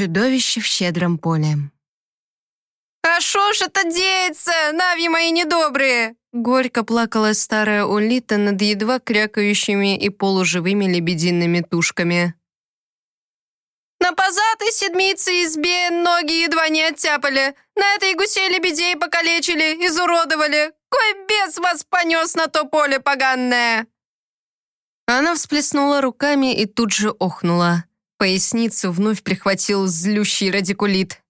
Чудовище в щедром поле. «А шо ж это деется, навьи мои недобрые?» Горько плакала старая улита над едва крякающими и полуживыми лебедиными тушками. «На позатой седмице избе ноги едва не оттяпали. На этой гусей-лебедей покалечили, изуродовали. Кой бес вас понес на то поле поганное!» Она всплеснула руками и тут же охнула. Поясницу вновь прихватил злющий радикулит.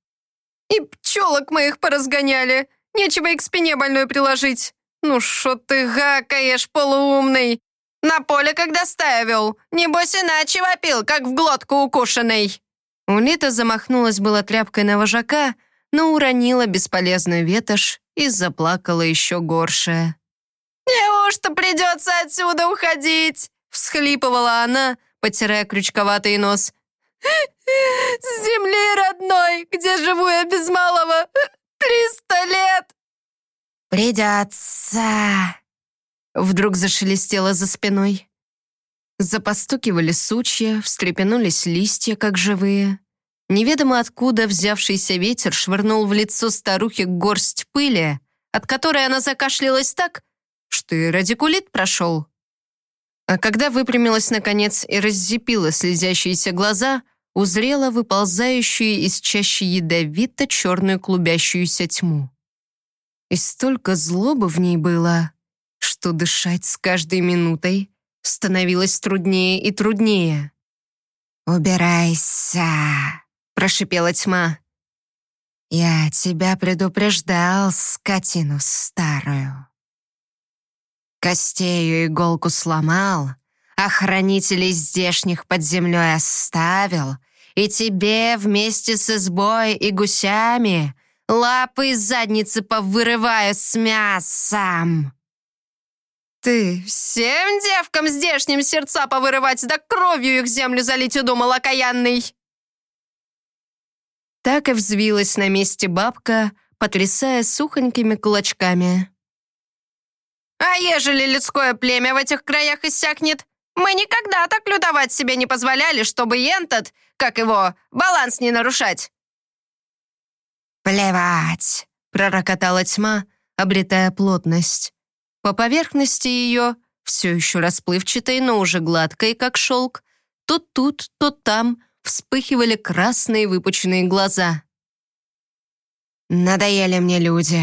«И пчелок моих поразгоняли. Нечего и к спине больной приложить. Ну шо ты гакаешь, полуумный? На поле когда стая вел, небось иначе вопил, как в глотку укушенный». Улита замахнулась была тряпкой на вожака, но уронила бесполезную ветошь и заплакала еще горше. «Неужто придется отсюда уходить?» всхлипывала она, потирая крючковатый нос. «С земли родной, где живу я без малого триста лет!» «Придется!» Вдруг зашелестело за спиной. Запостукивали сучья, встрепенулись листья, как живые. Неведомо откуда взявшийся ветер швырнул в лицо старухи горсть пыли, от которой она закашлялась так, что и радикулит прошел. А когда выпрямилась наконец и раззепила слезящиеся глаза, узрела выползающую из чащи ядовито черную клубящуюся тьму. И столько злобы в ней было, что дышать с каждой минутой становилось труднее и труднее. «Убирайся!» — прошипела тьма. «Я тебя предупреждал, скотину старую!» Костею иголку сломал, охранителей здешних под землей оставил, и тебе вместе с избой и гусями лапы из задницы повырываю с мясом. «Ты всем девкам здешним сердца повырывать, да кровью их землю залить удумал, окаянный!» Так и взвилась на месте бабка, потрясая сухонькими кулачками. А ежели людское племя в этих краях иссякнет, мы никогда так лютовать себе не позволяли, чтобы ентот, как его, баланс не нарушать». «Плевать!» — пророкотала тьма, обретая плотность. По поверхности ее, все еще расплывчатой, но уже гладкой, как шелк, то тут, то там вспыхивали красные выпученные глаза. «Надоели мне люди,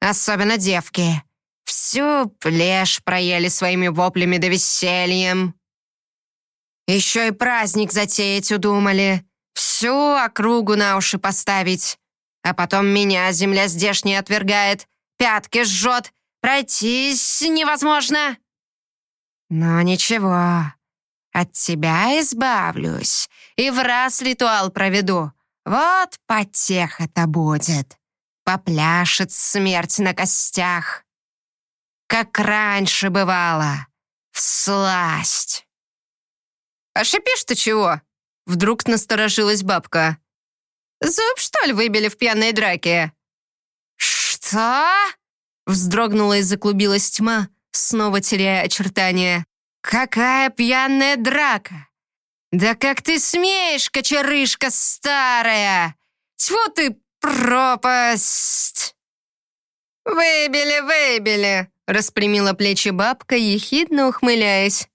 особенно девки», Всю плешь проели своими воплями да весельем. Еще и праздник затеять удумали, всю округу на уши поставить. А потом меня земля здешняя отвергает, пятки жжет, пройтись невозможно. Но ничего, от тебя избавлюсь и в раз ритуал проведу. Вот потеха-то будет. Попляшет смерть на костях как раньше бывало. Всласть. «А шипишь ты чего?» Вдруг насторожилась бабка. «Зуб, что ли, выбили в пьяной драке?» «Что?» Вздрогнула и заклубилась тьма, снова теряя очертания. «Какая пьяная драка! Да как ты смеешь, кочерышка старая! Тьфу ты, пропасть!» «Выбили, выбили!» Распрямила плечи бабка, ехидно ухмыляясь.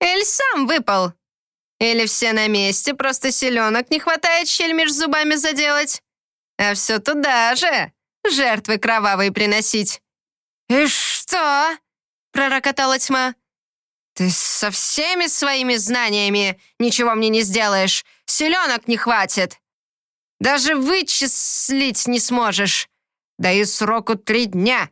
«Эль сам выпал. Или все на месте, просто селенок не хватает щель меж зубами заделать. А все туда же, жертвы кровавые приносить». «И что?» — пророкотала тьма. «Ты со всеми своими знаниями ничего мне не сделаешь. Селенок не хватит. Даже вычислить не сможешь. Даю сроку три дня.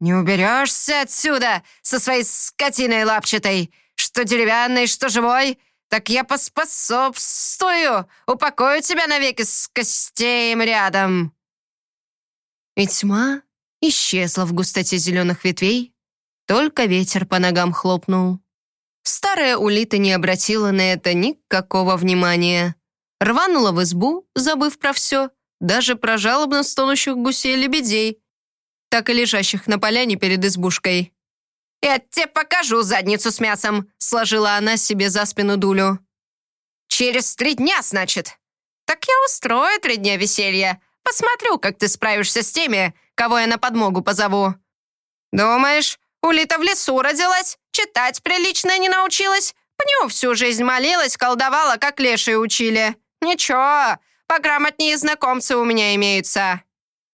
«Не уберешься отсюда со своей скотиной лапчатой, что деревянной, что живой, так я поспособствую, упокою тебя навеки с костеем рядом». И тьма исчезла в густоте зеленых ветвей, только ветер по ногам хлопнул. Старая улита не обратила на это никакого внимания. Рванула в избу, забыв про все, даже про жалобно стонущих гусей-лебедей, так и лежащих на поляне перед избушкой. «Я тебе покажу задницу с мясом», — сложила она себе за спину дулю. «Через три дня, значит? я устрою три дня веселья. Посмотрю, как ты справишься с теми, кого я на подмогу позову. Думаешь, Улита в лесу родилась, читать прилично не научилась, пню всю жизнь молилась, колдовала, как лешие учили. Ничего, пограмотнее знакомцы у меня имеются.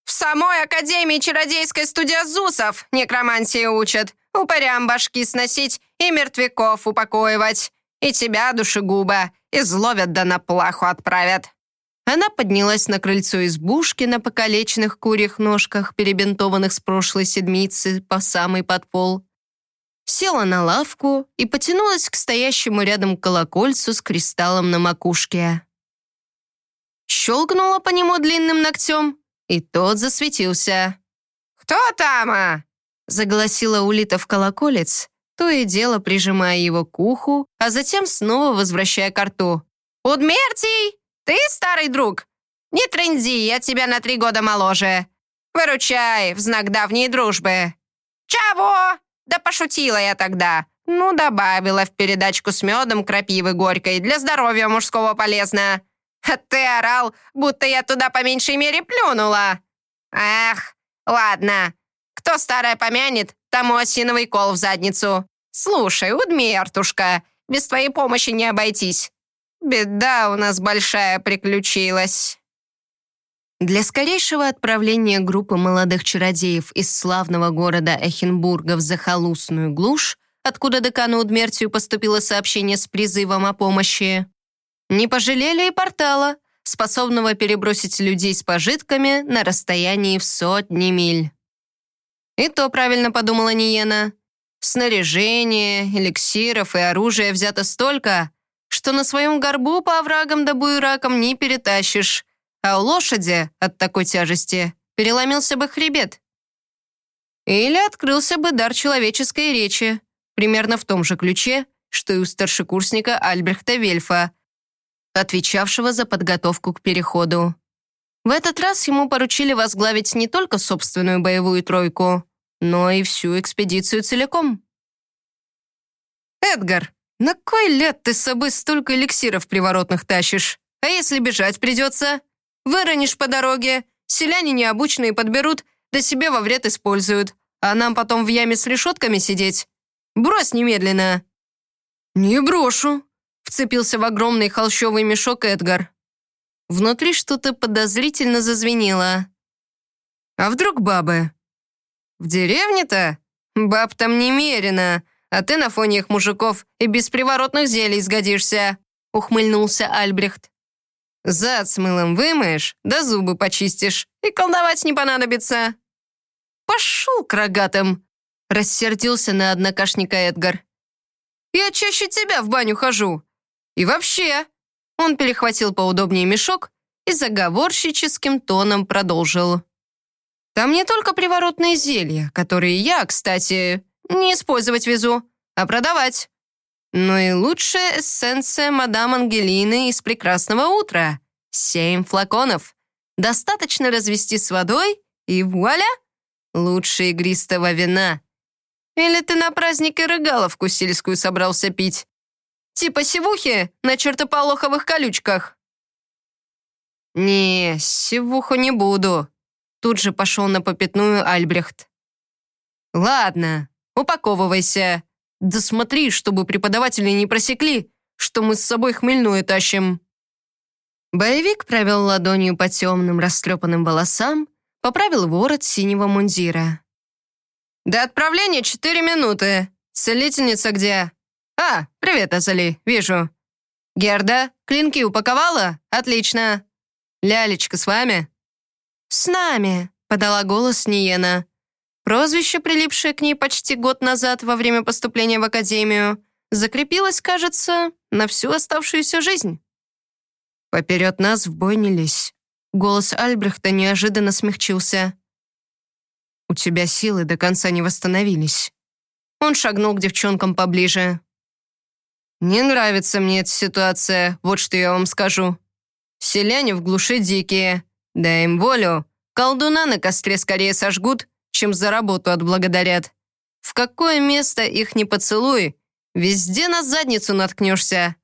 В самой Академии чародейской студии Зусов некромантии учат. Упырям башки сносить и мертвяков упокоивать. И тебя, душегуба, изловят да на плаху отправят». Она поднялась на крыльцо избушки на покалеченных курьих ножках, перебинтованных с прошлой седмицы по самый подпол. Села на лавку и потянулась к стоящему рядом колокольцу с кристаллом на макушке. Щелкнула по нему длинным ногтем, и тот засветился. «Кто там?» а?» загласила Улита в колоколец, то и дело прижимая его к уху, а затем снова возвращая к рту. «Удмертий, ты старый друг? Не тренди, я тебя на три года моложе. Выручай в знак давней дружбы». «Чего?» «Да пошутила я тогда. Ну, добавила в передачку с медом крапивы горькой. Для здоровья мужского полезно. Ты орал, будто я туда по меньшей мере плюнула. Эх, ладно. Кто старое помянет, тому осиновый кол в задницу. Слушай, Удмертушка, без твоей помощи не обойтись. Беда у нас большая приключилась». Для скорейшего отправления группы молодых чародеев из славного города Эхенбурга в захолустную глушь, откуда декану Удмертию поступило сообщение с призывом о помощи, не пожалели и портала, способного перебросить людей с пожитками на расстоянии в сотни миль. И то правильно подумала Ниена. Снаряжение, эликсиров и оружия взято столько, что на своем горбу по оврагам да буеракам не перетащишь, а у лошади от такой тяжести переломился бы хребет. Или открылся бы дар человеческой речи, примерно в том же ключе, что и у старшекурсника Альбрехта Вельфа, отвечавшего за подготовку к переходу. В этот раз ему поручили возглавить не только собственную боевую тройку, но и всю экспедицию целиком. «Эдгар, на кой лет ты с собой столько эликсиров приворотных тащишь? А если бежать придется?» Выронишь по дороге, селяне необученные подберут, да себе во вред используют. А нам потом в яме с решетками сидеть? Брось немедленно!» «Не брошу», — вцепился в огромный холщовый мешок Эдгар. Внутри что-то подозрительно зазвенело. «А вдруг бабы?» «В деревне-то? Баб там немерено, а ты на фоне их мужиков и без приворотных зелий сгодишься», — ухмыльнулся Альбрехт. Зад с мылом вымоешь, да зубы почистишь, и колдовать не понадобится». «Пошел к рогатым!» — рассердился на однокашника Эдгар. «Я чаще тебя в баню хожу. И вообще...» Он перехватил поудобнее мешок и заговорщическим тоном продолжил. «Там не только приворотные зелья, которые я, кстати, не использовать везу, а продавать. Но и лучшая эссенция мадам Ангелины из «Прекрасного утра». Семь флаконов. Достаточно развести с водой, и вуаля! Лучше игристого вина. Или ты на праздник Ирыгаловку сельскую собрался пить? Типа сивухи на чертополоховых колючках? Не, сивуху не буду. Тут же пошел на попятную Альбрехт. Ладно, упаковывайся. Да смотри, чтобы преподаватели не просекли, что мы с собой хмельное тащим». Боевик провел ладонью по темным растрепанным волосам, поправил ворот синего мундира. «До отправления четыре минуты. Целительница где?» «А, привет, Азали, вижу». «Герда, клинки упаковала? Отлично. Лялечка с вами?» «С нами», — подала голос Ниена. Прозвище, прилипшее к ней почти год назад во время поступления в академию, закрепилось, кажется, на всю оставшуюся жизнь. «Поперед нас в бой не лезь». Голос Альбрехта неожиданно смягчился. «У тебя силы до конца не восстановились». Он шагнул к девчонкам поближе. «Не нравится мне эта ситуация, вот что я вам скажу. Селяне в глуши дикие. Дай им волю. Колдуна на костре скорее сожгут, чем за работу отблагодарят. В какое место их не поцелуй, везде на задницу наткнешься.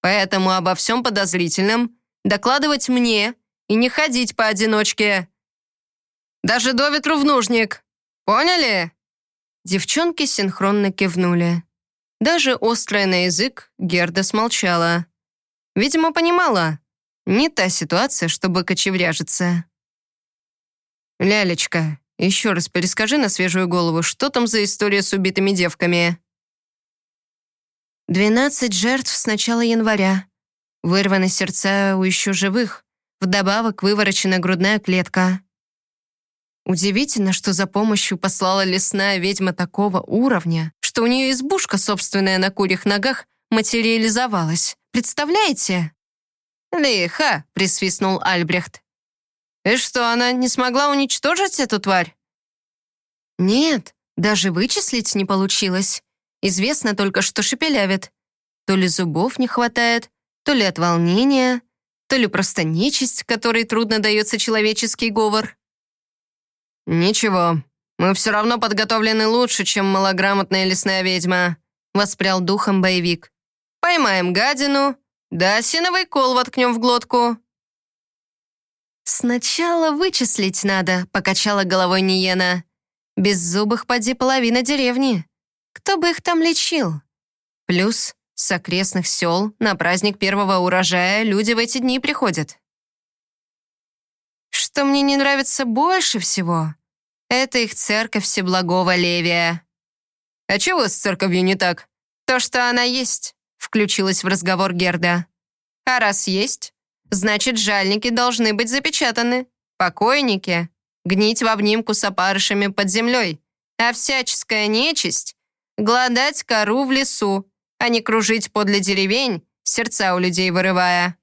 Поэтому обо всем подозрительном докладывать мне и не ходить поодиночке. Даже до ветру в нужник. Поняли?» Девчонки синхронно кивнули. Даже острая на язык Герда смолчала. Видимо, понимала. Не та ситуация, чтобы кочевряжиться. «Лялечка, еще раз перескажи на свежую голову, что там за история с убитыми девками?» «Двенадцать жертв с начала января. Вырваны сердца у еще живых. Вдобавок выворочена грудная клетка. Удивительно, что за помощью послала лесная ведьма такого уровня, что у нее избушка собственная на курьих ногах материализовалась. Представляете? «Лихо!» — присвистнул Альбрехт. «И что, она не смогла уничтожить эту тварь?» «Нет, даже вычислить не получилось. Известно только, что шепелявит. То ли зубов не хватает, то ли от волнения, то ли просто нечисть, которой трудно дается человеческий говор». «Ничего, мы все равно подготовлены лучше, чем малограмотная лесная ведьма», воспрял духом боевик. «Поймаем гадину, да осиновый кол воткнем в глотку». «Сначала вычислить надо», — покачала головой Ниена. «Без зубых поди половина деревни. Кто бы их там лечил? Плюс с окрестных сел на праздник первого урожая люди в эти дни приходят. Что мне не нравится больше всего, это их церковь Всеблагого Левия. «А чего с церковью не так?» «То, что она есть», — включилась в разговор Герда. «А раз есть, значит, жальники должны быть запечатаны. Покойники. Гнить в обнимку с опарышами под землей. А всяческая нечисть — гладать кору в лесу, а не кружить подле деревень, сердца у людей вырывая».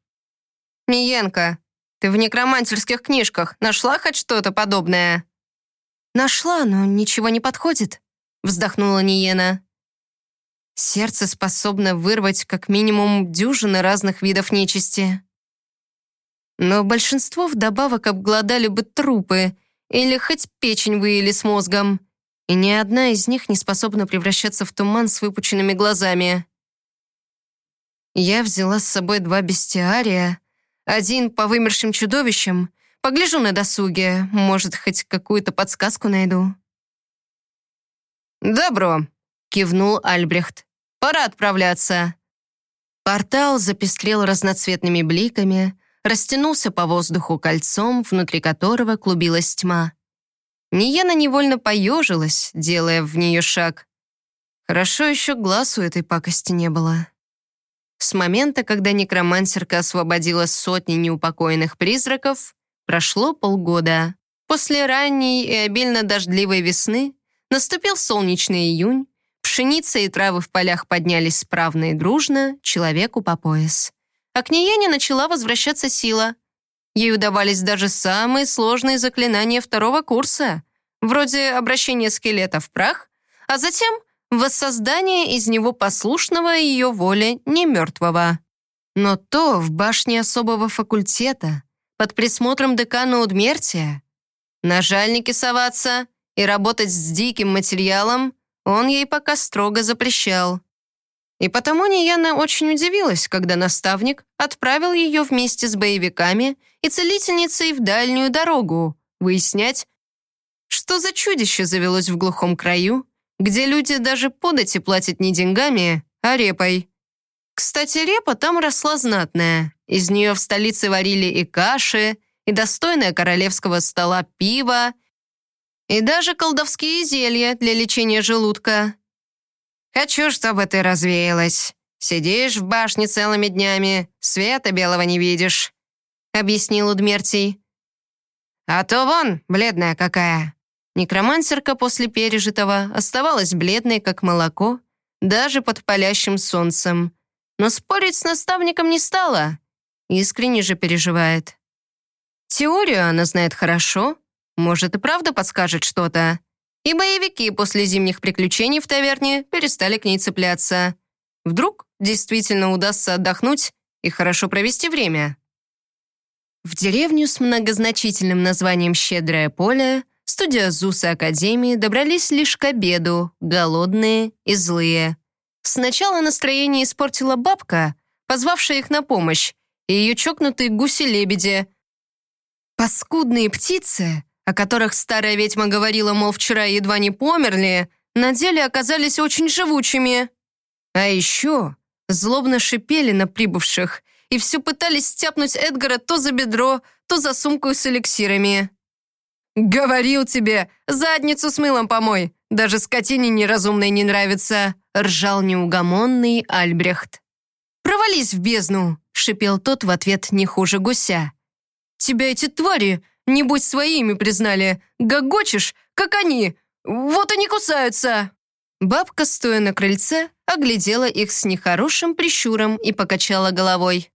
«Миенко, ты в некромантельских книжках нашла хоть что-то подобное?» «Нашла, но ничего не подходит», — вздохнула Ниена. Сердце способно вырвать как минимум дюжины разных видов нечисти. Но большинство вдобавок обглодали бы трупы или хоть печень выели с мозгом, и ни одна из них не способна превращаться в туман с выпученными глазами. Я взяла с собой два бестиария, один по вымершим чудовищам Погляжу на досуге, может, хоть какую-то подсказку найду». «Добро», — кивнул Альбрехт. «Пора отправляться». Портал запестрел разноцветными бликами, растянулся по воздуху кольцом, внутри которого клубилась тьма. Ниена невольно поежилась, делая в нее шаг. Хорошо еще глаз у этой пакости не было. С момента, когда некромансерка освободила сотни неупокоенных призраков, Прошло полгода. После ранней и обильно дождливой весны наступил солнечный июнь, пшеница и травы в полях поднялись справно и дружно, человеку по пояс. А к Нияне начала возвращаться сила. Ей удавались даже самые сложные заклинания второго курса, вроде обращения скелета в прах, а затем воссоздание из него послушного ее воле немертвого. Но то в башне особого факультета, под присмотром декана Удмертия. На жальнике соваться и работать с диким материалом он ей пока строго запрещал. И потому Нияна очень удивилась, когда наставник отправил ее вместе с боевиками и целительницей в дальнюю дорогу выяснять, что за чудище завелось в глухом краю, где люди даже подати платят не деньгами, а репой. Кстати, репа там росла знатная. Из нее в столице варили и каши, и достойное королевского стола пиво, и даже колдовские зелья для лечения желудка. «Хочу, чтобы ты развеялась. Сидишь в башне целыми днями, света белого не видишь», — объяснил Удмертий. «А то вон, бледная какая». Некромансерка после пережитого оставалась бледной, как молоко, даже под палящим солнцем. Но спорить с наставником не стала. Искренне же переживает. Теорию она знает хорошо, может и правда подскажет что-то. И боевики после зимних приключений в таверне перестали к ней цепляться. Вдруг действительно удастся отдохнуть и хорошо провести время. В деревню с многозначительным названием «Щедрое поле» студия ЗУСа Академии добрались лишь к обеду, голодные и злые. Сначала настроение испортила бабка, позвавшая их на помощь, и ее чокнутые гуси-лебеди. Паскудные птицы, о которых старая ведьма говорила, мол, вчера едва не померли, на деле оказались очень живучими. А еще злобно шипели на прибывших и все пытались стяпнуть Эдгара то за бедро, то за сумку с эликсирами. «Говорил тебе, задницу с мылом помой, даже скотине неразумной не нравится», ржал неугомонный Альбрехт. «Провались в бездну!» — шипел тот в ответ не хуже гуся. «Тебя эти твари, небось, своими признали. Гогочешь, как они. Вот они кусаются!» Бабка, стоя на крыльце, оглядела их с нехорошим прищуром и покачала головой.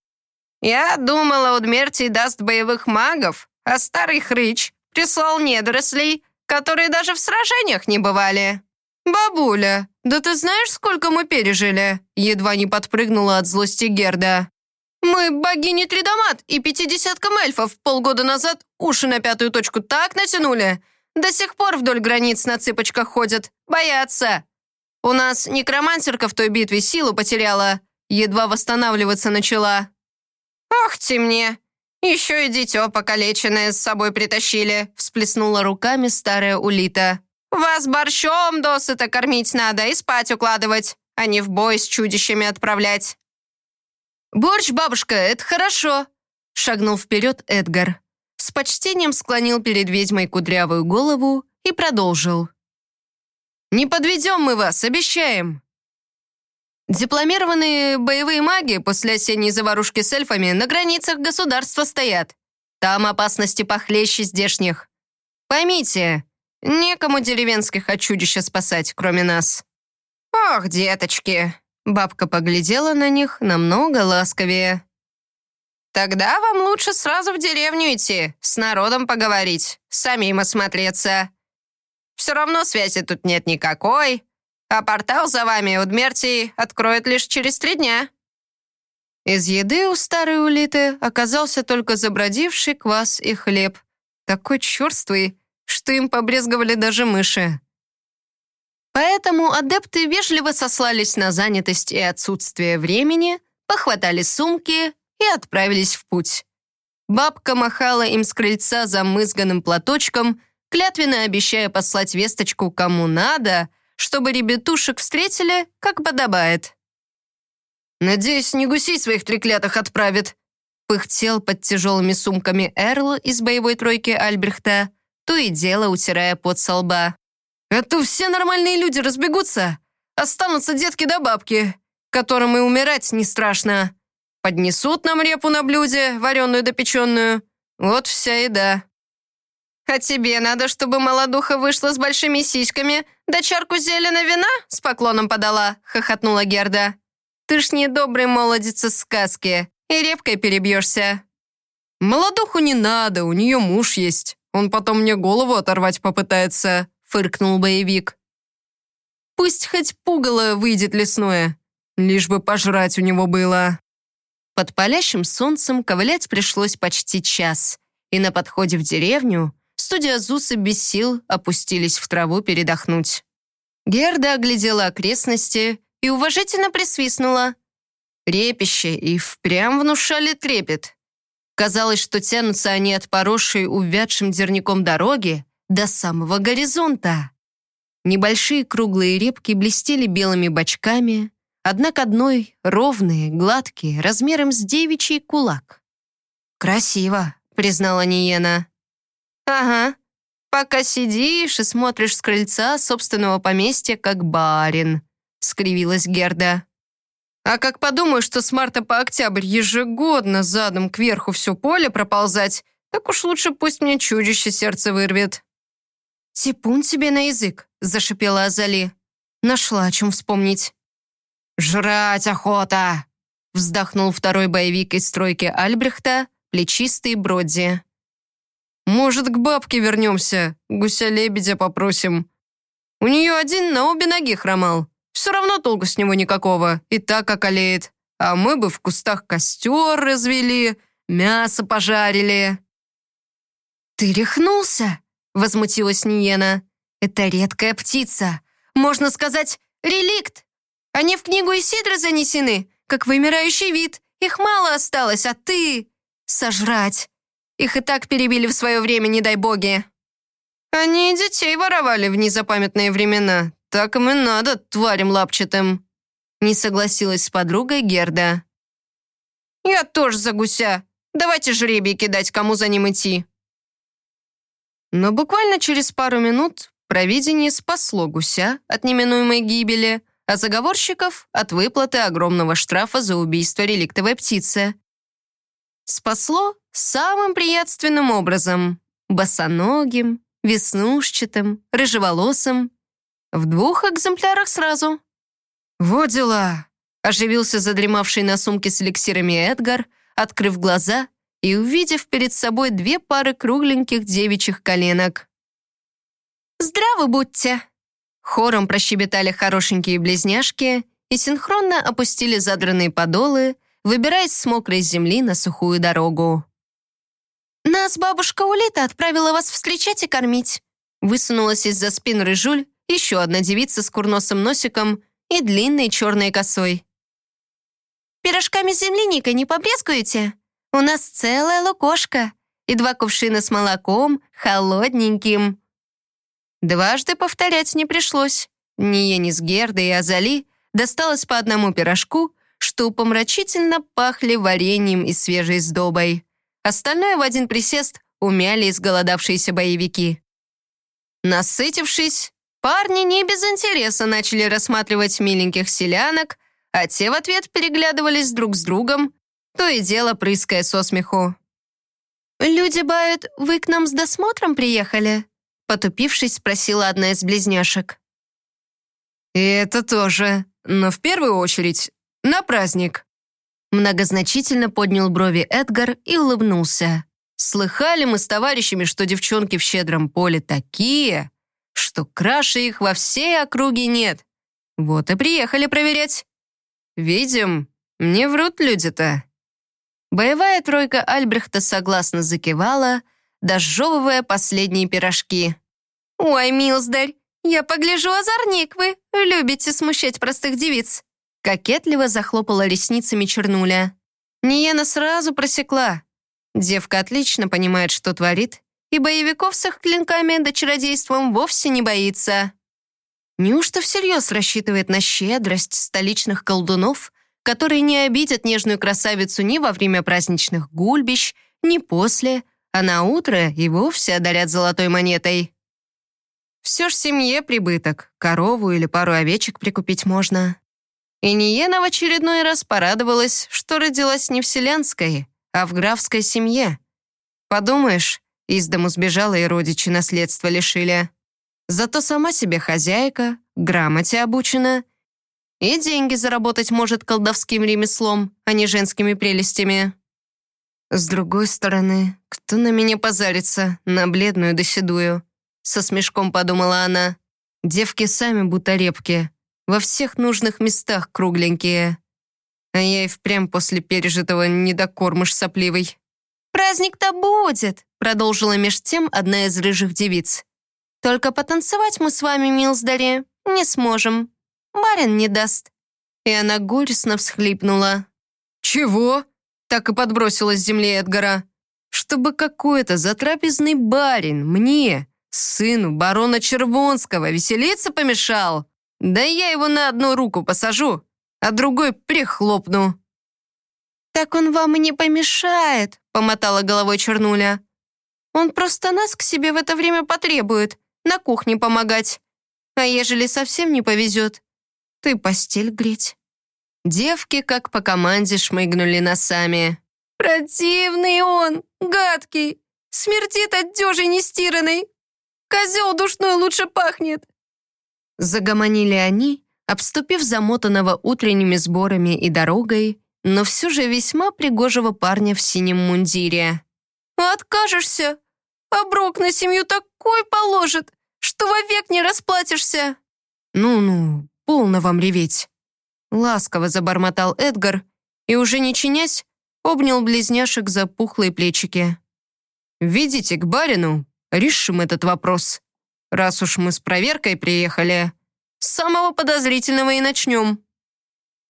«Я думала, Удмертий даст боевых магов, а старый хрыч прислал недорослей, которые даже в сражениях не бывали». «Бабуля, да ты знаешь, сколько мы пережили?» Едва не подпрыгнула от злости Герда. «Мы богини Тридомат и пятидесяткам эльфов полгода назад уши на пятую точку так натянули. До сих пор вдоль границ на цыпочках ходят, боятся. У нас некромансерка в той битве силу потеряла, едва восстанавливаться начала». «Ох ты мне! Еще и дитё покалеченное с собой притащили», всплеснула руками старая улита. Вас борщом досыта кормить надо и спать укладывать, а не в бой с чудищами отправлять». «Борщ, бабушка, это хорошо», — шагнул вперед Эдгар. С почтением склонил перед ведьмой кудрявую голову и продолжил. «Не подведем мы вас, обещаем». Дипломированные боевые маги после осенней заварушки с эльфами на границах государства стоят. Там опасности похлеще здешних. Поймите, Некому деревенских от чудища спасать, кроме нас». «Ох, деточки!» Бабка поглядела на них намного ласковее. «Тогда вам лучше сразу в деревню идти, с народом поговорить, самим осмотреться. Все равно связи тут нет никакой, а портал за вами у Дмертии откроют лишь через три дня». Из еды у старой улиты оказался только забродивший квас и хлеб, такой черствый, что им побрезговали даже мыши. Поэтому адепты вежливо сослались на занятость и отсутствие времени, похватали сумки и отправились в путь. Бабка махала им с крыльца замызганным платочком, клятвенно обещая послать весточку кому надо, чтобы ребятушек встретили, как подобает. «Надеюсь, не гусей своих треклятых отправит», пыхтел под тяжелыми сумками Эрл из боевой тройки Альбрехта, то и дело утирая пот со лба. «А то все нормальные люди разбегутся. Останутся детки да бабки, которым и умирать не страшно. Поднесут нам репу на блюде, вареную да печеную. Вот вся еда». «А тебе надо, чтобы молодуха вышла с большими сиськами, да чарку зелена вина с поклоном подала», — хохотнула Герда. «Ты ж не добрый молодец из сказки, и репкой перебьешься». «Молодуху не надо, у нее муж есть». Он потом мне голову оторвать попытается», — фыркнул боевик. «Пусть хоть пугало выйдет лесное, лишь бы пожрать у него было». Под палящим солнцем ковылять пришлось почти час, и на подходе в деревню студия Зусы без сил опустились в траву передохнуть. Герда оглядела окрестности и уважительно присвистнула. Репище и впрямь внушали трепет. Казалось, что тянутся они от поросшей увядшим дерняком дороги до самого горизонта. Небольшие круглые репки блестели белыми бочками, одна к одной ровные, гладкие, размером с девичий кулак. «Красиво», — признала Ниена. «Ага, пока сидишь и смотришь с крыльца собственного поместья, как барин», — скривилась Герда. А как подумаю, что с марта по октябрь ежегодно задом кверху все поле проползать, так уж лучше пусть мне чудище сердце вырвет». «Типун тебе на язык», — зашипела Азали. Нашла о чем вспомнить. «Жрать охота!» — вздохнул второй боевик из стройки Альбрехта, плечистый Бродзи. «Может, к бабке вернемся, гуся-лебедя попросим. У нее один на обе ноги хромал. Все равно толку с него никакого, и так околеет. А мы бы в кустах костер развели, мясо пожарили». «Ты рехнулся?» — возмутилась Ниена. «Это редкая птица. Можно сказать, реликт. Они в книгу Исидра занесены, как вымирающий вид, Их мало осталось, а ты... Сожрать. Их и так перебили в свое время, не дай боги. Они детей воровали в незапамятные времена. Так им и надо, тварям лапчатым. Не согласилась с подругой Герда. Я тоже за гуся. Давайте жребий кидать, кому за ним идти. Но буквально через пару минут провидение спасло гуся от неминуемой гибели, а заговорщиков — от выплаты огромного штрафа за убийство реликтовой птицы. Спасло самым приятственным образом — босоногим, веснушчатым, рыжеволосым. В двух экземплярах сразу. «Вот дела!» — оживился задремавший на сумке с эликсирами Эдгар, открыв глаза и увидев перед собой две пары кругленьких девичьих коленок. «Здравы будьте!» Хором прощебетали хорошенькие близняшки и синхронно опустили задранные подолы, выбираясь с мокрой земли на сухую дорогу. «Нас бабушка Улита отправила вас встречать и кормить», высунулась из-за спин Рыжуль еще одна девица с курносым носиком и длинной черной косой. «Пирожками с земляникой не побрезгуете? У нас целая лукошка и два кувшина с молоком, холодненьким». Дважды повторять не пришлось. Ни с Гердой и Азали досталось по одному пирожку, что помрачительно пахли вареньем и свежей сдобой. Остальное в один присест умяли изголодавшиеся боевики. Насытившись, парни не без интереса начали рассматривать миленьких селянок, а те в ответ переглядывались друг с другом, то и дело прыская со смеху. «Люди бают, вы к нам с досмотром приехали?» Потупившись, спросила одна из близняшек. «И это тоже, но в первую очередь на праздник». Многозначительно поднял брови Эдгар и улыбнулся. Слыхали мы с товарищами, что девчонки в щедром поле такие, что краше их во всей округе нет. Вот и приехали проверять. Видим, не врут люди-то. Боевая тройка Альбрехта согласно закивала, дожевывая последние пирожки. «Ой, милздарь, я погляжу, озорник вы, любите смущать простых девиц. Кокетливо захлопала ресницами Чернуля. Ниена сразу просекла. Девка отлично понимает, что творит, и боевиков с их клинками да чародейством вовсе не боится. Неужто всерьез рассчитывает на щедрость столичных колдунов, которые не обидят нежную красавицу ни во время праздничных гульбищ, ни после, а на утро и вовсе одарят золотой монетой? Все ж семье прибыток, корову или пару овечек прикупить можно. И Ниена в очередной раз порадовалась, что родилась не в селянской, а в графской семье. Подумаешь, из дому сбежала и родичи наследства лишили. Зато сама себе хозяйка, грамоте обучена и деньги заработать может колдовским ремеслом, а не женскими прелестями. С другой стороны, кто на меня позарится, на бледную да седую? Со смешком подумала она. Девки сами будто репки, во всех нужных местах кругленькие. А я и впрямь после пережитого недокормыш сопливый. «Праздник-то будет», — продолжила меж тем одна из рыжих девиц. «Только потанцевать мы с вами, Милсдари, не сможем. Барин не даст». И она горестно всхлипнула. «Чего?» — так и подбросила с земли Эдгара. «Чтобы какой-то затрапезный барин мне, сыну барона Червонского, веселиться помешал?» Да я его на одну руку посажу, а другой прихлопну». «Так он вам и не помешает», — помотала головой Чернуля. «Он просто нас к себе в это время потребует, на кухне помогать. А ежели совсем не повезет, ты постель греть». Девки, как по команде, шмыгнули носами. «Противный он, гадкий, смертит от дежи нестиранной. Козел душной лучше пахнет. Загомонили они, обступив замотанного утренними сборами и дорогой, но все же весьма пригожего парня в синем мундире. «Откажешься? Оброк на семью такой положит, что вовек не расплатишься!» «Ну-ну, полно вам реветь!» Ласково забормотал Эдгар и, уже не чинясь, обнял близняшек за пухлые плечики. «Ведите к барину, решим этот вопрос». Раз уж мы с проверкой приехали, с самого подозрительного и начнем».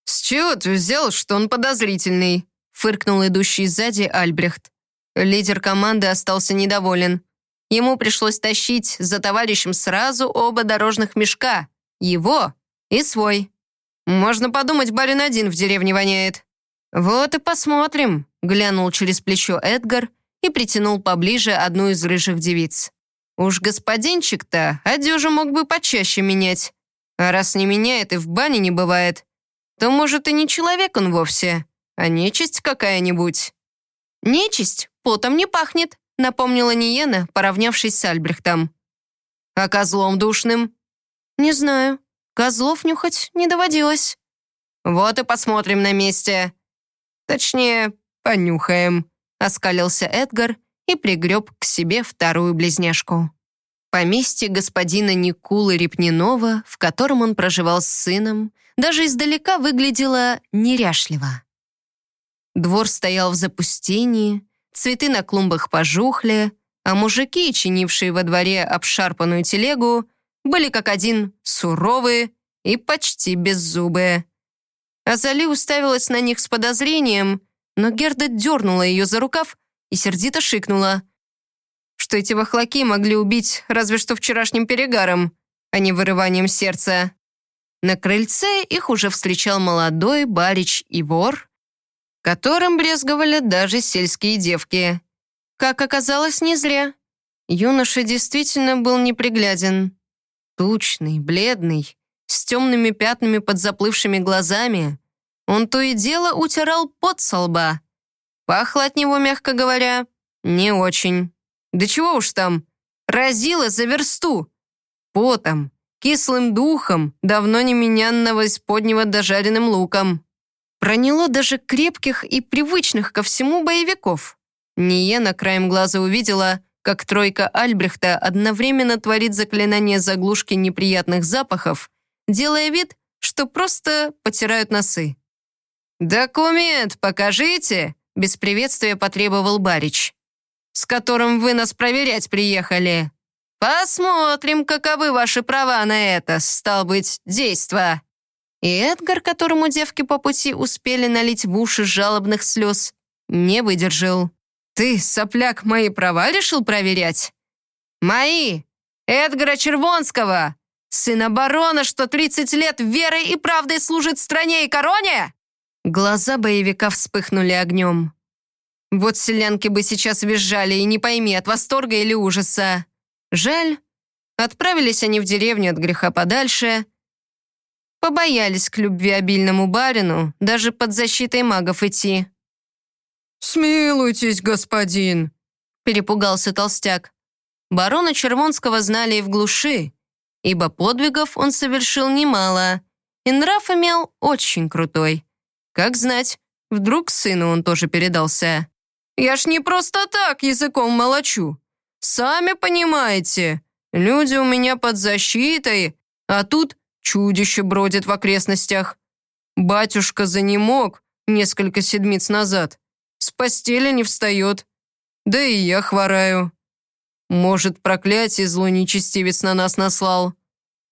«С чего ты взял, что он подозрительный?» фыркнул идущий сзади Альбрехт. Лидер команды остался недоволен. Ему пришлось тащить за товарищем сразу оба дорожных мешка. Его и свой. Можно подумать, барин один в деревне воняет. Вот и посмотрим, глянул через плечо Эдгар и притянул поближе одну из рыжих девиц. Уж господинчик-то одежу мог бы почаще менять. А раз не меняет и в бане не бывает, то, может, и не человек он вовсе, а нечисть какая-нибудь. Нечисть потом не пахнет, напомнила Ниена, поравнявшись с Альбрехтом. А козлом душным? Не знаю. Козлов нюхать не доводилось. Вот и посмотрим на месте. Точнее, понюхаем, оскалился Эдгар и пригреб к себе вторую близняшку. Поместье господина Никулы Репнинова, в котором он проживал с сыном, даже издалека выглядело неряшливо. Двор стоял в запустении, цветы на клумбах пожухли, а мужики, чинившие во дворе обшарпанную телегу, были как один суровые и почти беззубые. Азали уставилась на них с подозрением, но Герда дернула ее за рукав и сердито шикнула, что эти вахлаки могли убить разве что вчерашним перегаром, а не вырыванием сердца. На крыльце их уже встречал молодой барич и вор, которым брезговали даже сельские девки. Как оказалось, не зря. Юноша действительно был непригляден. Тучный, бледный, с темными пятнами под заплывшими глазами. Он то и дело утирал пот со лба. Пахло от него, мягко говоря, не очень. Да чего уж там, разило за версту. Потом, кислым духом, давно не менянного исподнего дожаренным луком. Проняло даже крепких и привычных ко всему боевиков. Ниена краем глаза увидела, как тройка Альбрехта одновременно творит заклинание заглушки неприятных запахов, делая вид, что просто потирают носы. «Документ покажите!» — без приветствия потребовал Барич. «С которым вы нас проверять приехали. Посмотрим, каковы ваши права на это, стал быть, действо». И Эдгар, которому девки по пути успели налить в уши жалобных слез, не выдержал. «Ты, сопляк, мои права решил проверять?» «Мои! Эдгара Червонского! Сына барона, что 30 лет верой и правдой служит стране и короне?» Глаза боевика вспыхнули огнем. Вот селянки бы сейчас визжали, и не пойми, от восторга или ужаса. Жаль, отправились они в деревню от греха подальше, Побоялись к любви обильному барину даже под защитой магов идти. «Смилуйтесь, господин!» — перепугался толстяк. Барона Червонского знали и в глуши, ибо подвигов он совершил немало, и нрав имел очень крутой. Как знать, вдруг сыну он тоже передался. «Я ж не просто так языком молочу. Сами понимаете, люди у меня под защитой, а тут Чудище бродит в окрестностях. Батюшка занемог несколько седмиц назад. Постели не встает. Да и я хвораю. Может, проклятие злой нечестивец на нас наслал.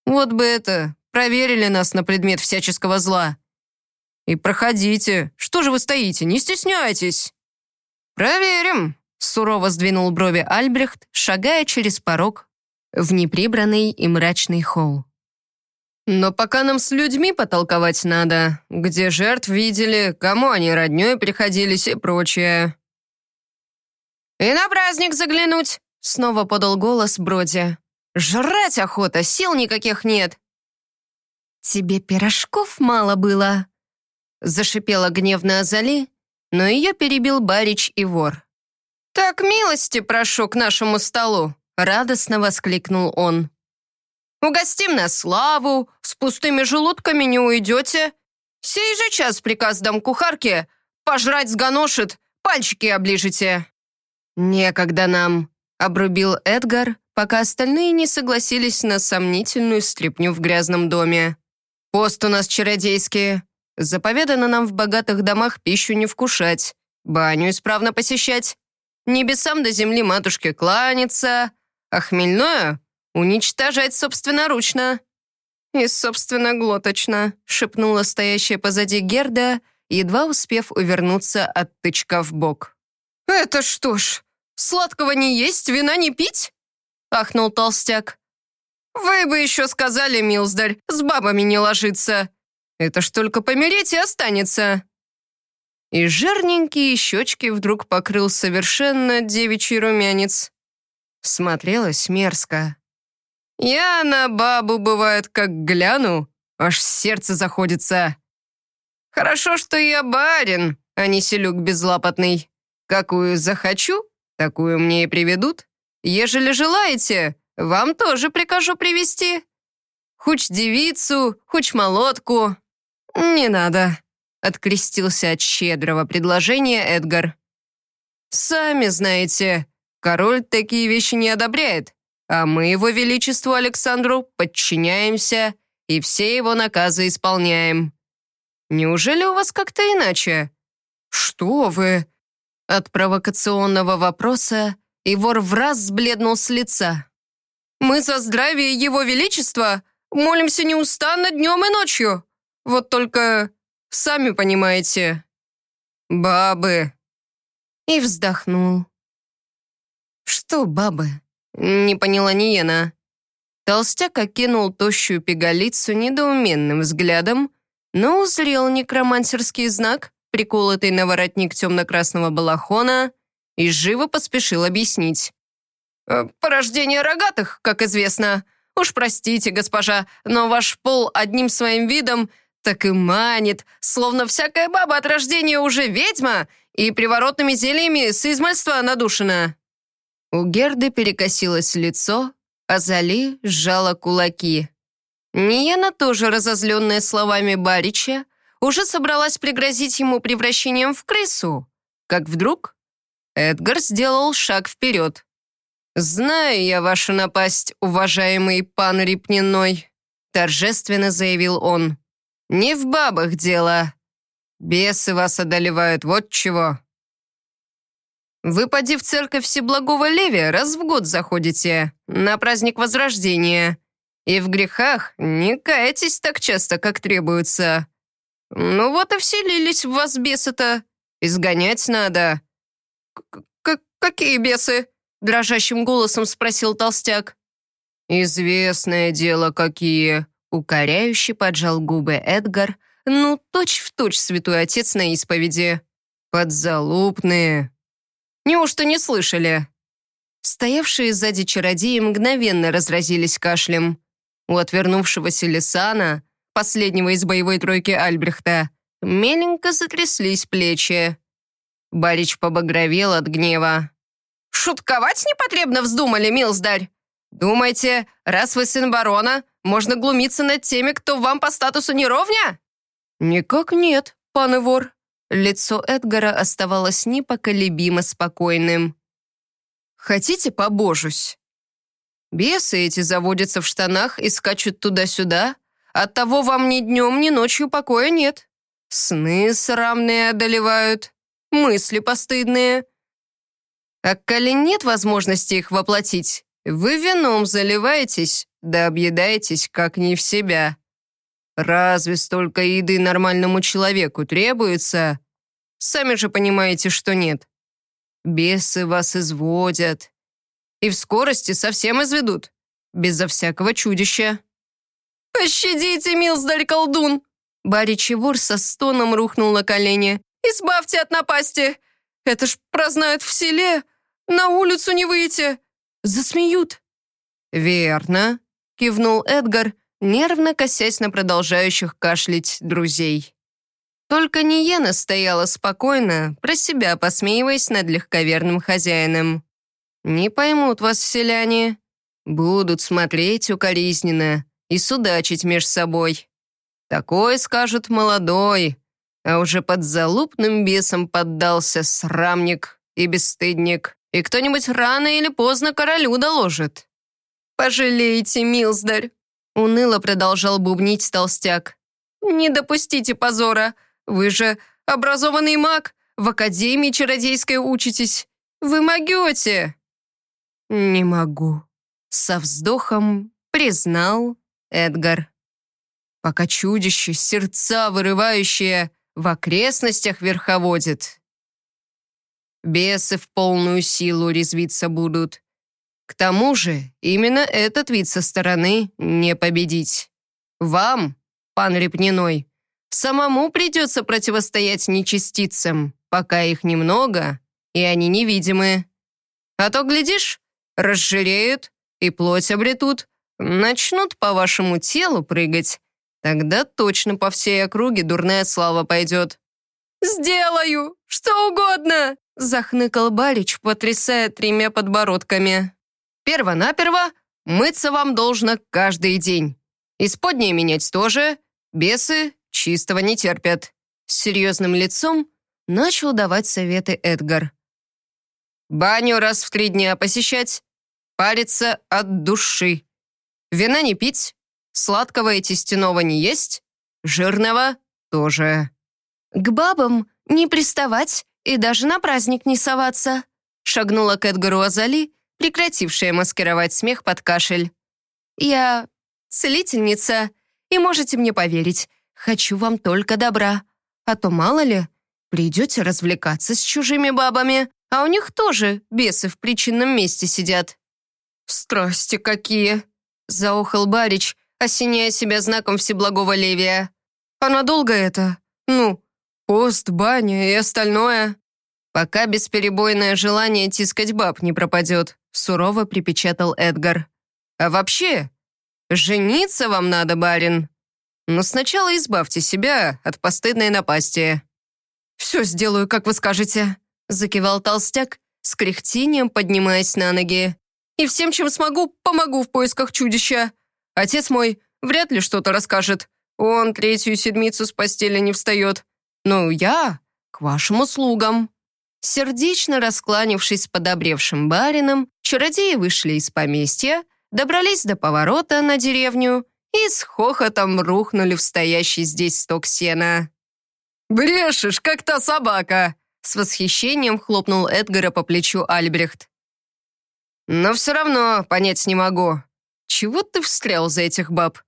Вот бы это, проверили нас на предмет всяческого зла. И проходите. Что же вы стоите? Не стесняйтесь. Проверим, сурово сдвинул брови Альбрехт, шагая через порог в неприбранный и мрачный холл. Но пока нам с людьми потолковать надо, где жертв видели, кому они роднёй приходились и прочее». «И на праздник заглянуть!» — снова подал голос Броди. «Жрать охота, сил никаких нет!» «Тебе пирожков мало было?» Зашипела гневно Азали, но ее перебил Барич и вор. «Так милости прошу к нашему столу!» — радостно воскликнул он. Угостим на славу, с пустыми желудками не уйдете. Сей же час приказ дам кухарке, пожрать сгоношит, пальчики оближете». «Некогда нам», — обрубил Эдгар, пока остальные не согласились на сомнительную стряпню в грязном доме. «Пост у нас чародейский. Заповедано нам в богатых домах пищу не вкушать, баню исправно посещать, небесам до земли матушке кланяться, а хмельное «Уничтожать собственноручно». «И собственно глоточно», — шепнула стоящая позади Герда едва успев увернуться от тычка в бок. «Это что ж, сладкого не есть, вина не пить?» — ахнул толстяк. «Вы бы еще сказали, Милздарь, с бабами не ложиться. Это ж только помереть и останется». И жирненькие щечки вдруг покрыл совершенно девичий румянец. Смотрелось мерзко. «Я на бабу, бывает, как гляну, аж сердце заходится. Хорошо, что я барин, а не селюк безлапотный. Какую захочу, такую мне и приведут. Ежели желаете, вам тоже прикажу привести. Хоть девицу, хоть молотку. Не надо», — открестился от щедрого предложения Эдгар. «Сами знаете, король такие вещи не одобряет, а мы его величеству Александру подчиняемся и все его наказы исполняем. Неужели у вас как-то иначе?» «Что вы?» От провокационного вопроса и вор враз сбледнул с лица. «Мы за здравие Его Величества молимся неустанно днем и ночью. Вот только, сами понимаете, бабы». И вздохнул. «Что бабы?» — не поняла Ниена. Толстяк окинул тощую пигалицу недоуменным взглядом, но узрел некромансерский знак, приколотый на воротник темно-красного балахона, и живо поспешил объяснить. «Э, «Порождение рогатых, как известно. Уж простите, госпожа, но ваш пол одним своим видом так и манит, словно всякая баба от рождения уже ведьма и приворотными зельями с измальства надушена». У Герды перекосилось лицо, а Зали сжала кулаки. Ниена, тоже разозленная словами Барича, уже собралась пригрозить ему превращением в крысу, как вдруг Эдгар сделал шаг вперед. «Знаю я вашу напасть, уважаемый пан Репниной», торжественно заявил он. «Не в бабах дело. Бесы вас одолевают, вот чего». «Вы, поди в церковь Всеблагого Левия, раз в год заходите, на праздник Возрождения, и в грехах не каетесь так часто, как требуется. Ну вот и вселились в вас бесы-то. Изгонять надо». К «Какие бесы?» — дрожащим голосом спросил толстяк. «Известное дело, какие!» — укоряюще поджал губы Эдгар, ну, точь-в-точь святой отец на исповеди. «Подзалупные!» «Неужто не слышали?» Стоявшие сзади чародеи мгновенно разразились кашлем. У отвернувшегося Лисана, последнего из боевой тройки Альбрехта, меленько затряслись плечи. Барич побагровел от гнева. «Шутковать непотребно вздумали, милздарь? Думаете, раз вы сын барона, можно глумиться над теми, кто вам по статусу не ровня?» «Никак нет, пан Ивор». Лицо Эдгара оставалось непоколебимо спокойным. «Хотите, побожусь?» Бесы эти заводятся в штанах и скачут туда-сюда. Оттого вам ни днем, ни ночью покоя нет. Сны срамные одолевают мысли постыдные. А коли нет возможности их воплотить, вы вином заливаетесь, да объедаетесь, как не в себя. Разве столько еды нормальному человеку требуется? Сами же понимаете, что нет. Бесы вас изводят. И в скорости совсем изведут, безо всякого чудища. «Пощадите, милздарь колдун!» Барри Чевур со стоном рухнул на колени. Избавьте от напасти! Это ж прознают в селе! На улицу не выйти! Засмеют!» «Верно», — кивнул Эдгар, нервно косясь на продолжающих кашлять друзей. Только Ниена стояла спокойно, про себя посмеиваясь над легковерным хозяином. «Не поймут вас селяне. Будут смотреть укоризненно и судачить меж собой. Такой, скажут, молодой, а уже под залупным бесом поддался срамник и бесстыдник, и кто-нибудь рано или поздно королю доложит. «Пожалейте, Милздарь!» — уныло продолжал бубнить толстяк. «Не допустите позора! Вы же образованный маг, в Академии чародейской учитесь. Вы могете!» «Не могу», — со вздохом признал Эдгар. «Пока чудище, сердца вырывающее, в окрестностях верховодит. Бесы в полную силу резвиться будут. К тому же именно этот вид со стороны не победить. Вам, пан Репниной, самому придется противостоять нечистицам, пока их немного, и они невидимы. А то, глядишь, разжиреют и плоть обретут, начнут по вашему телу прыгать, тогда точно по всей округе дурная слава пойдет. «Сделаю! Что угодно!» захныкал Барич, потрясая тремя подбородками. «Первонаперво мыться вам должно каждый день. Исподнее менять тоже. Бесы чистого не терпят». С серьезным лицом начал давать советы Эдгар. «Баню раз в три дня посещать, париться от души. Вина не пить, сладкого и тестяного не есть, жирного тоже». «К бабам не приставать и даже на праздник не соваться», шагнула к Эдгару Азали, прекратившая маскировать смех под кашель. «Я целительница, и можете мне поверить, хочу вам только добра. А то, мало ли, придете развлекаться с чужими бабами, а у них тоже бесы в причинном месте сидят». «Страсти какие!» — заохал Барич, осеняя себя знаком Всеблагого Левия. «А надолго это? Ну, пост, баня и остальное?» «Пока бесперебойное желание тискать баб не пропадет», сурово припечатал Эдгар. «А вообще, жениться вам надо, барин. Но сначала избавьте себя от постыдной напасти». «Все сделаю, как вы скажете», закивал толстяк, с кряхтением поднимаясь на ноги. «И всем, чем смогу, помогу в поисках чудища. Отец мой вряд ли что-то расскажет. Он третью седмицу с постели не встает. Но я к вашим услугам». Сердечно раскланившись с подобревшим барином, чародеи вышли из поместья, добрались до поворота на деревню и с хохотом рухнули в стоящий здесь сток сена. «Брешешь, как та собака!» С восхищением хлопнул Эдгара по плечу Альбрехт. «Но все равно понять не могу. Чего ты встрял за этих баб?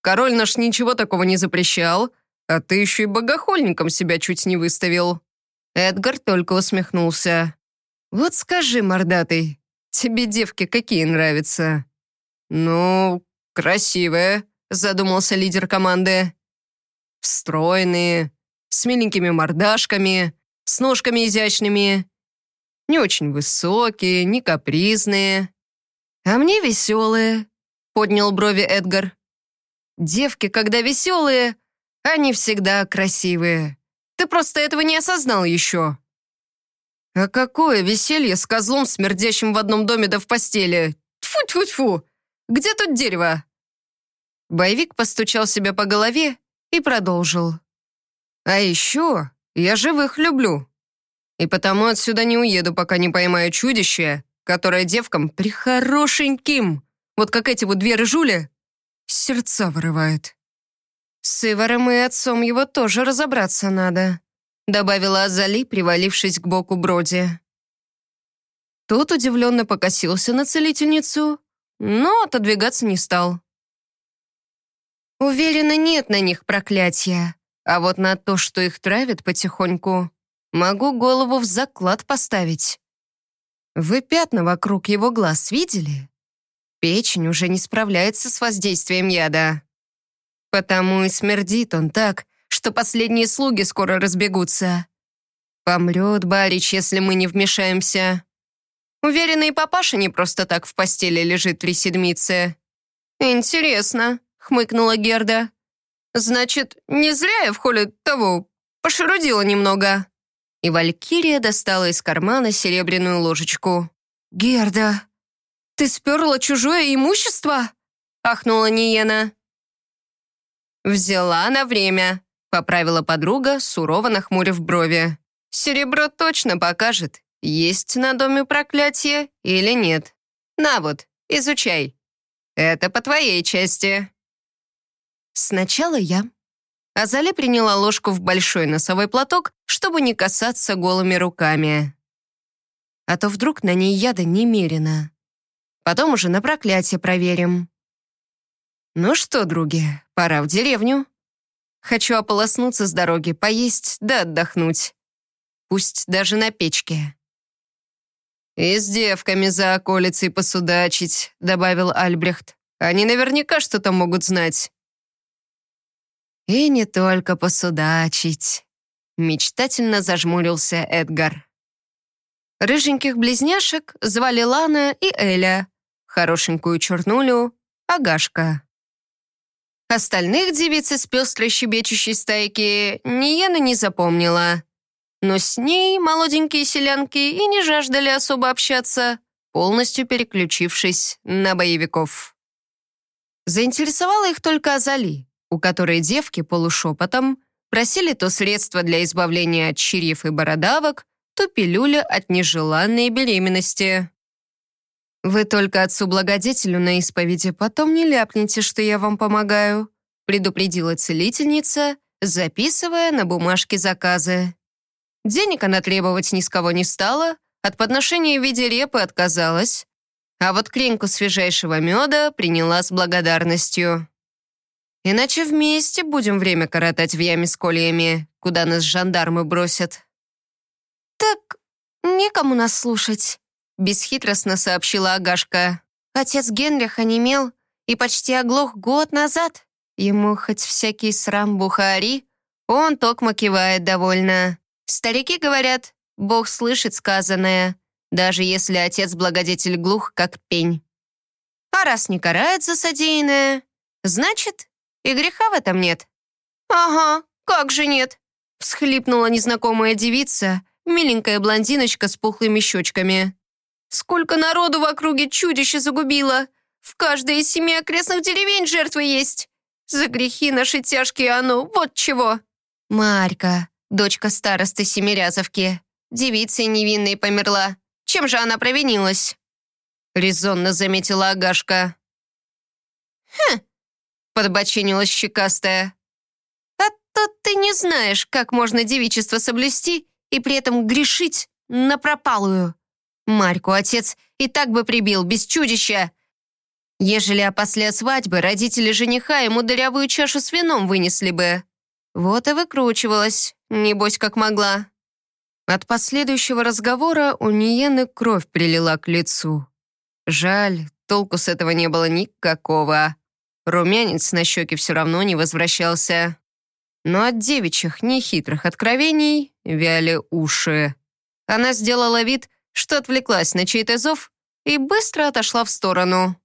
Король наш ничего такого не запрещал, а ты еще и богохольником себя чуть не выставил». Эдгар только усмехнулся. «Вот скажи, мордатый, тебе девки какие нравятся?» «Ну, красивые», — задумался лидер команды. «Стройные, с миленькими мордашками, с ножками изящными. Не очень высокие, не капризные. А мне веселые», — поднял брови Эдгар. «Девки, когда веселые, они всегда красивые». Ты просто этого не осознал еще». «А какое веселье с козлом, смердящим в одном доме да в постели! Тьфу-тьфу-тьфу! Где тут дерево?» Боевик постучал себя по голове и продолжил. «А еще я живых люблю. И потому отсюда не уеду, пока не поймаю чудище, которое девкам прихорошеньким, вот как эти вот две рыжули, сердца вырывает». «С Иваром и отцом его тоже разобраться надо», добавила Азали, привалившись к боку Броди. Тот удивленно покосился на целительницу, но отодвигаться не стал. Уверена, нет на них проклятия, а вот на то, что их травят потихоньку, могу голову в заклад поставить. Вы пятна вокруг его глаз видели? Печень уже не справляется с воздействием яда. Потому и смердит он так, что последние слуги скоро разбегутся. Помрет Барич, если мы не вмешаемся. Уверена, и папаша не просто так в постели лежит три седмицы. «Интересно», — хмыкнула Герда. «Значит, не зря я в холле того пошерудила немного». И Валькирия достала из кармана серебряную ложечку. «Герда, ты сперла чужое имущество?» — ахнула Ниена. «Взяла на время», — поправила подруга, сурово нахмурив брови. «Серебро точно покажет, есть на доме проклятие или нет. На вот, изучай. Это по твоей части». Сначала я. Азали приняла ложку в большой носовой платок, чтобы не касаться голыми руками. А то вдруг на ней яда немерено. Потом уже на проклятие проверим. «Ну что, други, пора в деревню. Хочу ополоснуться с дороги, поесть да отдохнуть. Пусть даже на печке. «И с девками за околицей посудачить», — добавил Альбрехт. «Они наверняка что-то могут знать». «И не только посудачить», — мечтательно зажмурился Эдгар. Рыженьких близняшек звали Лана и Эля, хорошенькую чернулю — Агашка. Остальных девиц из пестрой щебечущей стайки Ниена не запомнила. Но с ней молоденькие селянки и не жаждали особо общаться, полностью переключившись на боевиков. Заинтересовала их только Азали, у которой девки полушепотом просили то средства для избавления от чирьев и бородавок, то пилюли от нежеланной беременности. «Вы только отцу-благодетелю на исповеди потом не ляпните, что я вам помогаю», предупредила целительница, записывая на бумажке заказы. Денег она требовать ни с кого не стала, от подношения в виде репы отказалась, а вот кринку свежайшего меда приняла с благодарностью. Иначе вместе будем время коротать в яме с кольями, куда нас жандармы бросят. «Так некому нас слушать», — бесхитростно сообщила Агашка. «Отец Генриха немел и почти оглох год назад. Ему хоть всякий срам бухари, он токмо кивает довольно. Старики говорят, Бог слышит сказанное, даже если отец-благодетель глух, как пень. А раз не карает за содеянное, значит, и греха в этом нет. «Ага, как же нет?» — всхлипнула незнакомая девица, миленькая блондиночка с пухлыми щечками. «Сколько народу в округе чудище загубило! В каждой из семи окрестных деревень жертвы есть! За грехи наши тяжкие оно, вот чего!» «Марька, дочка старосты Семирязовки. Девицей невинной померла. Чем же она провинилась?» Резонно заметила Агашка. «Хм!» — подбочинилась щекастая. «А то ты не знаешь, как можно девичество соблюсти и при этом грешить на пропалую. Марьку отец и так бы прибил, без чудища. Ежели опосля свадьбы родители жениха ему дырявую чашу с вином вынесли бы. Вот и выкручивалась, небось, как могла. От последующего разговора у Ниены кровь прилила к лицу. Жаль, толку с этого не было никакого. Румянец на щеке все равно не возвращался. Но от девичьих нехитрых откровений вяли уши. Она сделала вид, что отвлеклась на чей-то зов и быстро отошла в сторону.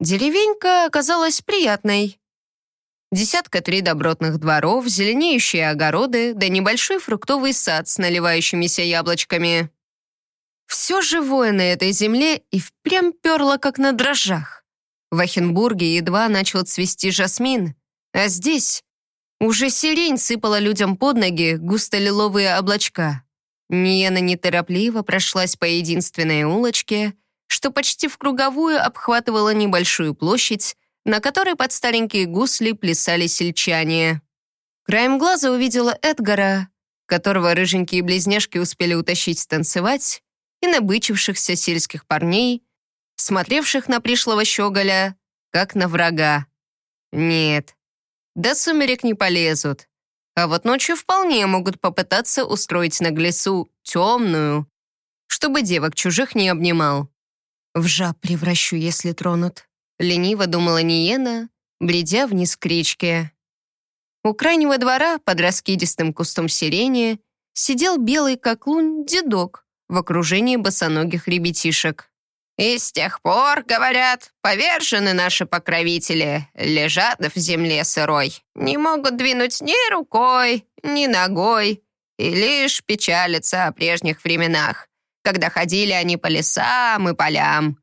Деревенька оказалась приятной. Десятка три добротных дворов, зеленеющие огороды, да небольшой фруктовый сад с наливающимися яблочками. Все живое на этой земле и впрямь перло, как на дрожжах. В Ахенбурге едва начал цвести жасмин, а здесь уже сирень сыпала людям под ноги густо-лиловые облачка. Ниена неторопливо прошлась по единственной улочке, что почти в круговую обхватывала небольшую площадь, на которой под старенькие гусли плясали сельчане. Краем глаза увидела Эдгара, которого рыженькие близняшки успели утащить танцевать, и набычившихся сельских парней, смотревших на пришлого щеголя, как на врага. Нет, до сумерек не полезут. А вот ночью вполне могут попытаться устроить на темную, чтобы девок чужих не обнимал. В жаб превращу, если тронут. Лениво думала Ниена, бредя вниз к речке. У крайнего двора, под раскидистым кустом сирени, сидел белый как лунь дедок в окружении босоногих ребятишек. «И с тех пор, говорят, повержены наши покровители, лежат в земле сырой, не могут двинуть ни рукой, ни ногой, и лишь печалятся о прежних временах, когда ходили они по лесам и полям.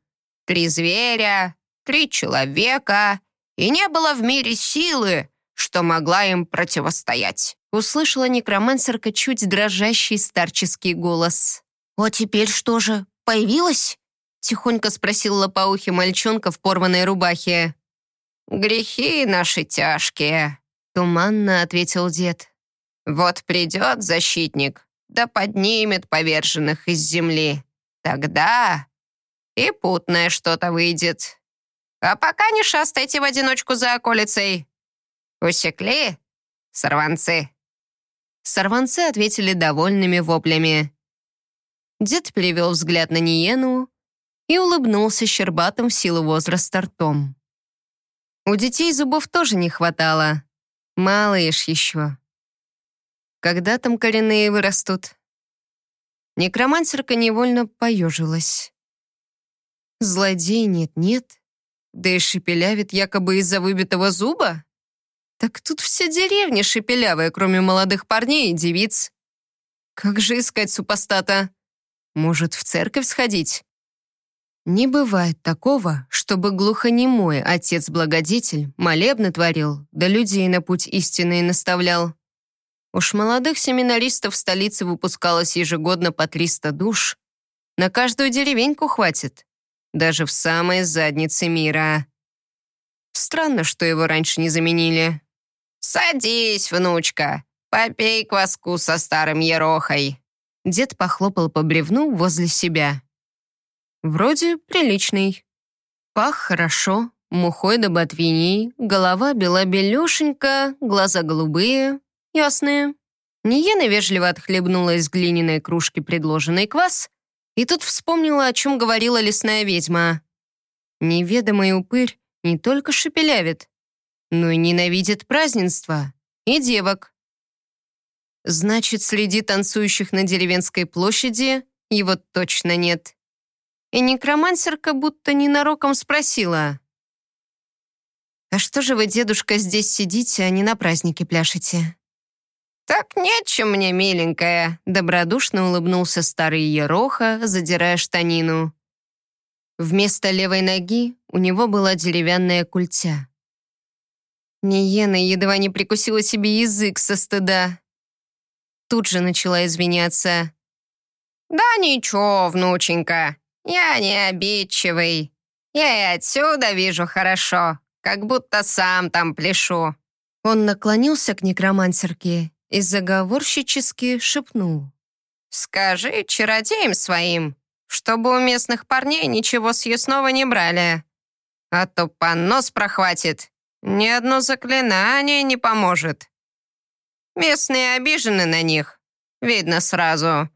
Три зверя, три человека, и не было в мире силы, что могла им противостоять. Услышала некромансерка чуть дрожащий старческий голос. «А теперь что же, появилась?» Тихонько спросил лопоухий мальчонка в порванной рубахе. «Грехи наши тяжкие», — туманно ответил дед. «Вот придет защитник, да поднимет поверженных из земли. Тогда и путное что-то выйдет. А пока не шастайте в одиночку за околицей. Усекли? сорванцы!» Сорванцы ответили довольными воплями. Дед перевел взгляд на Ниену и улыбнулся щербатым в силу возраста ртом. У детей зубов тоже не хватало. Малыш еще. Когда там коренные вырастут? Некромансерка невольно поежилась. Злодей нет-нет, да и шепелявит якобы из-за выбитого зуба? Так тут вся деревня шепелявая, кроме молодых парней и девиц. Как же искать супостата? Может, в церковь сходить? Не бывает такого, чтобы глухонемой отец-благодетель молебно творил, да людей на путь истинный наставлял. Уж молодых семинаристов в столице выпускалось ежегодно по 300 душ. На каждую деревеньку хватит, даже в самой заднице мира. Странно, что его раньше не заменили. «Садись, внучка, попей кваску со старым ерохой». Дед похлопал по бревну возле себя. Вроде приличный. Пах хорошо, мухой да ботвиней, голова бела-белешенька, глаза голубые, ясные. Ниена вежливо отхлебнула из глиняной кружки предложенный квас и тут вспомнила, о чем говорила лесная ведьма. Неведомый упырь не только шепелявит, но и ненавидит празднество и девок. Значит, среди танцующих на деревенской площади его точно нет и некромансерка будто ненароком спросила. «А что же вы, дедушка, здесь сидите, а не на празднике пляшете?» «Так нечем мне, миленькая», — добродушно улыбнулся старый Ероха, задирая штанину. Вместо левой ноги у него была деревянная культя. Ниена едва не прикусила себе язык со стыда. Тут же начала извиняться. «Да ничего, внученька, «Я не обидчивый. Я и отсюда вижу хорошо, как будто сам там пляшу». Он наклонился к некромансерке и заговорщически шепнул. «Скажи чародеям своим, чтобы у местных парней ничего съестного не брали, а то понос прохватит, ни одно заклинание не поможет. Местные обижены на них, видно сразу.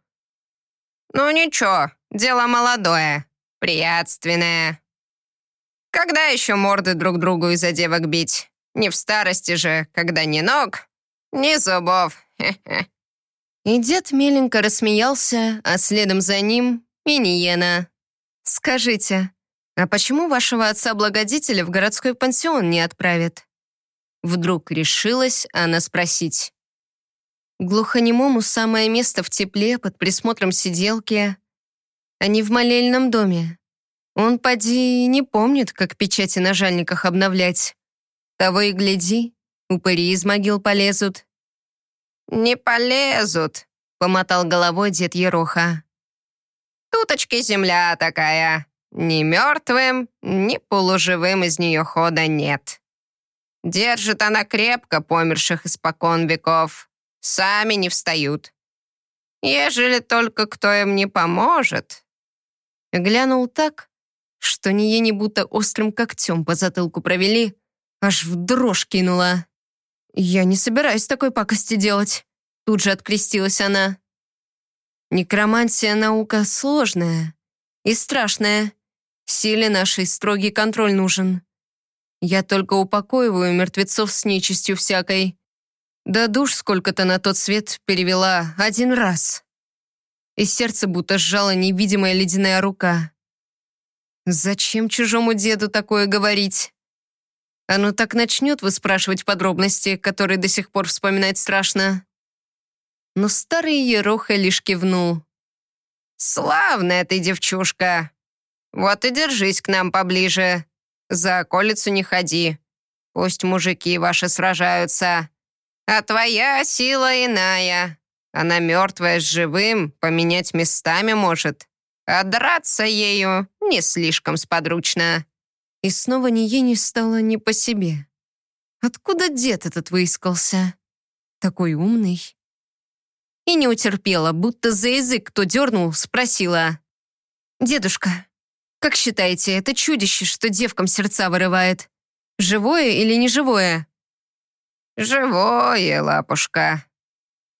Ну ничего, Дело молодое, приятственное. Когда еще морды друг другу из-за девок бить? Не в старости же, когда ни ног, ни зубов. И дед миленько рассмеялся, а следом за ним и Ниена. «Скажите, а почему вашего отца-благодетеля в городской пансион не отправят?» Вдруг решилась она спросить. Глухонемому самое место в тепле под присмотром сиделки, они в молельном доме. Он, поди, не помнит, как печати на жальниках обновлять. Того и гляди, упыри из могил полезут». «Не полезут», — помотал головой дед Ероха. «Туточки земля такая. Ни мертвым, ни полуживым из нее хода нет. Держит она крепко померших испокон веков. Сами не встают. Ежели только кто им не поможет, Глянул так, что Ниене будто острым когтем по затылку провели, аж в дрожь кинула. «Я не собираюсь такой пакости делать», — тут же открестилась она. «Некромантия — наука сложная и страшная. Силе нашей строгий контроль нужен. Я только упокоиваю мертвецов с нечистью всякой. Да душ сколько-то на тот свет перевела один раз и сердце будто сжала невидимая ледяная рука. Зачем чужому деду такое говорить? Оно так начнет выспрашивать подробности, которые до сих пор вспоминать страшно. Но старый Ероха лишь кивнул. «Славная ты девчушка! Вот и держись к нам поближе. За околицу не ходи. Пусть мужики ваши сражаются. А твоя сила иная. Она мертвая с живым поменять местами может. А драться ею не слишком сподручно». И снова ни ей не стало не по себе. Откуда дед этот выискался? Такой умный. И не утерпела, будто за язык кто дернул, спросила. «Дедушка, как считаете, это чудище, что девкам сердца вырывает? Живое или неживое?» «Живое, лапушка,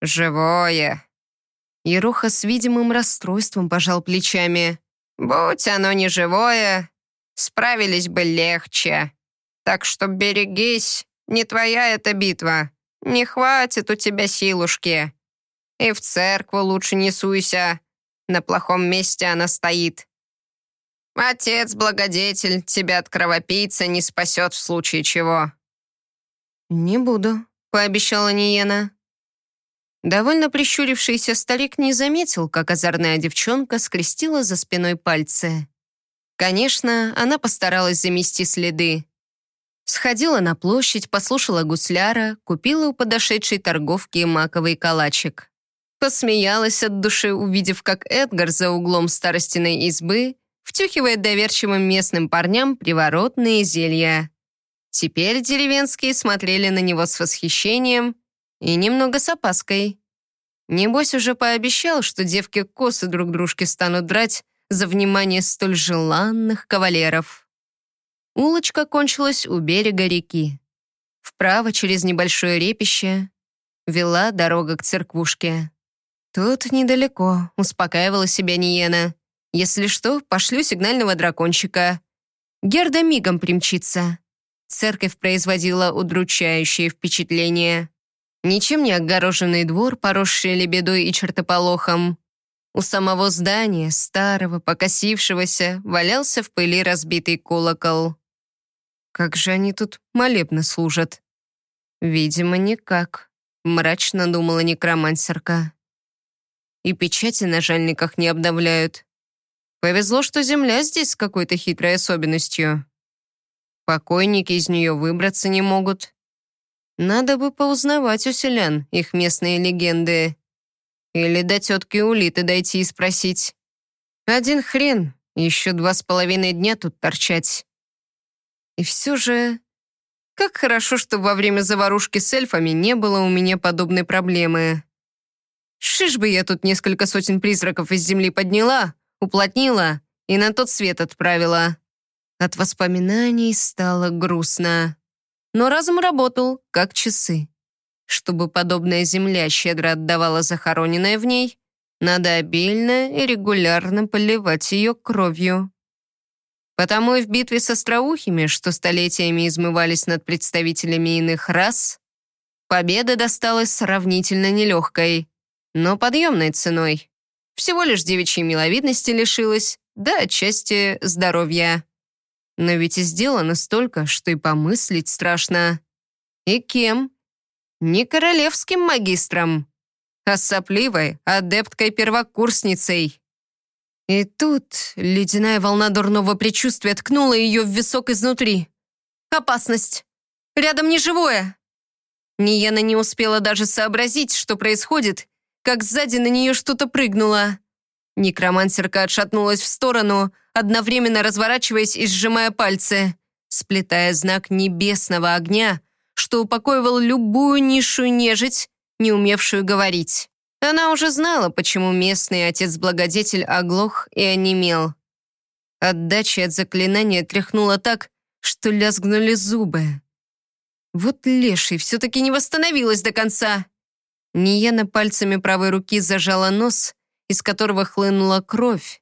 живое». Ероха с видимым расстройством пожал плечами. «Будь оно не живое, справились бы легче. Так что берегись, не твоя эта битва. Не хватит у тебя силушки. И в церкву лучше не суйся. На плохом месте она стоит. Отец-благодетель тебя от кровопийца не спасет в случае чего». «Не буду», — пообещала Ниена. Довольно прищурившийся старик не заметил, как озорная девчонка скрестила за спиной пальцы. Конечно, она постаралась замести следы. Сходила на площадь, послушала гусляра, купила у подошедшей торговки маковый калачик. Посмеялась от души, увидев, как Эдгар за углом старостиной избы втюхивает доверчивым местным парням приворотные зелья. Теперь деревенские смотрели на него с восхищением и немного с опаской. Небось уже пообещал, что девки косы друг дружке станут драть за внимание столь желанных кавалеров. Улочка кончилась у берега реки. Вправо через небольшое репище вела дорога к церквушке. «Тут недалеко», — успокаивала себя Ниена. «Если что, пошлю сигнального дракончика. Герда мигом примчится». Церковь производила удручающее впечатление. Ничем не огороженный двор, поросший лебедой и чертополохом. У самого здания, старого, покосившегося, валялся в пыли разбитый колокол. Как же они тут молебно служат? Видимо, никак, мрачно думала некромансерка. И печати на жальниках не обновляют. Повезло, что земля здесь с какой-то хитрой особенностью. Покойники из нее выбраться не могут. Надо бы поузнавать у селян их местные легенды. Или до тетки Улиты дойти и спросить. Один хрен, еще два с половиной дня тут торчать. И все же... Как хорошо, что во время заварушки с эльфами не было у меня подобной проблемы. Шиш бы я тут несколько сотен призраков из земли подняла, уплотнила и на тот свет отправила. От воспоминаний стало грустно. Но разум работал, как часы. Чтобы подобная земля щедро отдавала захороненное в ней, надо обильно и регулярно поливать ее кровью. Потому и в битве с остроухими, что столетиями измывались над представителями иных рас, победа досталась сравнительно нелегкой, но подъемной ценой. Всего лишь девичьей миловидности лишилась, да отчасти здоровья. Но ведь и сделано столько, что и помыслить страшно. И кем? Не королевским магистром, а сопливой адепткой-первокурсницей. И тут ледяная волна дурного предчувствия ткнула ее в висок изнутри. «Опасность! Рядом не живое!» Ниена не успела даже сообразить, что происходит, как сзади на нее что-то прыгнуло. Некромансерка отшатнулась в сторону, одновременно разворачиваясь и сжимая пальцы, сплетая знак небесного огня, что упокоивал любую низшую нежить, не умевшую говорить. Она уже знала, почему местный отец-благодетель оглох и онемел. Отдача от заклинания тряхнула так, что лязгнули зубы. Вот леший все-таки не восстановилась до конца. Ниена пальцами правой руки зажала нос, из которого хлынула кровь,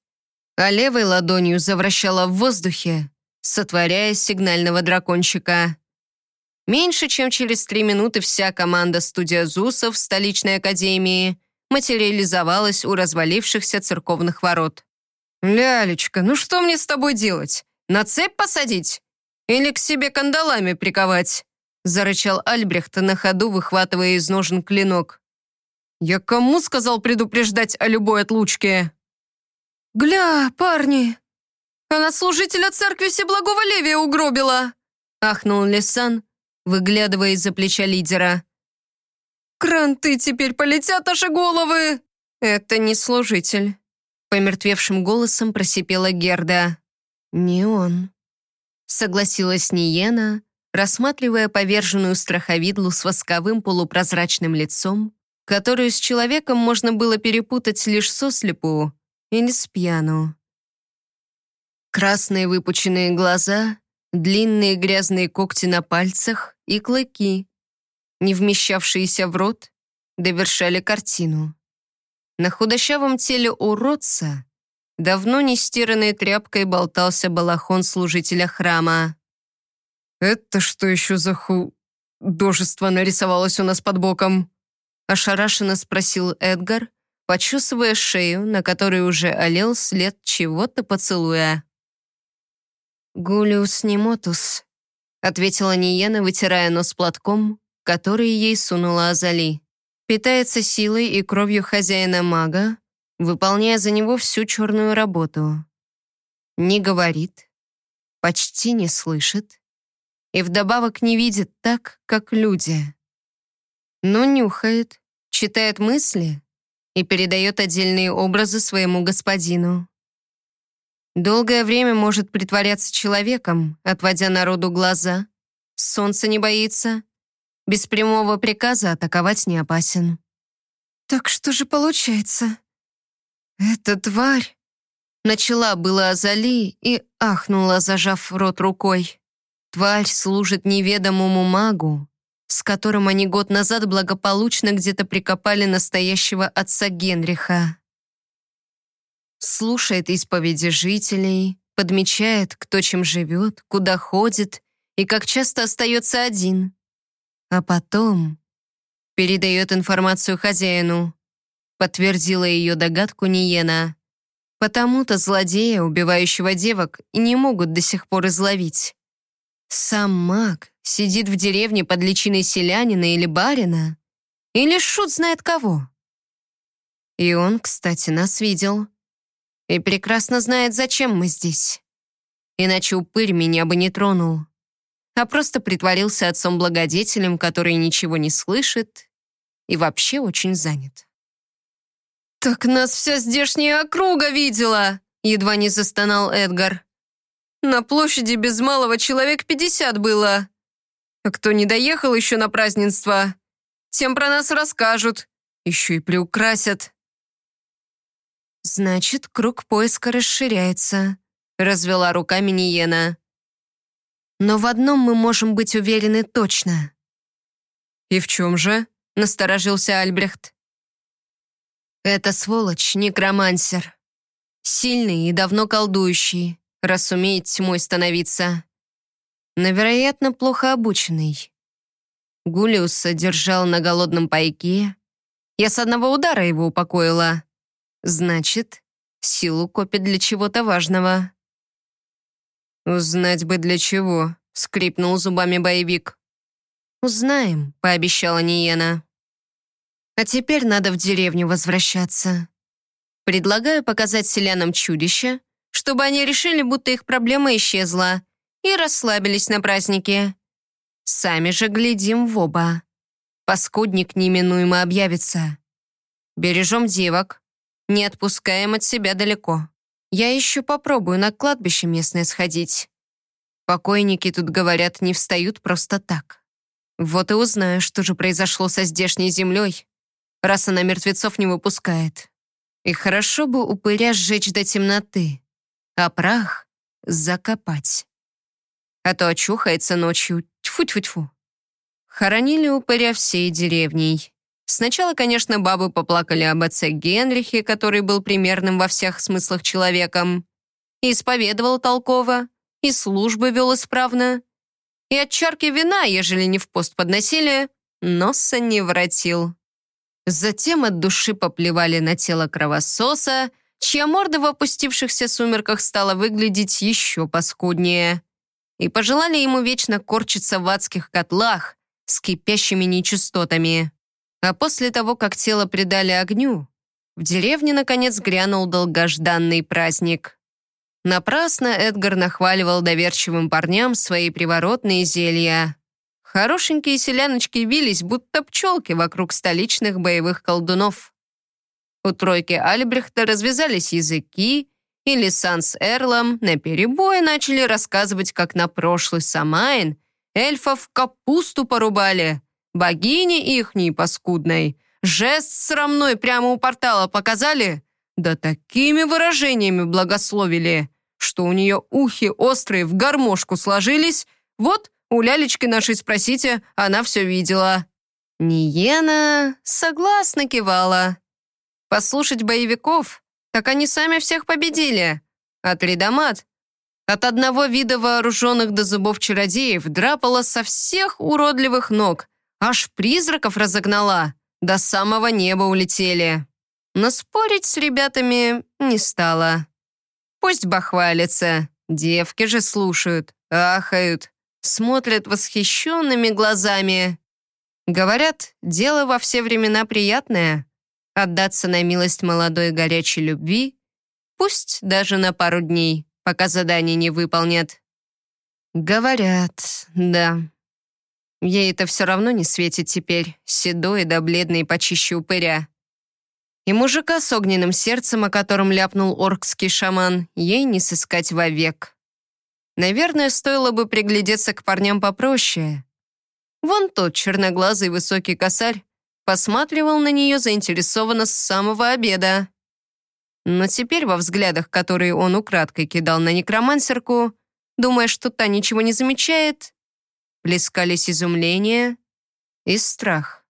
а левой ладонью завращала в воздухе, сотворяя сигнального дракончика. Меньше чем через три минуты вся команда студия ЗУСов столичной академии материализовалась у развалившихся церковных ворот. «Лялечка, ну что мне с тобой делать? На цепь посадить? Или к себе кандалами приковать?» зарычал Альбрехт на ходу, выхватывая из ножен клинок. «Я кому сказал предупреждать о любой отлучке?» «Гля, парни, она служителя церкви Всеблагого Левия угробила!» ахнул Лисан, выглядывая из-за плеча лидера. «Кранты теперь полетят наши головы!» «Это не служитель», — помертвевшим голосом просипела Герда. «Не он», — согласилась Ниена, рассматривая поверженную страховидлу с восковым полупрозрачным лицом, которую с человеком можно было перепутать лишь сослепу или с пьяну. Красные выпученные глаза, длинные грязные когти на пальцах и клыки, не вмещавшиеся в рот, довершали картину. На худощавом теле уродца давно не стиранной тряпкой болтался балахон служителя храма. «Это что еще за ху... дожество нарисовалось у нас под боком?» Ошарашенно спросил Эдгар, почесывая шею, на которой уже олел след чего-то поцелуя. «Гулиус немотус», — ответила Ниена, вытирая нос платком, который ей сунула Азали. «Питается силой и кровью хозяина мага, выполняя за него всю черную работу. Не говорит, почти не слышит и вдобавок не видит так, как люди. Но нюхает, читает мысли и передает отдельные образы своему господину. Долгое время может притворяться человеком, отводя народу глаза. Солнце не боится. Без прямого приказа атаковать не опасен. «Так что же получается?» «Эта тварь!» Начала была Азали и ахнула, зажав рот рукой. Тварь служит неведомому магу, с которым они год назад благополучно где-то прикопали настоящего отца Генриха слушает исповеди жителей, подмечает, кто чем живет, куда ходит и как часто остается один. А потом передает информацию хозяину. Подтвердила ее догадку Ниена. Потому-то злодея, убивающего девок, не могут до сих пор изловить. Сам маг сидит в деревне под личиной селянина или барина, или шут знает кого. И он, кстати, нас видел и прекрасно знает, зачем мы здесь. Иначе упырь меня бы не тронул, а просто притворился отцом-благодетелем, который ничего не слышит и вообще очень занят. «Так нас вся здешняя округа видела!» едва не застонал Эдгар. «На площади без малого человек пятьдесят было. Кто не доехал еще на празднество, тем про нас расскажут, еще и приукрасят». «Значит, круг поиска расширяется», — развела руками Ниена. «Но в одном мы можем быть уверены точно». «И в чем же?» — насторожился Альбрехт. «Это сволочь, некромансер. Сильный и давно колдующий, раз умеет тьмой становиться. Но, вероятно, плохо обученный. Гулиуса держал на голодном пайке. Я с одного удара его упокоила. Значит, силу копит для чего-то важного. «Узнать бы для чего», — скрипнул зубами боевик. «Узнаем», — пообещала Ниена. «А теперь надо в деревню возвращаться. Предлагаю показать селянам чудище, чтобы они решили, будто их проблема исчезла, и расслабились на празднике. Сами же глядим в оба. Паскудник неминуемо объявится. Бережем девок, не отпускаем от себя далеко. Я еще попробую на кладбище местное сходить. Покойники тут, говорят, не встают просто так. Вот и узнаю, что же произошло со здешней землей, раз она мертвецов не выпускает. И хорошо бы упыря сжечь до темноты, а прах закопать. А то очухается ночью, тьфу-тьфу-тьфу. Хоронили упыря всей деревней. Сначала, конечно, бабы поплакали об отце Генрихе, который был примерным во всех смыслах человеком, и исповедовал толково, и службы вел исправно, и от чарки вина, ежели не в пост подносили, носа не воротил. Затем от души поплевали на тело кровососа, чья морда в опустившихся сумерках стала выглядеть еще паскуднее, и пожелали ему вечно корчиться в адских котлах с кипящими нечистотами. А после того, как тело предали огню, в деревне, наконец, грянул долгожданный праздник. Напрасно Эдгар нахваливал доверчивым парням свои приворотные зелья. Хорошенькие селяночки бились, будто пчелки вокруг столичных боевых колдунов. У тройки Альбрехта развязались языки, и Лисан с Эрлом наперебой начали рассказывать, как на прошлый Самайн эльфов капусту порубали — Богини ихней паскудной. Жест срамной прямо у портала показали, да такими выражениями благословили, что у нее ухи острые в гармошку сложились. Вот у лялечки нашей спросите, она все видела. Ниена согласно кивала. Послушать боевиков, так они сами всех победили. От Ридомат от одного вида вооруженных до зубов чародеев драпала со всех уродливых ног, аж призраков разогнала, до самого неба улетели. Но спорить с ребятами не стала. Пусть бахвалится, девки же слушают, ахают, смотрят восхищенными глазами. Говорят, дело во все времена приятное. Отдаться на милость молодой горячей любви, пусть даже на пару дней пока задание не выполнят. Говорят, да. Ей это все равно не светит теперь, седой да бледный почище упыря. И мужика с огненным сердцем, о котором ляпнул оркский шаман, ей не сыскать вовек. Наверное, стоило бы приглядеться к парням попроще. Вон тот черноглазый высокий косарь посматривал на нее заинтересованно с самого обеда. Но теперь во взглядах, которые он украдкой кидал на некромансерку, думая, что та ничего не замечает, плескались изумление и страх.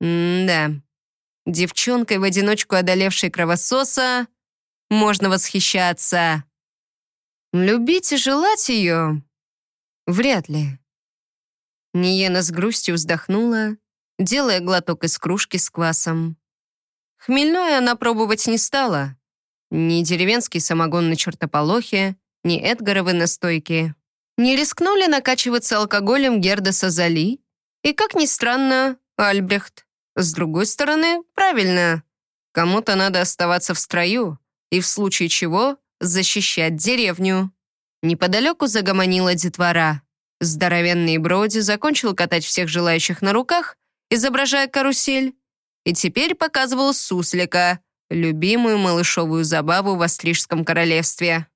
М-да, девчонкой в одиночку одолевшей кровососа можно восхищаться. Любить и желать ее? Вряд ли. Ниена с грустью вздохнула, делая глоток из кружки с квасом. Хмельное она пробовать не стала. Ни деревенский самогон на чертополохе, ни Эдгаровы настойки. Не рискнули накачиваться алкоголем Гердеса Зали и, как ни странно, Альбрехт. С другой стороны, правильно. Кому-то надо оставаться в строю и в случае чего защищать деревню. Неподалеку загомонила детвора. Здоровенный Броди закончил катать всех желающих на руках, изображая карусель, и теперь показывал суслика, любимую малышовую забаву в Австрийском королевстве.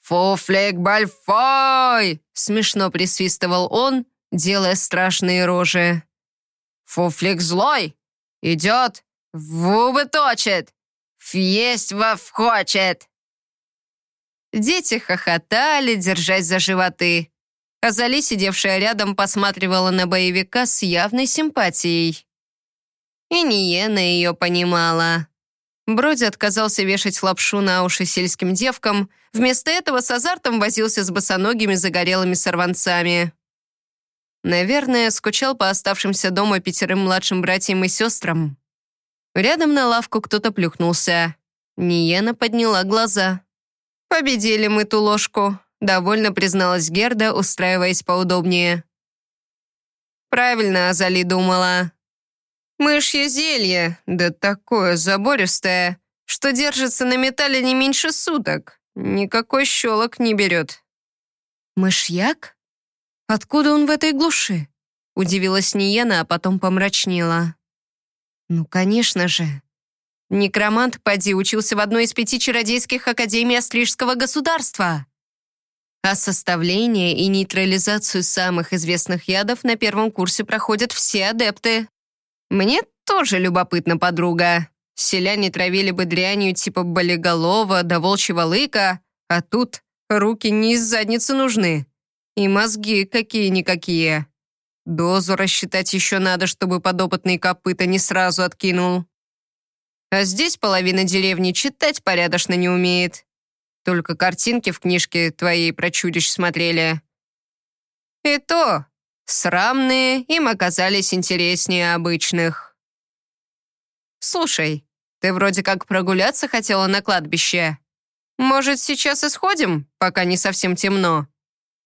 «Фуфлик Бальфой!» — смешно присвистывал он, делая страшные рожи. «Фуфлик злой! Идет, в точит! Фесть во вхочет!» Дети хохотали, держась за животы. Азали, сидевшая рядом, посматривала на боевика с явной симпатией. И Ниена ее понимала. Броди отказался вешать лапшу на уши сельским девкам, вместо этого с азартом возился с босоногими загорелыми сорванцами. Наверное, скучал по оставшимся дома пятерым младшим братьям и сестрам. Рядом на лавку кто-то плюхнулся. Ниена подняла глаза. «Победили мы ту ложку», — довольно призналась Герда, устраиваясь поудобнее. «Правильно Азали думала. Мышье зелье, да такое забористое, что держится на металле не меньше суток. Никакой щелок не берет. Мышьяк? Откуда он в этой глуши? Удивилась Ниена, а потом помрачнела. Ну, конечно же. Некромант Пади учился в одной из пяти чародейских академий Астрижского государства. А составление и нейтрализацию самых известных ядов на первом курсе проходят все адепты. «Мне тоже любопытно, подруга. Селяне травили бы дрянью типа болиголова да волчьего лыка, а тут руки не из задницы нужны. И мозги какие-никакие. Дозу рассчитать еще надо, чтобы подопытный копыта не сразу откинул. А здесь половина деревни читать порядочно не умеет. Только картинки в книжке твоей про чудищ смотрели. И то Срамные им оказались интереснее обычных. «Слушай, ты вроде как прогуляться хотела на кладбище. Может, сейчас и сходим, пока не совсем темно?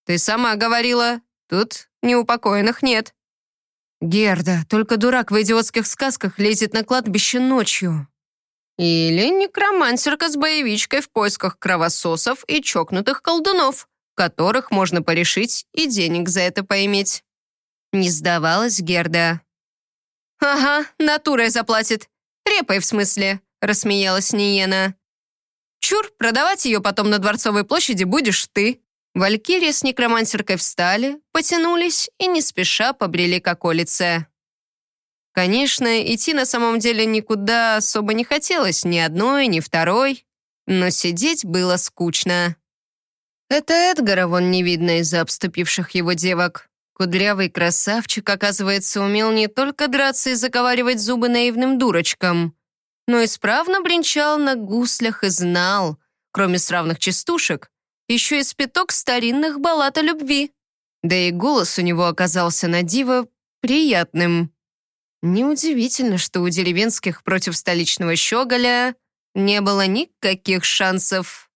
Ты сама говорила, тут неупокоенных нет». «Герда, только дурак в идиотских сказках лезет на кладбище ночью». «Или некромансерка с боевичкой в поисках кровососов и чокнутых колдунов, которых можно порешить и денег за это поиметь». Не сдавалась Герда. «Ага, натурой заплатит. Репой, в смысле», — рассмеялась Ниена. «Чур, продавать ее потом на Дворцовой площади будешь ты». Валькирия с некромансеркой встали, потянулись и не спеша побрели к околице. Конечно, идти на самом деле никуда особо не хотелось, ни одной, ни второй, но сидеть было скучно. Это Эдгара вон не видно из-за обступивших его девок. Кудрявый красавчик, оказывается, умел не только драться и заговаривать зубы наивным дурочкам, но исправно бренчал на гуслях и знал, кроме сравных частушек, еще и спиток старинных баллад о любви. Да и голос у него оказался на диво приятным. Неудивительно, что у деревенских против столичного щеголя не было никаких шансов.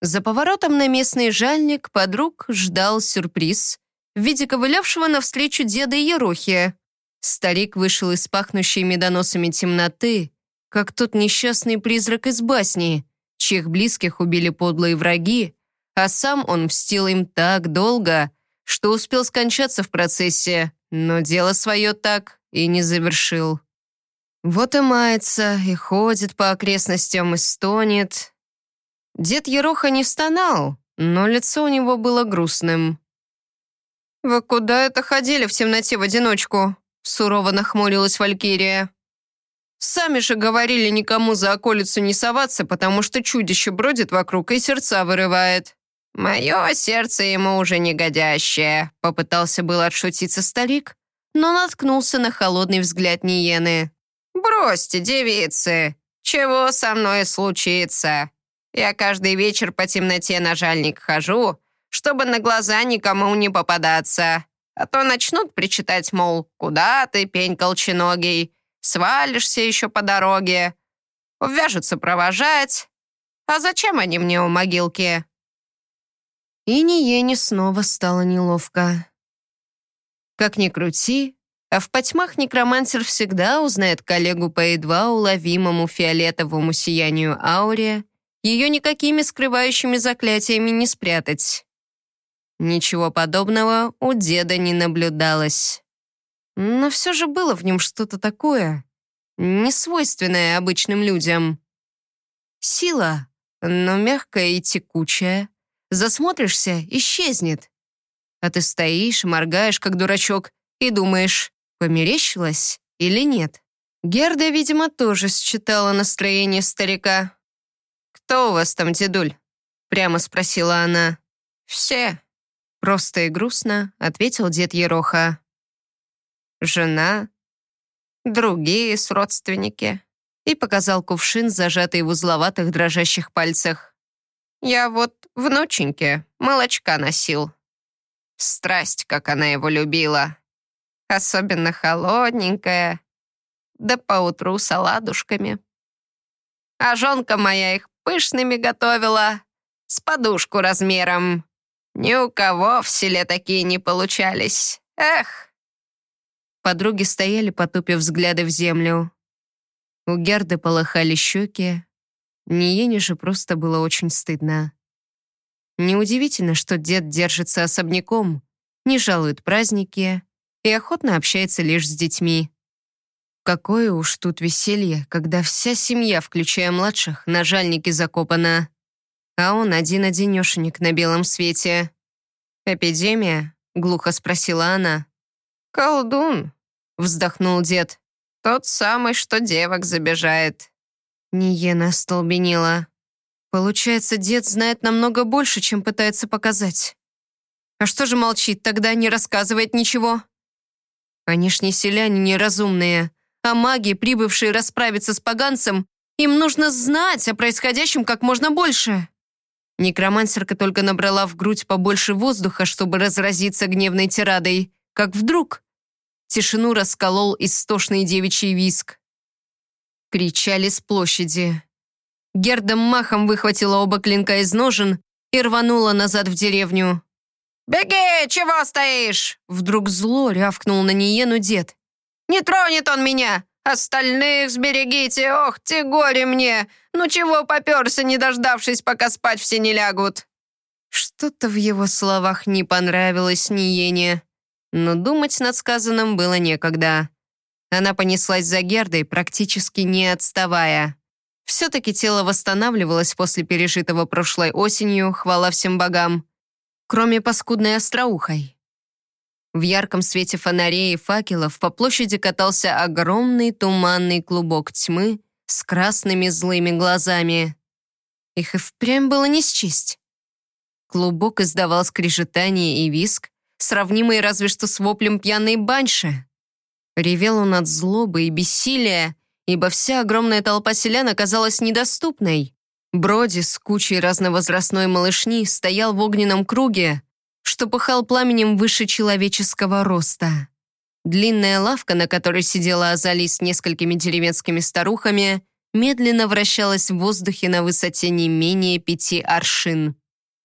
За поворотом на местный жальник подруг ждал сюрприз в виде ковылявшего навстречу деда Ерохия. Старик вышел из пахнущей медоносами темноты, как тот несчастный призрак из басни, чьих близких убили подлые враги, а сам он мстил им так долго, что успел скончаться в процессе, но дело свое так и не завершил. Вот и мается, и ходит по окрестностям, и стонет, Дед Ероха не стонал, но лицо у него было грустным. «Вы куда это ходили в темноте в одиночку?» сурово нахмурилась Валькирия. «Сами же говорили никому за околицу не соваться, потому что чудище бродит вокруг и сердца вырывает». «Мое сердце ему уже негодящее», — попытался было отшутиться старик, но наткнулся на холодный взгляд Ниены. «Бросьте, девицы, чего со мной случится? Я каждый вечер по темноте на жальник хожу, чтобы на глаза никому не попадаться. А то начнут причитать, мол, куда ты, пень колченогий, свалишься еще по дороге. Увяжутся провожать. А зачем они мне у могилки?» И Ниене снова стало неловко. Как ни крути, а в потьмах некромансер всегда узнает коллегу по едва уловимому фиолетовому сиянию ауре ее никакими скрывающими заклятиями не спрятать. Ничего подобного у деда не наблюдалось. Но все же было в нем что-то такое, несвойственное обычным людям. Сила, но мягкая и текучая. Засмотришься — исчезнет. А ты стоишь, моргаешь, как дурачок, и думаешь, померещилась или нет. Герда, видимо, тоже считала настроение старика. «Кто у вас там, дедуль?» — прямо спросила она. «Все». Просто и грустно ответил дед Ероха. «Жена, другие с родственники» и показал кувшин, зажатый в узловатых дрожащих пальцах. «Я вот внученьке молочка носил. Страсть, как она его любила. Особенно холодненькая, да поутру с оладушками. А жонка моя их пышными готовила, с подушку размером. Ни у кого в селе такие не получались. Эх!» Подруги стояли, потупив взгляды в землю. У Герды полыхали щеки. Ниене же просто было очень стыдно. Неудивительно, что дед держится особняком, не жалует праздники и охотно общается лишь с детьми. Какое уж тут веселье, когда вся семья, включая младших, на жальнике закопана. А он один-одинешенек на белом свете. «Эпидемия?» — глухо спросила она. «Колдун», — вздохнул дед. «Тот самый, что девок забежает». Ниена остолбенела. Получается, дед знает намного больше, чем пытается показать. А что же молчит тогда, не рассказывает ничего? Они ж не селяне неразумные а маги, прибывшие расправиться с поганцем, им нужно знать о происходящем как можно больше. Некромансерка только набрала в грудь побольше воздуха, чтобы разразиться гневной тирадой, как вдруг тишину расколол истошный девичий виск. Кричали с площади. Герда махом выхватила оба клинка из ножен и рванула назад в деревню. «Беги, чего стоишь?» Вдруг зло рявкнул на Ниену дед. Не тронет он меня! Остальных сберегите! Ох, те горе мне! Ну чего попёрся, не дождавшись, пока спать все не лягут?» Что-то в его словах не понравилось Ниене, но думать над сказанным было некогда. Она понеслась за Гердой, практически не отставая. Все-таки тело восстанавливалось после пережитого прошлой осенью, хвала всем богам, кроме паскудной остроухой. В ярком свете фонарей и факелов по площади катался огромный туманный клубок тьмы с красными злыми глазами. Их и впрямь было не счесть. Клубок издавал скрежетание и виск, сравнимый разве что с воплем пьяной банши. Ревел он от злобы и бессилия, ибо вся огромная толпа селян оказалась недоступной. Броди с кучей разновозрастной малышни стоял в огненном круге, что пыхал пламенем выше человеческого роста. Длинная лавка, на которой сидела Азали с несколькими деревенскими старухами, медленно вращалась в воздухе на высоте не менее пяти аршин.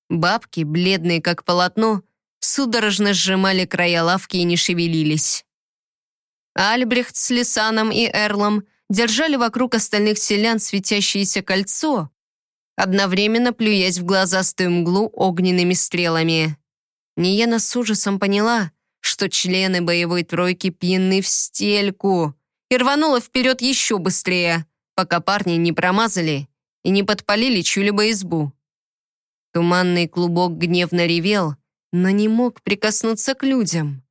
Бабки, бледные как полотно, судорожно сжимали края лавки и не шевелились. Альбрехт с Лисаном и Эрлом держали вокруг остальных селян светящееся кольцо, одновременно плюясь в глазастую мглу огненными стрелами. Ниена с ужасом поняла, что члены боевой тройки пьяны в стельку, и рванула вперед еще быстрее, пока парни не промазали и не подпалили чью-либо избу. Туманный клубок гневно ревел, но не мог прикоснуться к людям.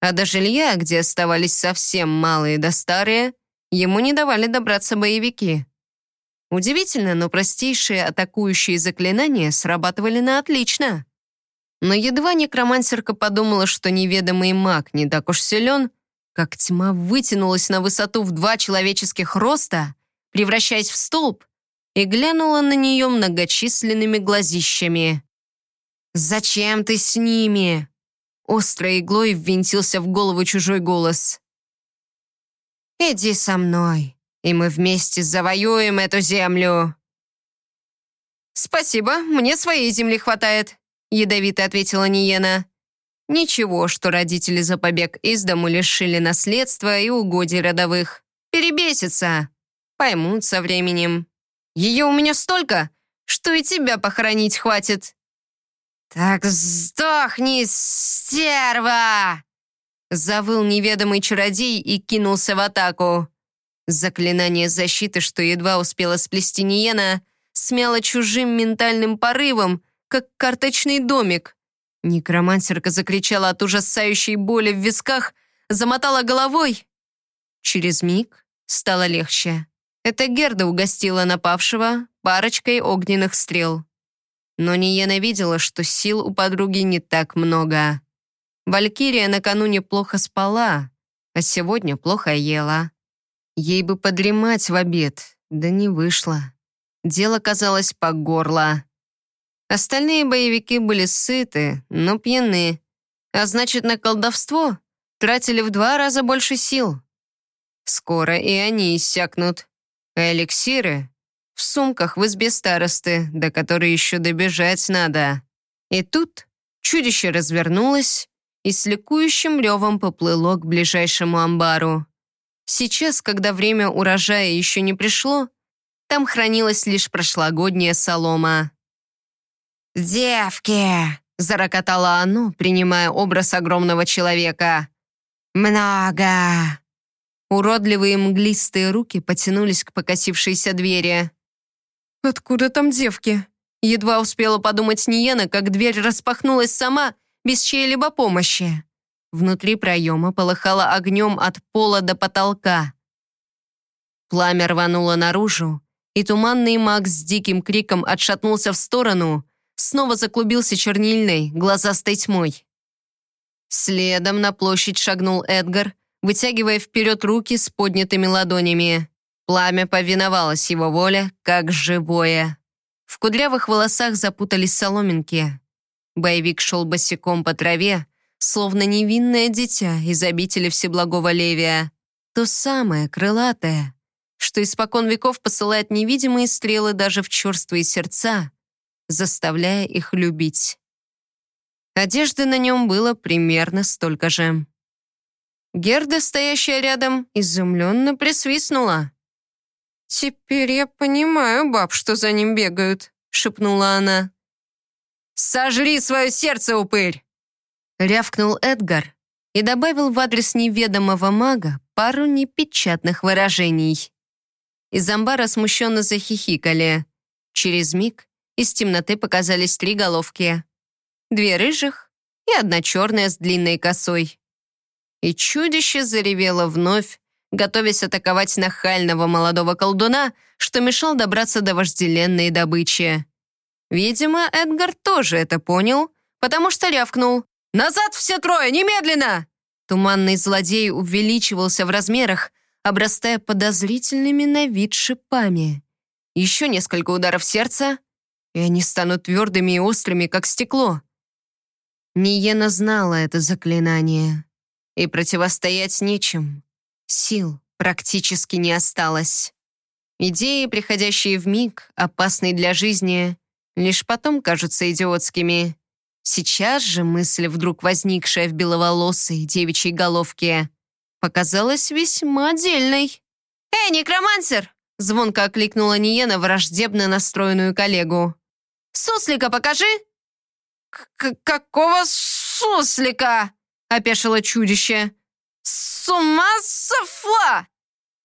А до жилья, где оставались совсем малые да старые, ему не давали добраться боевики. Удивительно, но простейшие атакующие заклинания срабатывали на отлично. Но едва некромансерка подумала, что неведомый маг не так уж силен, как тьма вытянулась на высоту в два человеческих роста, превращаясь в столб, и глянула на нее многочисленными глазищами. «Зачем ты с ними?» Острой иглой ввинтился в голову чужой голос. «Иди со мной, и мы вместе завоюем эту землю!» «Спасибо, мне своей земли хватает», — ядовито ответила Ниена. «Ничего, что родители за побег из дому лишили наследства и угодий родовых. Перебесятся. Поймут со временем. Ее у меня столько, что и тебя похоронить хватит». «Так сдохни, стерва!» Завыл неведомый чародей и кинулся в атаку. Заклинание защиты, что едва успела сплести Ниена, смяло чужим ментальным порывом, как карточный домик. Некромансерка закричала от ужасающей боли в висках, замотала головой. Через миг стало легче. Это Герда угостила напавшего парочкой огненных стрел. Но Ниена видела, что сил у подруги не так много. Валькирия накануне плохо спала, а сегодня плохо ела. Ей бы подремать в обед, да не вышло. Дело казалось по горло. Остальные боевики были сыты, но пьяны, а значит, на колдовство тратили в два раза больше сил. Скоро и они иссякнут. А эликсиры в сумках в избе старосты, до которой еще добежать надо. И тут чудище развернулось и с ликующим ревом поплыло к ближайшему амбару. Сейчас, когда время урожая еще не пришло, там хранилась лишь прошлогодняя солома. «Девки!» — зарокотало оно, принимая образ огромного человека. «Много!» Уродливые мглистые руки потянулись к покосившейся двери. «Откуда там девки?» Едва успела подумать Ниена, как дверь распахнулась сама, без чьей-либо помощи. Внутри проема полыхало огнем от пола до потолка. Пламя рвануло наружу, и туманный маг с диким криком отшатнулся в сторону, снова заклубился чернильной, глазастой тьмой. Следом на площадь шагнул Эдгар, вытягивая вперед руки с поднятыми ладонями. Пламя повиновалось его воле, как живое. В кудрявых волосах запутались соломинки. Боевик шел босиком по траве, словно невинное дитя из обители Всеблагого Левия. То самое, крылатое, что испокон веков посылает невидимые стрелы даже в черствые сердца, заставляя их любить. Одежды на нем было примерно столько же. Герда, стоящая рядом, изумленно присвистнула. «Теперь я понимаю, баб, что за ним бегают», — шепнула она. «Сожри свое сердце, упырь!» Рявкнул Эдгар и добавил в адрес неведомого мага пару непечатных выражений. Из амбара смущенно захихикали. Через миг из темноты показались три головки. Две рыжих и одна черная с длинной косой. И чудище заревело вновь, готовясь атаковать нахального молодого колдуна, что мешал добраться до вожделенной добычи. Видимо, Эдгар тоже это понял, потому что рявкнул. Назад все трое, немедленно!» Туманный злодей увеличивался в размерах, обрастая подозрительными на вид шипами. Еще несколько ударов сердца, и они станут твердыми и острыми, как стекло. Ниена знала это заклинание, и противостоять нечем. Сил практически не осталось. Идеи, приходящие в миг, опасные для жизни, лишь потом кажутся идиотскими. Сейчас же мысль, вдруг возникшая в беловолосой девичьей головке, показалась весьма отдельной. «Эй, некромансер!» — звонко окликнула Ниена враждебно настроенную коллегу. «Суслика покажи!» К «Какого суслика?» — опешило чудище. «С ума сошла!»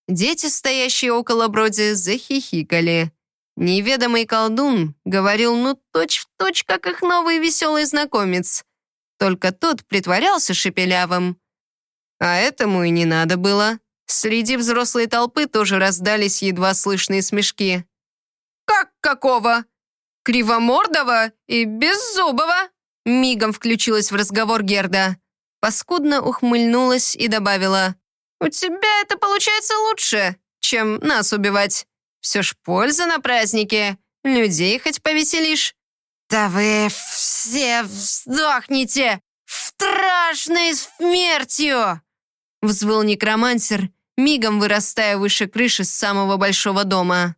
Дети, стоящие около Броди, захихикали. Неведомый колдун говорил ну точь-в-точь, точь, как их новый веселый знакомец. Только тот притворялся шепелявым. А этому и не надо было. Среди взрослой толпы тоже раздались едва слышные смешки. «Как какого? Кривомордого и беззубого?» Мигом включилась в разговор Герда. Паскудно ухмыльнулась и добавила. «У тебя это получается лучше, чем нас убивать. Все ж польза на празднике. Людей хоть повеселишь». «Да вы все сдохнете страшной смертью!» Взвыл некромансер, мигом вырастая выше крыши самого большого дома.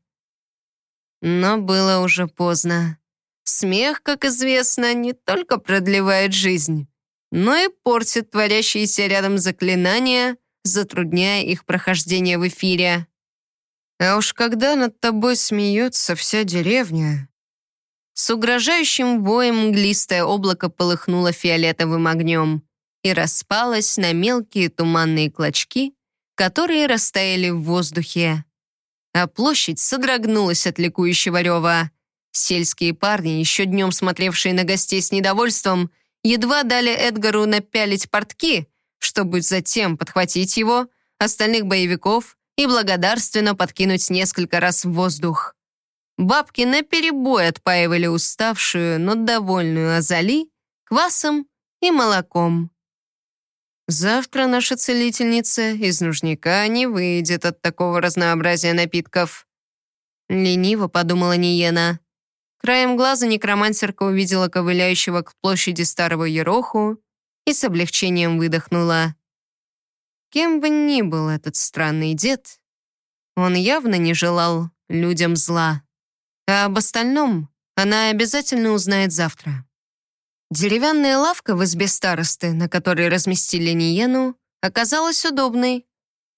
Но было уже поздно. Смех, как известно, не только продлевает жизнь, но и портит творящиеся рядом заклинания, затрудняя их прохождение в эфире. А уж когда над тобой смеется вся деревня... С угрожающим воем мглистое облако полыхнуло фиолетовым огнем и распалось на мелкие туманные клочки, которые растаяли в воздухе. А площадь содрогнулась от ликующего рева. Сельские парни, еще днем смотревшие на гостей с недовольством, едва дали Эдгару напялить портки, чтобы затем подхватить его, остальных боевиков и благодарственно подкинуть несколько раз в воздух. Бабки наперебой отпаивали уставшую, но довольную Азали квасом и молоком. Завтра наша целительница из нужника не выйдет от такого разнообразия напитков. Лениво подумала Ниена. Краем глаза некромансерка увидела ковыляющего к площади старого Ероху и с облегчением выдохнула. Кем бы ни был этот странный дед, он явно не желал людям зла. А об остальном она обязательно узнает завтра. Деревянная лавка в избе старосты, на которой разместили Ниену, оказалась удобной.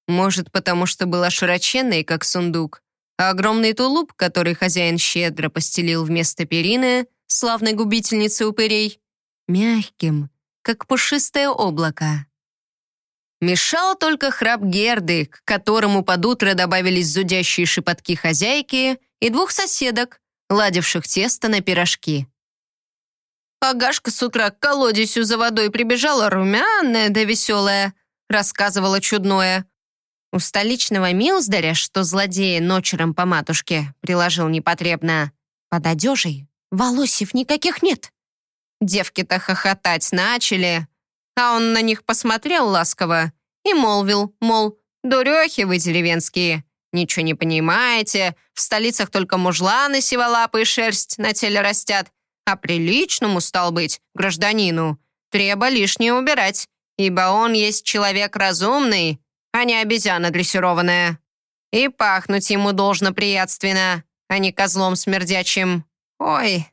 Может, потому что была широченной, как сундук, а огромный тулуп, который хозяин щедро постелил вместо перины, славной губительницы упырей, мягким, как пушистое облако. Мешал только храп Герды, к которому под утро добавились зудящие шепотки хозяйки и двух соседок, ладивших тесто на пирожки. Агашка с утра к колодесю за водой прибежала румяная да веселая, рассказывала чудное. У столичного Милздаря, что злодея ночером по матушке приложил непотребно, под одежей волосев никаких нет. Девки-то хохотать начали, а он на них посмотрел ласково и молвил, мол, «Дурехи вы деревенские, ничего не понимаете, в столицах только мужланы сиволапы и шерсть на теле растят, а приличному, стал быть, гражданину, треба лишнее убирать, ибо он есть человек разумный, а не обезьяна дрессированная. И пахнуть ему должно приятственно, а не козлом смердячим. Ой,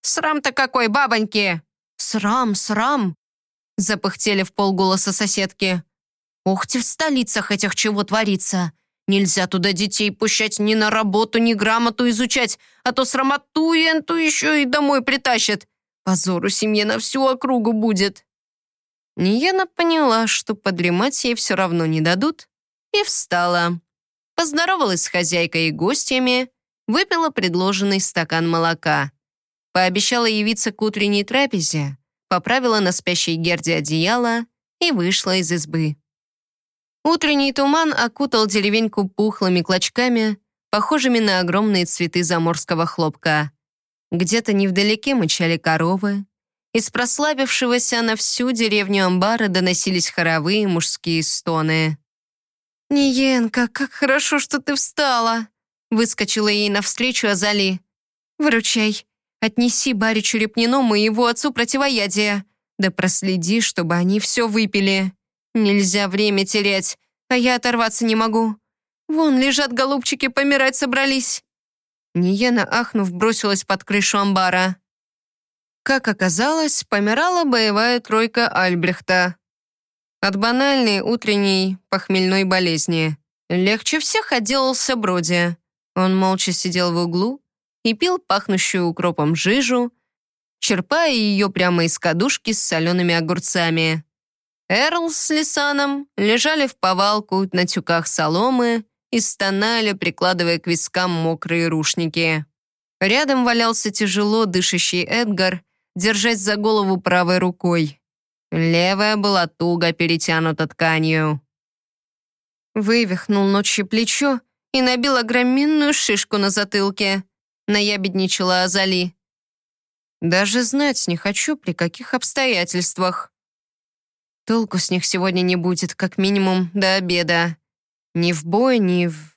срам-то какой, бабоньки!» «Срам, срам!» Запыхтели в полголоса соседки. «Ух ты, в столицах этих чего творится! Нельзя туда детей пущать ни на работу, ни грамоту изучать, а то срамоту и энту еще и домой притащат. Позору семье на всю округу будет». Ниена поняла, что подремать ей все равно не дадут, и встала. Поздоровалась с хозяйкой и гостями, выпила предложенный стакан молока. Пообещала явиться к утренней трапезе, поправила на спящей Герде одеяло и вышла из избы. Утренний туман окутал деревеньку пухлыми клочками, похожими на огромные цветы заморского хлопка. Где-то невдалеке мычали коровы, Из прославившегося на всю деревню амбара доносились хоровые мужские стоны. «Ниенка, как хорошо, что ты встала!» Выскочила ей навстречу Азали. «Выручай, отнеси баричу Репниному и его отцу противоядие. Да проследи, чтобы они все выпили. Нельзя время терять, а я оторваться не могу. Вон лежат голубчики, помирать собрались». Ниена, ахнув, бросилась под крышу амбара. Как оказалось, помирала боевая тройка Альбрехта. От банальной утренней похмельной болезни. Легче всех отделался Броди. Он молча сидел в углу и пил пахнущую укропом жижу, черпая ее прямо из кадушки с солеными огурцами. Эрл с Лисаном лежали в повалку на тюках соломы и стонали, прикладывая к вискам мокрые рушники. Рядом валялся тяжело дышащий Эдгар держась за голову правой рукой. Левая была туго перетянута тканью. Вывихнул ночью плечо и набил огроменную шишку на затылке. Наябедничала Азали. Даже знать не хочу, при каких обстоятельствах. Толку с них сегодня не будет, как минимум до обеда. Ни в бой, ни в...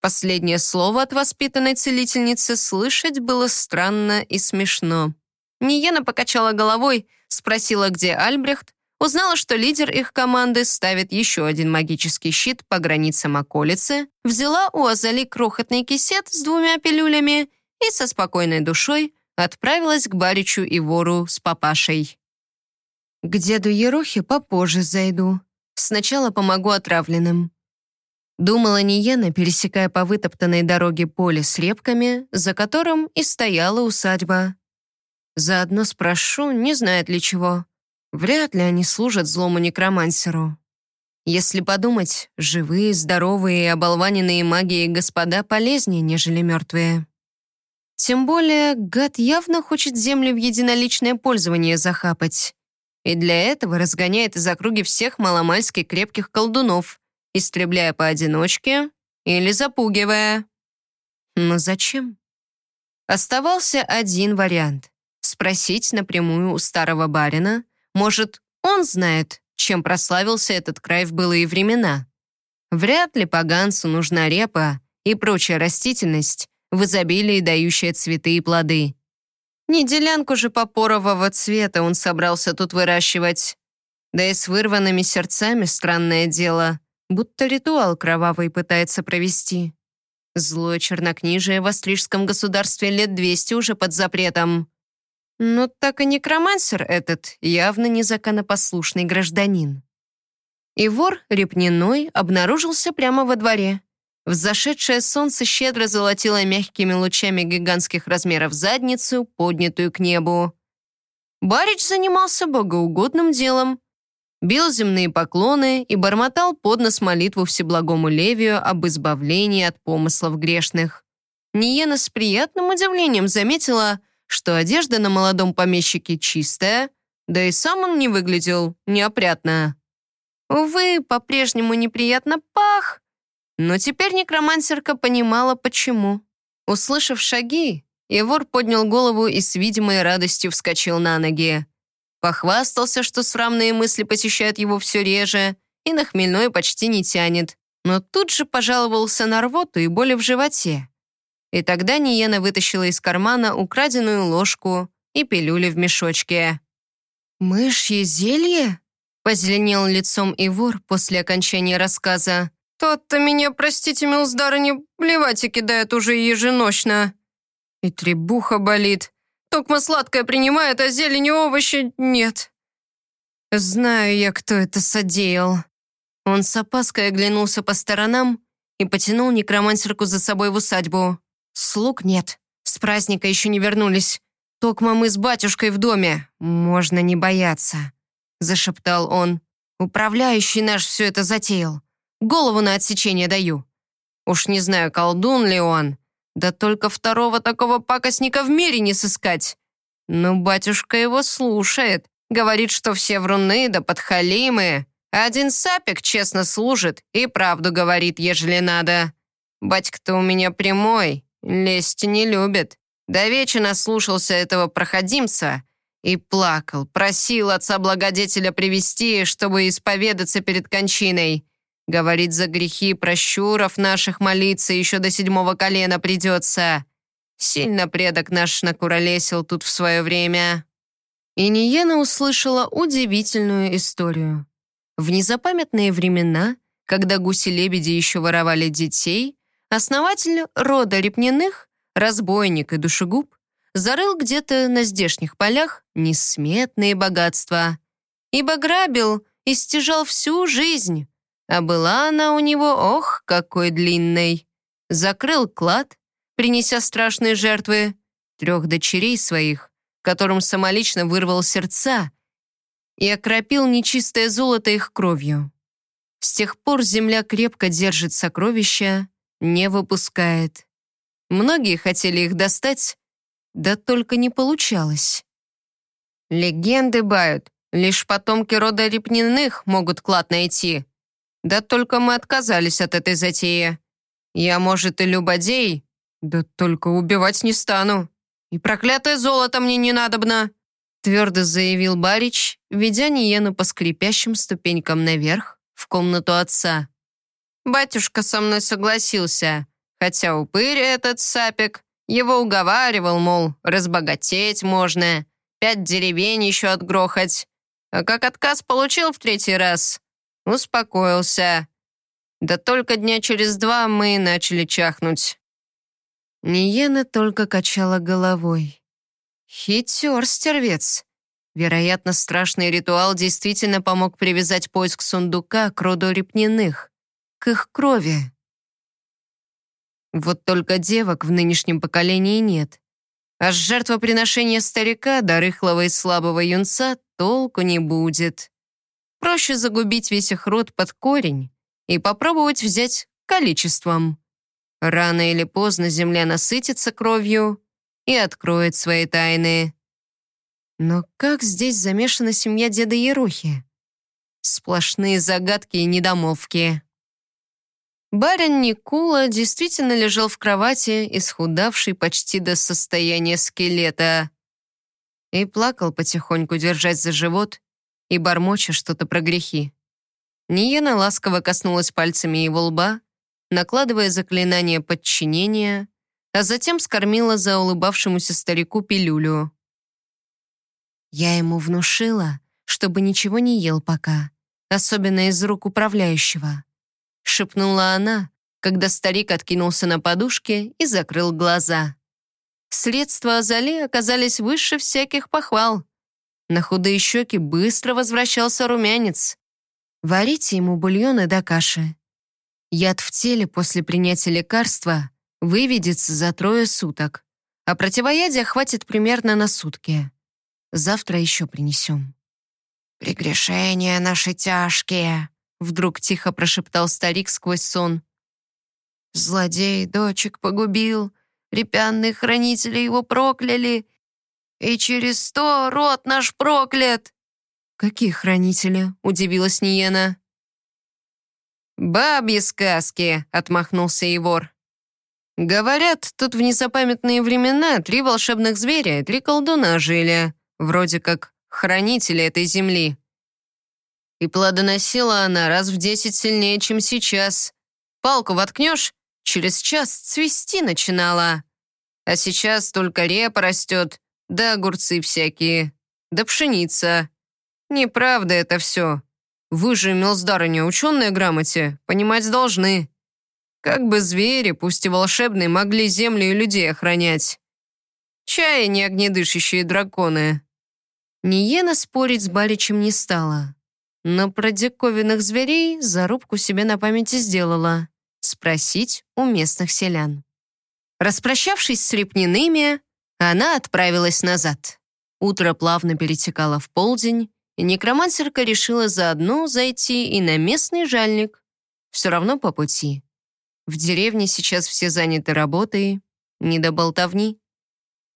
Последнее слово от воспитанной целительницы слышать было странно и смешно. Ниена покачала головой, спросила, где Альбрехт, узнала, что лидер их команды ставит еще один магический щит по границам околицы, взяла у Азали крохотный кисет с двумя пилюлями и со спокойной душой отправилась к Баричу и вору с папашей. К деду Ерохе попозже зайду. Сначала помогу отравленным. Думала Ниена, пересекая по вытоптанной дороге поле с репками, за которым и стояла усадьба. Заодно спрошу, не знает ли чего. Вряд ли они служат злому некромансеру. Если подумать, живые, здоровые и оболваненные магией господа полезнее, нежели мертвые. Тем более, гад явно хочет земли в единоличное пользование захапать. И для этого разгоняет из округи всех маломальски крепких колдунов, истребляя поодиночке или запугивая. Но зачем? Оставался один вариант спросить напрямую у старого барина. Может, он знает, чем прославился этот край в былые времена. Вряд ли поганцу нужна репа и прочая растительность, в изобилии дающая цветы и плоды. Не делянку же попорового цвета он собрался тут выращивать. Да и с вырванными сердцами странное дело, будто ритуал кровавый пытается провести. Злое чернокнижие в Астрижском государстве лет 200 уже под запретом. Но так и некромансер этот явно незаконопослушный гражданин. И вор Репниной обнаружился прямо во дворе. Взошедшее солнце щедро золотило мягкими лучами гигантских размеров задницу, поднятую к небу. Барич занимался богоугодным делом. Бил земные поклоны и бормотал под нос молитву Всеблагому Левию об избавлении от помыслов грешных. Ниена с приятным удивлением заметила, что одежда на молодом помещике чистая, да и сам он не выглядел неопрятно. Увы, по-прежнему неприятно пах, но теперь некромансерка понимала, почему. Услышав шаги, Егор поднял голову и с видимой радостью вскочил на ноги. Похвастался, что срамные мысли посещают его все реже и на хмельное почти не тянет, но тут же пожаловался на рвоту и боли в животе. И тогда Ниена вытащила из кармана украденную ложку и пилюли в мешочке. «Мышье зелье?» — позеленел лицом Ивор после окончания рассказа. «Тот-то меня, простите, милздарыня, плевать кидает уже еженочно. И требуха болит. Токма сладкое принимает, а зелень и овощи нет». «Знаю я, кто это содеял». Он с опаской оглянулся по сторонам и потянул некромансерку за собой в усадьбу. Слуг нет. С праздника еще не вернулись. Токма мы с батюшкой в доме. Можно не бояться», — зашептал он. «Управляющий наш все это затеял. Голову на отсечение даю. Уж не знаю, колдун ли он. Да только второго такого пакостника в мире не сыскать. Но батюшка его слушает. Говорит, что все вруны да подхалимы. Один сапик честно служит и правду говорит, ежели надо. Батька-то у меня прямой, Лесть не любит. До вечера наслушался этого проходимца И плакал, просил отца-благодетеля привести, чтобы исповедаться перед кончиной. Говорит, за грехи прощуров наших молиться еще до седьмого колена придется. Сильно предок наш накуролесил тут в свое время. И Ниена услышала удивительную историю. В незапамятные времена, когда гуси-лебеди еще воровали детей, основатель рода Репниных, разбойник и душегуб, зарыл где-то на здешних полях несметные богатства. Ибо грабил и стяжал всю жизнь, а была она у него, ох, какой длинной. Закрыл клад, принеся страшные жертвы, трех дочерей своих, которым самолично вырвал сердца и окропил нечистое золото их кровью. С тех пор земля крепко держит сокровища, не выпускает. Многие хотели их достать, да только не получалось. Легенды бают, лишь потомки рода Репниных могут клад найти, да только мы отказались от этой затеи. Я, может, и любодей, да только убивать не стану. И проклятое золото мне не надобно, твердо заявил Барич, ведя Ниену по скрипящим ступенькам наверх, в комнату отца. Батюшка со мной согласился, хотя упырь этот сапик его уговаривал, мол, разбогатеть можно, пять деревень еще отгрохать. А как отказ получил в третий раз, Успокоился. Да только дня через два мы начали чахнуть. Ниена только качала головой. Хитер стервец. Вероятно, страшный ритуал действительно помог привязать поиск сундука к роду репниных, их крови. Вот только девок в нынешнем поколении нет. А с жертвоприношения старика до рыхлого и слабого юнца толку не будет. Проще загубить весь их род под корень и попробовать взять количеством. Рано или поздно земля насытится кровью и откроет свои тайны. Но как здесь замешана семья деда Ерухи? Сплошные загадки и недомолвки. Барин Никула действительно лежал в кровати, исхудавший почти до состояния скелета, и плакал потихоньку, держась за живот и бормоча что-то про грехи. Ниена ласково коснулась пальцами его лба, накладывая заклинание подчинения, а затем скормила за улыбавшемуся старику пилюлю. Я ему внушила, чтобы ничего не ел пока, особенно из рук управляющего. Шепнула она, когда старик откинулся на подушке и закрыл глаза. Средства Азали оказались выше всяких похвал. На худые щеки быстро возвращался румянец. Варите ему бульоны до каши. Яд в теле после принятия лекарства выведется за трое суток, а противоядия хватит примерно на сутки. Завтра еще принесем. «Прегрешения наши тяжкие», — вдруг тихо прошептал старик сквозь сон. «Злодей дочек погубил, репянные хранители его прокляли, и через сто рот наш проклят!» «Какие хранители?» — удивилась Ниена. «Бабьи сказки!» — отмахнулся Егор. «Говорят, тут в незапамятные времена три волшебных зверя и три колдуна жили, вроде как хранители этой земли. И плодоносила она раз в десять сильнее, чем сейчас. Палку воткнешь, через час цвести начинала. А сейчас только репа растет, да огурцы всякие, да пшеница. Неправда это все. Вы же, милздарыня, ученые грамоте, понимать должны. Как бы звери, пусть и волшебные, могли землю и людей охранять. Чая не огнедышащие драконы. Ниена спорить с Баличем не стала. Но про диковинных зверей зарубку себе на памяти сделала. Спросить у местных селян. Распрощавшись с репниными, она отправилась назад. Утро плавно перетекало в полдень, и некромансерка решила заодно зайти и на местный жальник. Все равно по пути. В деревне сейчас все заняты работой, не до болтовни.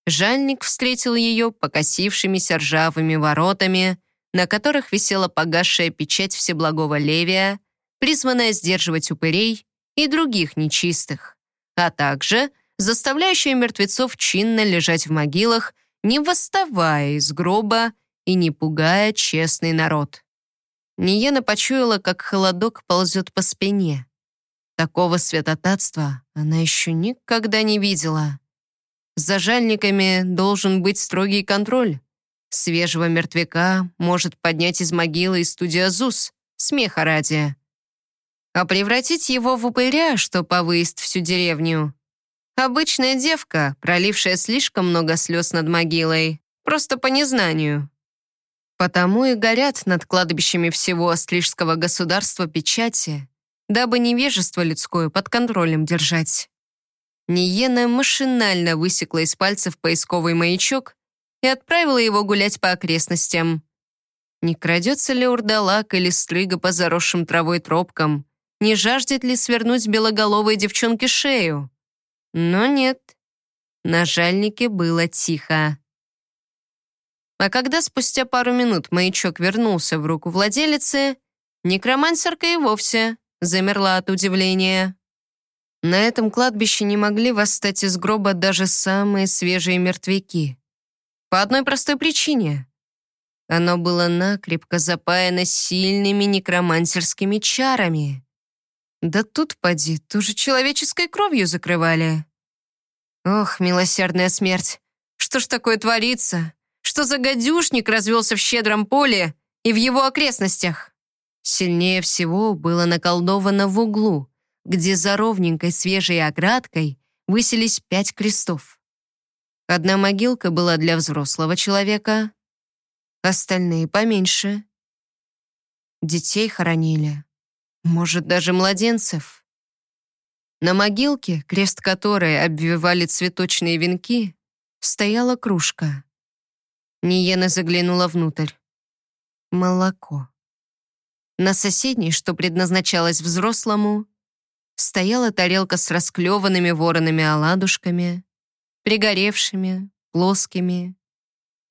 Жальник встретил ее покосившимися ржавыми воротами, на которых висела погасшая печать Всеблагого Левия, призванная сдерживать упырей и других нечистых, а также заставляющая мертвецов чинно лежать в могилах не восставая из гроба и не пугая честный народ. Ниена почуяла, как холодок ползет по спине. Такого святотатства она еще никогда не видела. За жальниками должен быть строгий контроль. Свежего мертвяка может поднять из могилы и студия ЗУС, смеха ради. А превратить его в упыря, что повыест всю деревню. Обычная девка, пролившая слишком много слез над могилой, просто по незнанию. Потому и горят над кладбищами всего Острижского государства печати, дабы невежество людское под контролем держать. Ниена машинально высекла из пальцев поисковый маячок и отправила его гулять по окрестностям. Не крадется ли урдалак или стрыга по заросшим травой тропкам? Не жаждет ли свернуть белоголовой девчонке шею? Но нет. На жальнике было тихо. А когда спустя пару минут маячок вернулся в руку владелицы, некромансерка и вовсе замерла от удивления. На этом кладбище не могли восстать из гроба даже самые свежие мертвяки. По одной простой причине. Оно было накрепко запаяно сильными некромансерскими чарами. Да тут, поди, тоже человеческой кровью закрывали. Ох, милосердная смерть, что ж такое творится? Что за гадюшник развелся в щедром поле и в его окрестностях? Сильнее всего было наколдовано в углу, где за ровненькой свежей оградкой высились пять крестов. Одна могилка была для взрослого человека, остальные поменьше. Детей хоронили, может, даже младенцев. На могилке, крест которой обвивали цветочные венки, стояла кружка. Ниена заглянула внутрь. Молоко. На соседней, что предназначалось взрослому, стояла тарелка с расклеванными воронами оладушками, пригоревшими, плоскими,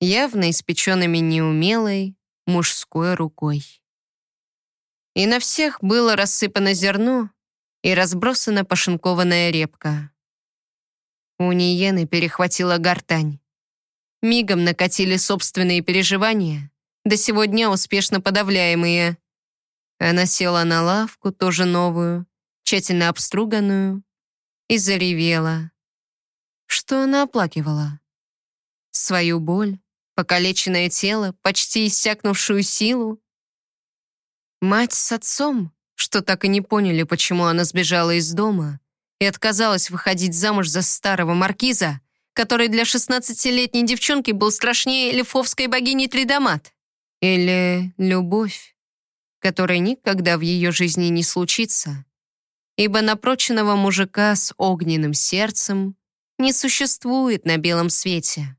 явно испеченными неумелой мужской рукой. И на всех было рассыпано зерно и разбросана пошинкованная репка. У Ниены перехватила гортань. Мигом накатили собственные переживания, до сегодня успешно подавляемые. Она села на лавку, тоже новую, тщательно обструганную, и заревела. Что она оплакивала? Свою боль, покалеченное тело, почти иссякнувшую силу? Мать с отцом, что так и не поняли, почему она сбежала из дома и отказалась выходить замуж за старого маркиза, который для шестнадцатилетней девчонки был страшнее лифовской богини Тридомат. Или любовь, которой никогда в ее жизни не случится, ибо напроченного мужика с огненным сердцем не существует на белом свете.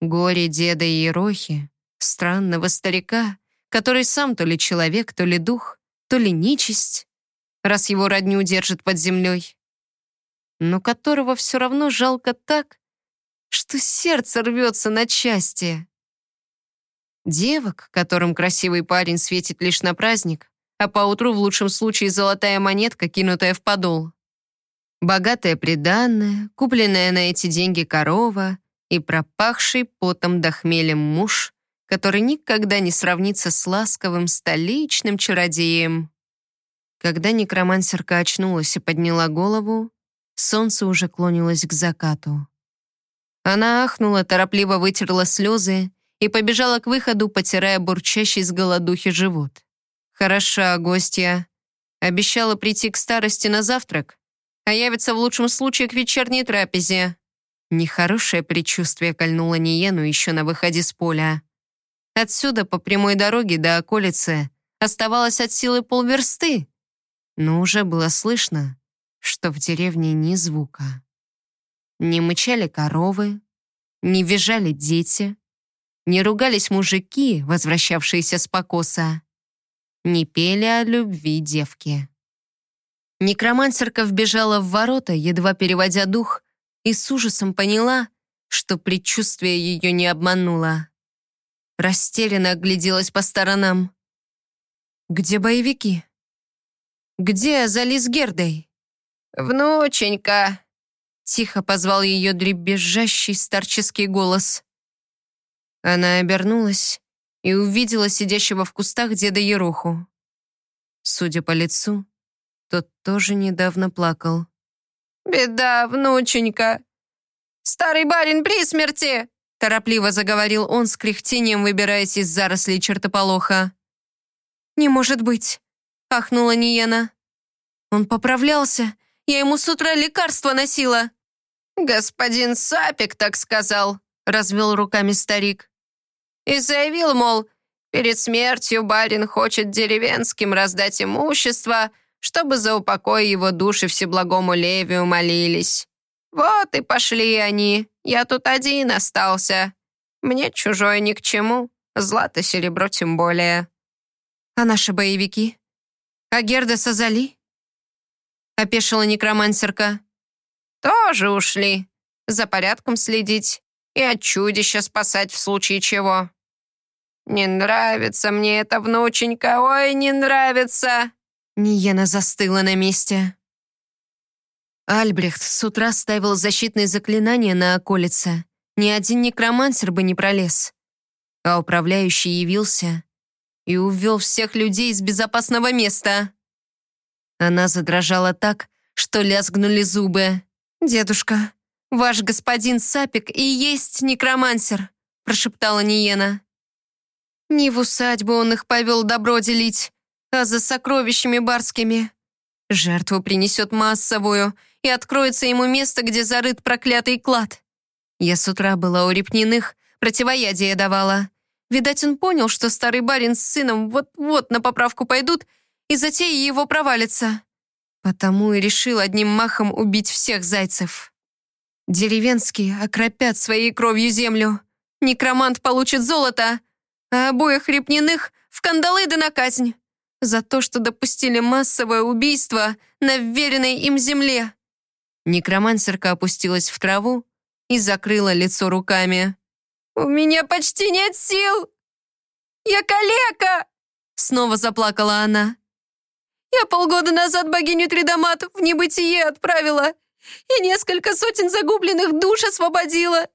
Горе деда Ерохи, странного старика, который сам то ли человек, то ли дух, то ли нечисть, раз его родню держит под землей, но которого все равно жалко так, что сердце рвется на части. Девок, которым красивый парень светит лишь на праздник, а поутру в лучшем случае золотая монетка, кинутая в подол. Богатая приданная, купленная на эти деньги корова и пропахший потом до хмелем муж, который никогда не сравнится с ласковым столичным чародеем. Когда некромансерка очнулась и подняла голову, солнце уже клонилось к закату. Она ахнула, торопливо вытерла слезы и побежала к выходу, потирая бурчащий с голодухи живот. «Хороша гостья. Обещала прийти к старости на завтрак, а явится в лучшем случае к вечерней трапезе. Нехорошее предчувствие кольнуло Ниену еще на выходе с поля. Отсюда по прямой дороге до околицы оставалось от силы полверсты, но уже было слышно, что в деревне ни звука. Не мычали коровы, не визжали дети, не ругались мужики, возвращавшиеся с покоса, не пели о любви девки. Некромансерка вбежала в ворота, едва переводя дух, и с ужасом поняла, что предчувствие ее не обмануло. Растерянно огляделась по сторонам. «Где боевики? Где Азали с Гердой?» «Внученька!» Тихо позвал ее дребезжащий старческий голос. Она обернулась и увидела сидящего в кустах деда Ероху. Судя по лицу, тот тоже недавно плакал. «Беда, внученька! Старый барин при смерти!» Торопливо заговорил он с кряхтением, выбираясь из зарослей чертополоха. «Не может быть!» — ахнула Ниена. «Он поправлялся. Я ему с утра лекарства носила». «Господин Сапик так сказал», — развел руками старик. «И заявил, мол, перед смертью барин хочет деревенским раздать имущество, чтобы за упокой его души всеблагому Левию молились. Вот и пошли они. Я тут один остался. Мне чужое ни к чему, злато серебро тем более». «А наши боевики? А Герда Сазали?» — опешила некромансерка. «Тоже ушли. За порядком следить и от чудища спасать в случае чего. Не нравится мне эта внученька, ой, не нравится!» Ниена застыла на месте. Альбрехт с утра ставил защитные заклинания на околице. Ни один некромансер бы не пролез. А управляющий явился и увел всех людей из безопасного места. Она задрожала так, что лязгнули зубы. «Дедушка, ваш господин Сапик и есть некромансер», прошептала Ниена. «Не в усадьбу он их повел добро делить, а за сокровищами барскими. Жертву принесет массовую, и откроется ему место, где зарыт проклятый клад. Я с утра была у Репниных, противоядие давала. Видать, он понял, что старый барин с сыном вот-вот на поправку пойдут, и затея его провалится. Потому и решил одним махом убить всех зайцев. Деревенские окропят своей кровью землю. Некромант получит золото, а обоих репниных в кандалы да на казнь за то, что допустили массовое убийство на вверенной им земле. Некромансерка опустилась в траву и закрыла лицо руками. «У меня почти нет сил! Я калека!» Снова заплакала она. «Я полгода назад богиню Тридомат в небытие отправила и несколько сотен загубленных душ освободила.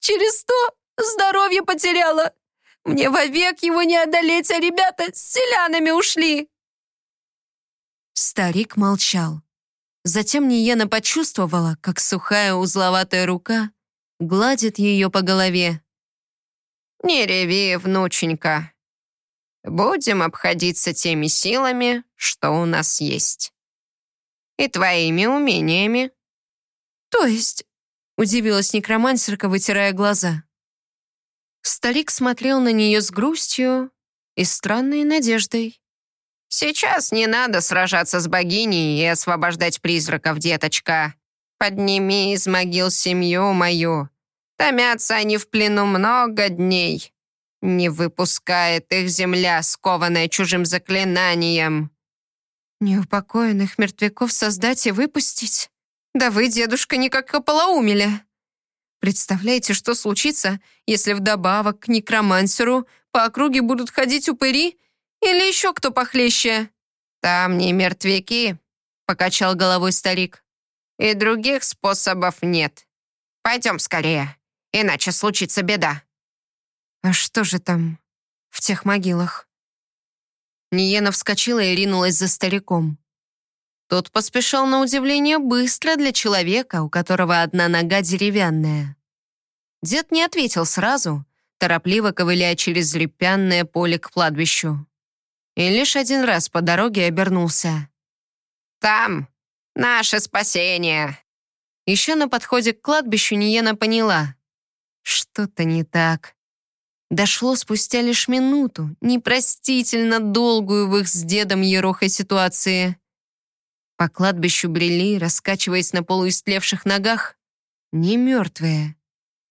Через сто здоровье потеряла. Мне вовек его не одолеть, а ребята с селянами ушли!» Старик молчал. Затем Ниена почувствовала, как сухая узловатая рука гладит ее по голове. «Не реви, внученька. Будем обходиться теми силами, что у нас есть. И твоими умениями». «То есть?» — удивилась некромансерка, вытирая глаза. Старик смотрел на нее с грустью и странной надеждой. «Сейчас не надо сражаться с богиней и освобождать призраков, деточка. Подними из могил семью мою. Томятся они в плену много дней. Не выпускает их земля, скованная чужим заклинанием». «Неупокоенных мертвяков создать и выпустить? Да вы, дедушка, никак ополоумели!» Представляете, что случится, если вдобавок к некромансеру по округе будут ходить упыри или еще кто похлеще?» «Там не мертвяки», — покачал головой старик. «И других способов нет. Пойдем скорее, иначе случится беда». «А что же там в тех могилах?» Ниена вскочила и ринулась за стариком. Тот поспешал на удивление быстро для человека, у которого одна нога деревянная. Дед не ответил сразу, торопливо ковыляя через репянное поле к кладбищу. И лишь один раз по дороге обернулся. «Там наше спасение!» Еще на подходе к кладбищу Ниена поняла. Что-то не так. Дошло спустя лишь минуту, непростительно долгую в их с дедом Ерохой ситуации. По кладбищу брели, раскачиваясь на полуистлевших ногах, не мертвые.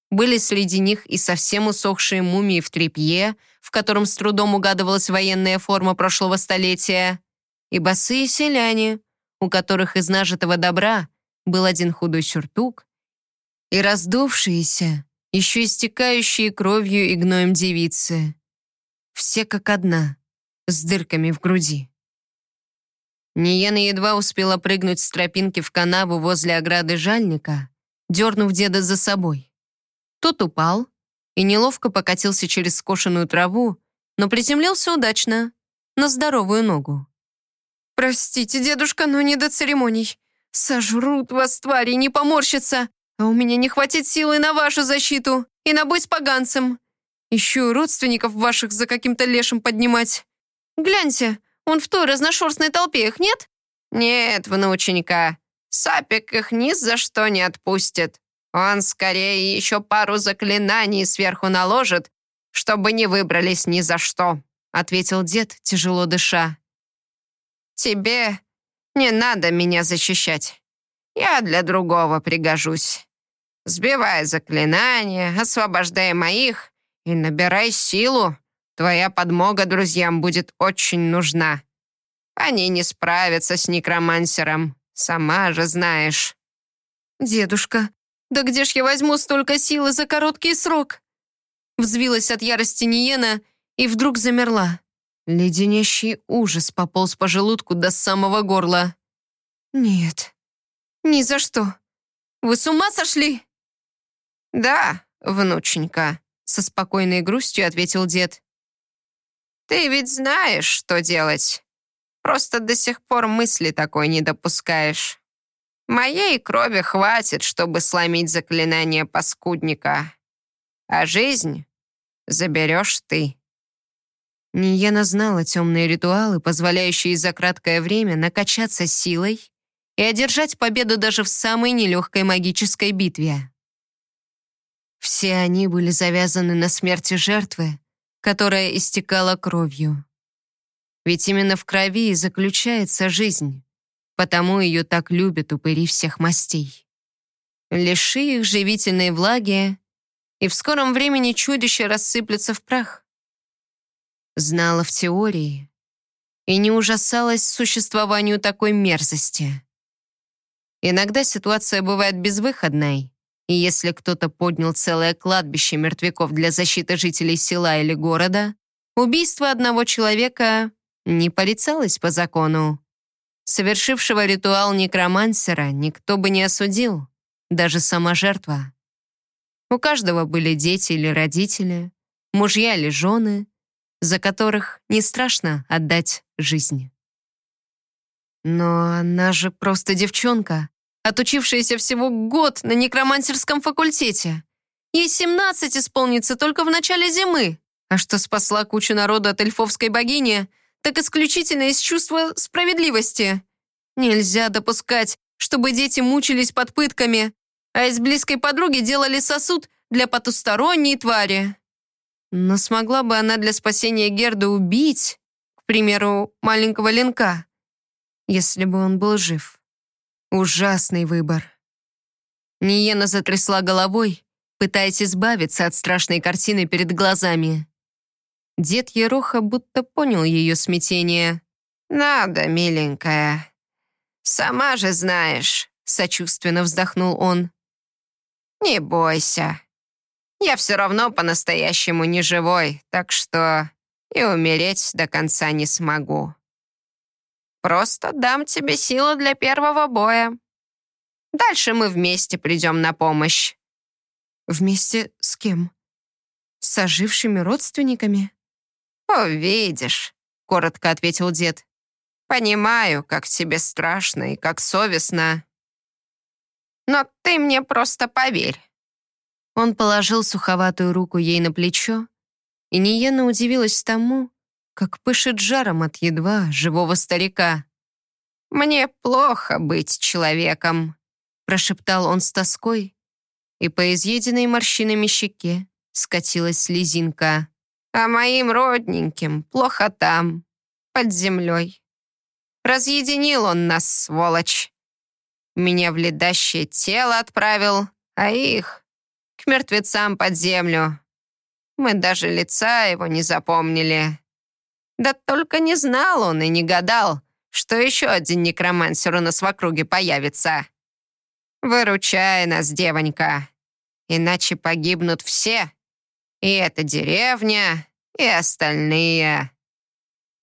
Были среди них и совсем усохшие мумии в тряпье, в котором с трудом угадывалась военная форма прошлого столетия, и босые селяне, у которых из нажитого добра был один худой сюртук, и раздувшиеся, еще истекающие кровью и гноем девицы. Все как одна, с дырками в груди. Ниена едва успела прыгнуть с тропинки в канаву возле ограды жальника, дернув деда за собой. Тот упал и неловко покатился через скошенную траву, но приземлился удачно, на здоровую ногу. «Простите, дедушка, но не до церемоний. Сожрут вас, твари, не поморщится, а у меня не хватит силы на вашу защиту и на бой с поганцем. Еще родственников ваших за каким-то лешим поднимать. Гляньте, он в той разношерстной толпе их нет?» «Нет, внученька, Сапик их ни за что не отпустит. Он скорее еще пару заклинаний сверху наложит, чтобы не выбрались ни за что», ответил дед, тяжело дыша. «Тебе не надо меня защищать. Я для другого пригожусь. Сбивай заклинания, освобождай моих и набирай силу. Твоя подмога друзьям будет очень нужна. Они не справятся с некромансером, сама же знаешь». «Дедушка, да где ж я возьму столько силы за короткий срок?» Взвилась от ярости Ниена и вдруг замерла. Леденящий ужас пополз по желудку до самого горла. «Нет, ни за что. Вы с ума сошли?» «Да, внученька», — со спокойной грустью ответил дед. «Ты ведь знаешь, что делать. Просто до сих пор мысли такой не допускаешь. Моей крови хватит, чтобы сломить заклинание паскудника. А жизнь заберешь ты». Ниена знала темные ритуалы, позволяющие за краткое время накачаться силой и одержать победу даже в самой нелегкой магической битве. Все они были завязаны на смерти жертвы, которая истекала кровью. Ведь именно в крови и заключается жизнь, потому ее так любят упыри всех мастей. Лиши их живительной влаги, и в скором времени чудище рассыплется в прах знала в теории и не ужасалась существованию такой мерзости. Иногда ситуация бывает безвыходной, и если кто-то поднял целое кладбище мертвяков для защиты жителей села или города, убийство одного человека не порицалось по закону. Совершившего ритуал некромансера никто бы не осудил, даже сама жертва. У каждого были дети или родители, мужья или жены, за которых не страшно отдать жизнь. Но она же просто девчонка, отучившаяся всего год на некромансерском факультете. Ей 17 исполнится только в начале зимы. А что спасла кучу народа от эльфовской богини, так исключительно из чувства справедливости. Нельзя допускать, чтобы дети мучились под пытками, а из близкой подруги делали сосуд для потусторонней твари. Но смогла бы она для спасения Герда убить, к примеру, маленького Ленка, если бы он был жив? Ужасный выбор. Ниена затрясла головой, пытаясь избавиться от страшной картины перед глазами. Дед Ероха будто понял ее смятение. «Надо, миленькая. Сама же знаешь», — сочувственно вздохнул он. «Не бойся. Я все равно по-настоящему не живой, так что и умереть до конца не смогу. Просто дам тебе силу для первого боя. Дальше мы вместе придем на помощь». «Вместе с кем? С ожившими родственниками?» «Увидишь», — коротко ответил дед. «Понимаю, как тебе страшно и как совестно. Но ты мне просто поверь. Он положил суховатую руку ей на плечо, и Ниена удивилась тому, как пышет жаром от едва живого старика. «Мне плохо быть человеком», — прошептал он с тоской, и по изъеденной морщинами щеке скатилась слезинка. «А моим родненьким плохо там, под землей. Разъединил он нас, сволочь. Меня в ледащее тело отправил, а их к мертвецам под землю. Мы даже лица его не запомнили. Да только не знал он и не гадал, что еще один некромансер у нас в округе появится. Выручай нас, девонька, иначе погибнут все. И эта деревня, и остальные.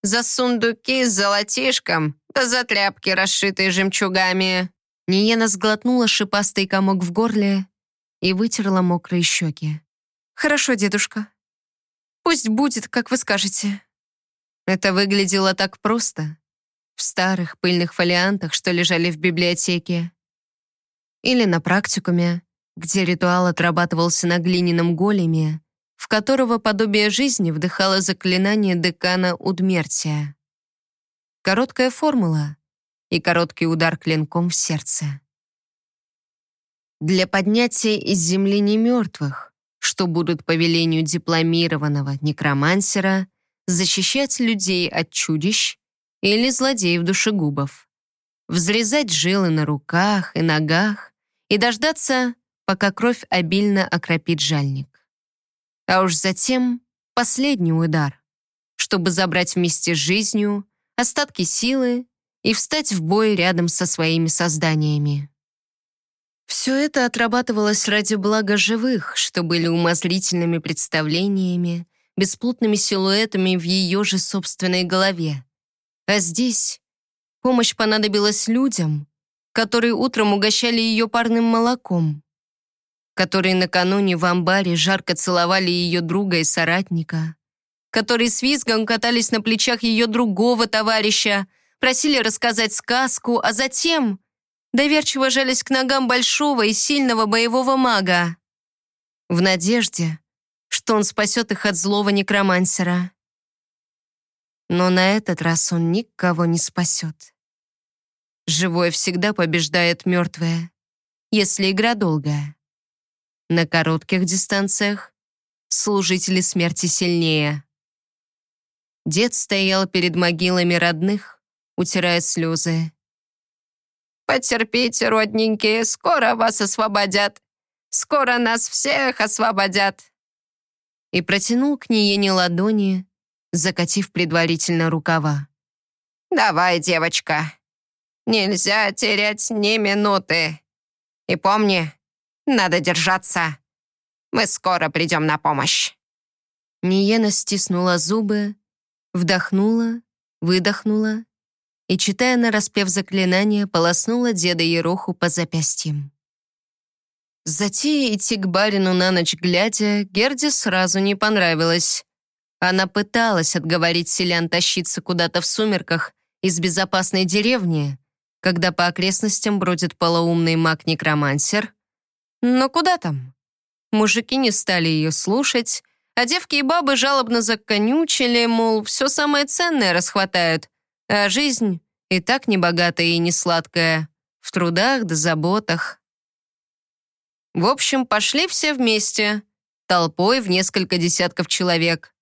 За сундуки с золотишком, да за тряпки, расшитые жемчугами. Ниена сглотнула шипастый комок в горле и вытерла мокрые щеки. «Хорошо, дедушка. Пусть будет, как вы скажете». Это выглядело так просто. В старых пыльных фолиантах, что лежали в библиотеке. Или на практикуме, где ритуал отрабатывался на глиняном големе, в которого подобие жизни вдыхало заклинание декана Удмертия. Короткая формула и короткий удар клинком в сердце. Для поднятия из земли немертвых, что будут по велению дипломированного некромансера защищать людей от чудищ или злодеев-душегубов, взрезать жилы на руках и ногах и дождаться, пока кровь обильно окропит жальник. А уж затем последний удар, чтобы забрать вместе с жизнью остатки силы и встать в бой рядом со своими созданиями. Все это отрабатывалось ради блага живых, что были умозрительными представлениями, бесплотными силуэтами в ее же собственной голове. А здесь помощь понадобилась людям, которые утром угощали ее парным молоком, которые накануне в амбаре жарко целовали ее друга и соратника, которые с визгом катались на плечах ее другого товарища, просили рассказать сказку, а затем доверчиво жались к ногам большого и сильного боевого мага. В надежде, что он спасет их от злого некромансера. Но на этот раз он никого не спасет. Живое всегда побеждает мертвое, если игра долгая. На коротких дистанциях служители смерти сильнее. Дед стоял перед могилами родных, утирая слезы. «Потерпите, родненькие, скоро вас освободят. Скоро нас всех освободят». И протянул к Ниене ладони, закатив предварительно рукава. «Давай, девочка. Нельзя терять ни минуты. И помни, надо держаться. Мы скоро придем на помощь». Ниена стиснула зубы, вдохнула, выдохнула и, читая нараспев заклинание, полоснула деда Ероху по запястьям. Затея идти к барину на ночь глядя Герде сразу не понравилось. Она пыталась отговорить селян тащиться куда-то в сумерках из безопасной деревни, когда по окрестностям бродит полоумный маг-некромансер. Но куда там? Мужики не стали ее слушать, а девки и бабы жалобно законючили, мол, все самое ценное расхватают, а жизнь и так небогатая и не сладкая, в трудах да заботах. В общем, пошли все вместе, толпой в несколько десятков человек.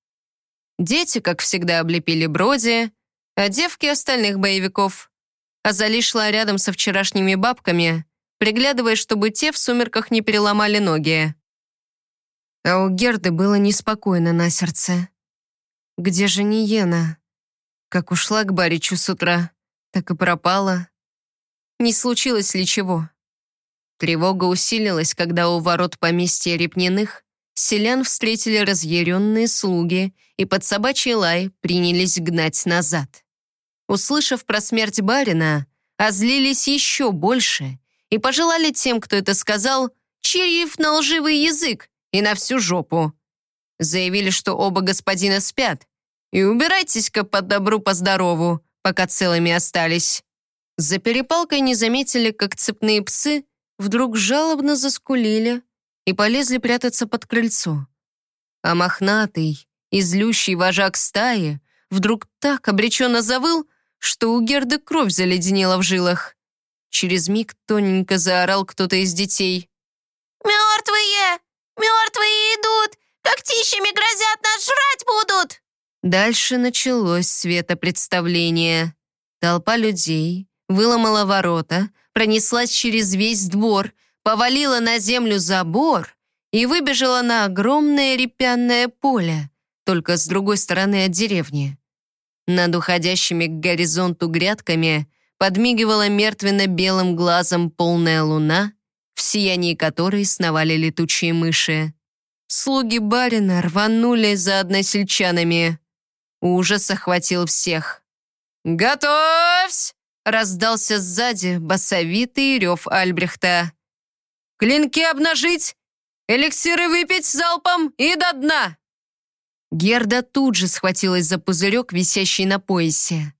Дети, как всегда, облепили Броди, а девки остальных боевиков. Азали шла рядом со вчерашними бабками, приглядывая, чтобы те в сумерках не переломали ноги. А у Герды было неспокойно на сердце. Где же Ниена? Как ушла к Баричу с утра, так и пропала. Не случилось ли чего? Тревога усилилась, когда у ворот поместья Репниных селян встретили разъяренные слуги и под собачий лай принялись гнать назад. Услышав про смерть барина, озлились еще больше и пожелали тем, кто это сказал, чирьев на лживый язык и на всю жопу. Заявили, что оба господина спят, и убирайтесь-ка по добру, по пока целыми остались». За перепалкой не заметили, как цепные псы вдруг жалобно заскулили и полезли прятаться под крыльцо. А мохнатый, излющий вожак стаи вдруг так обреченно завыл, что у Герды кровь заледенела в жилах. Через миг тоненько заорал кто-то из детей. «Мертвые! Мертвые идут! Когтищами грозят нас жрать будут!» Дальше началось светопредставление. Толпа людей выломала ворота, пронеслась через весь двор, повалила на землю забор и выбежала на огромное репянное поле, только с другой стороны от деревни. Над уходящими к горизонту грядками подмигивала мертвенно-белым глазом полная луна, в сиянии которой сновали летучие мыши. Слуги барина рванули за односельчанами. Ужас охватил всех. «Готовься!» — раздался сзади басовитый рев Альбрехта. «Клинки обнажить! Эликсиры выпить залпом и до дна!» Герда тут же схватилась за пузырек, висящий на поясе.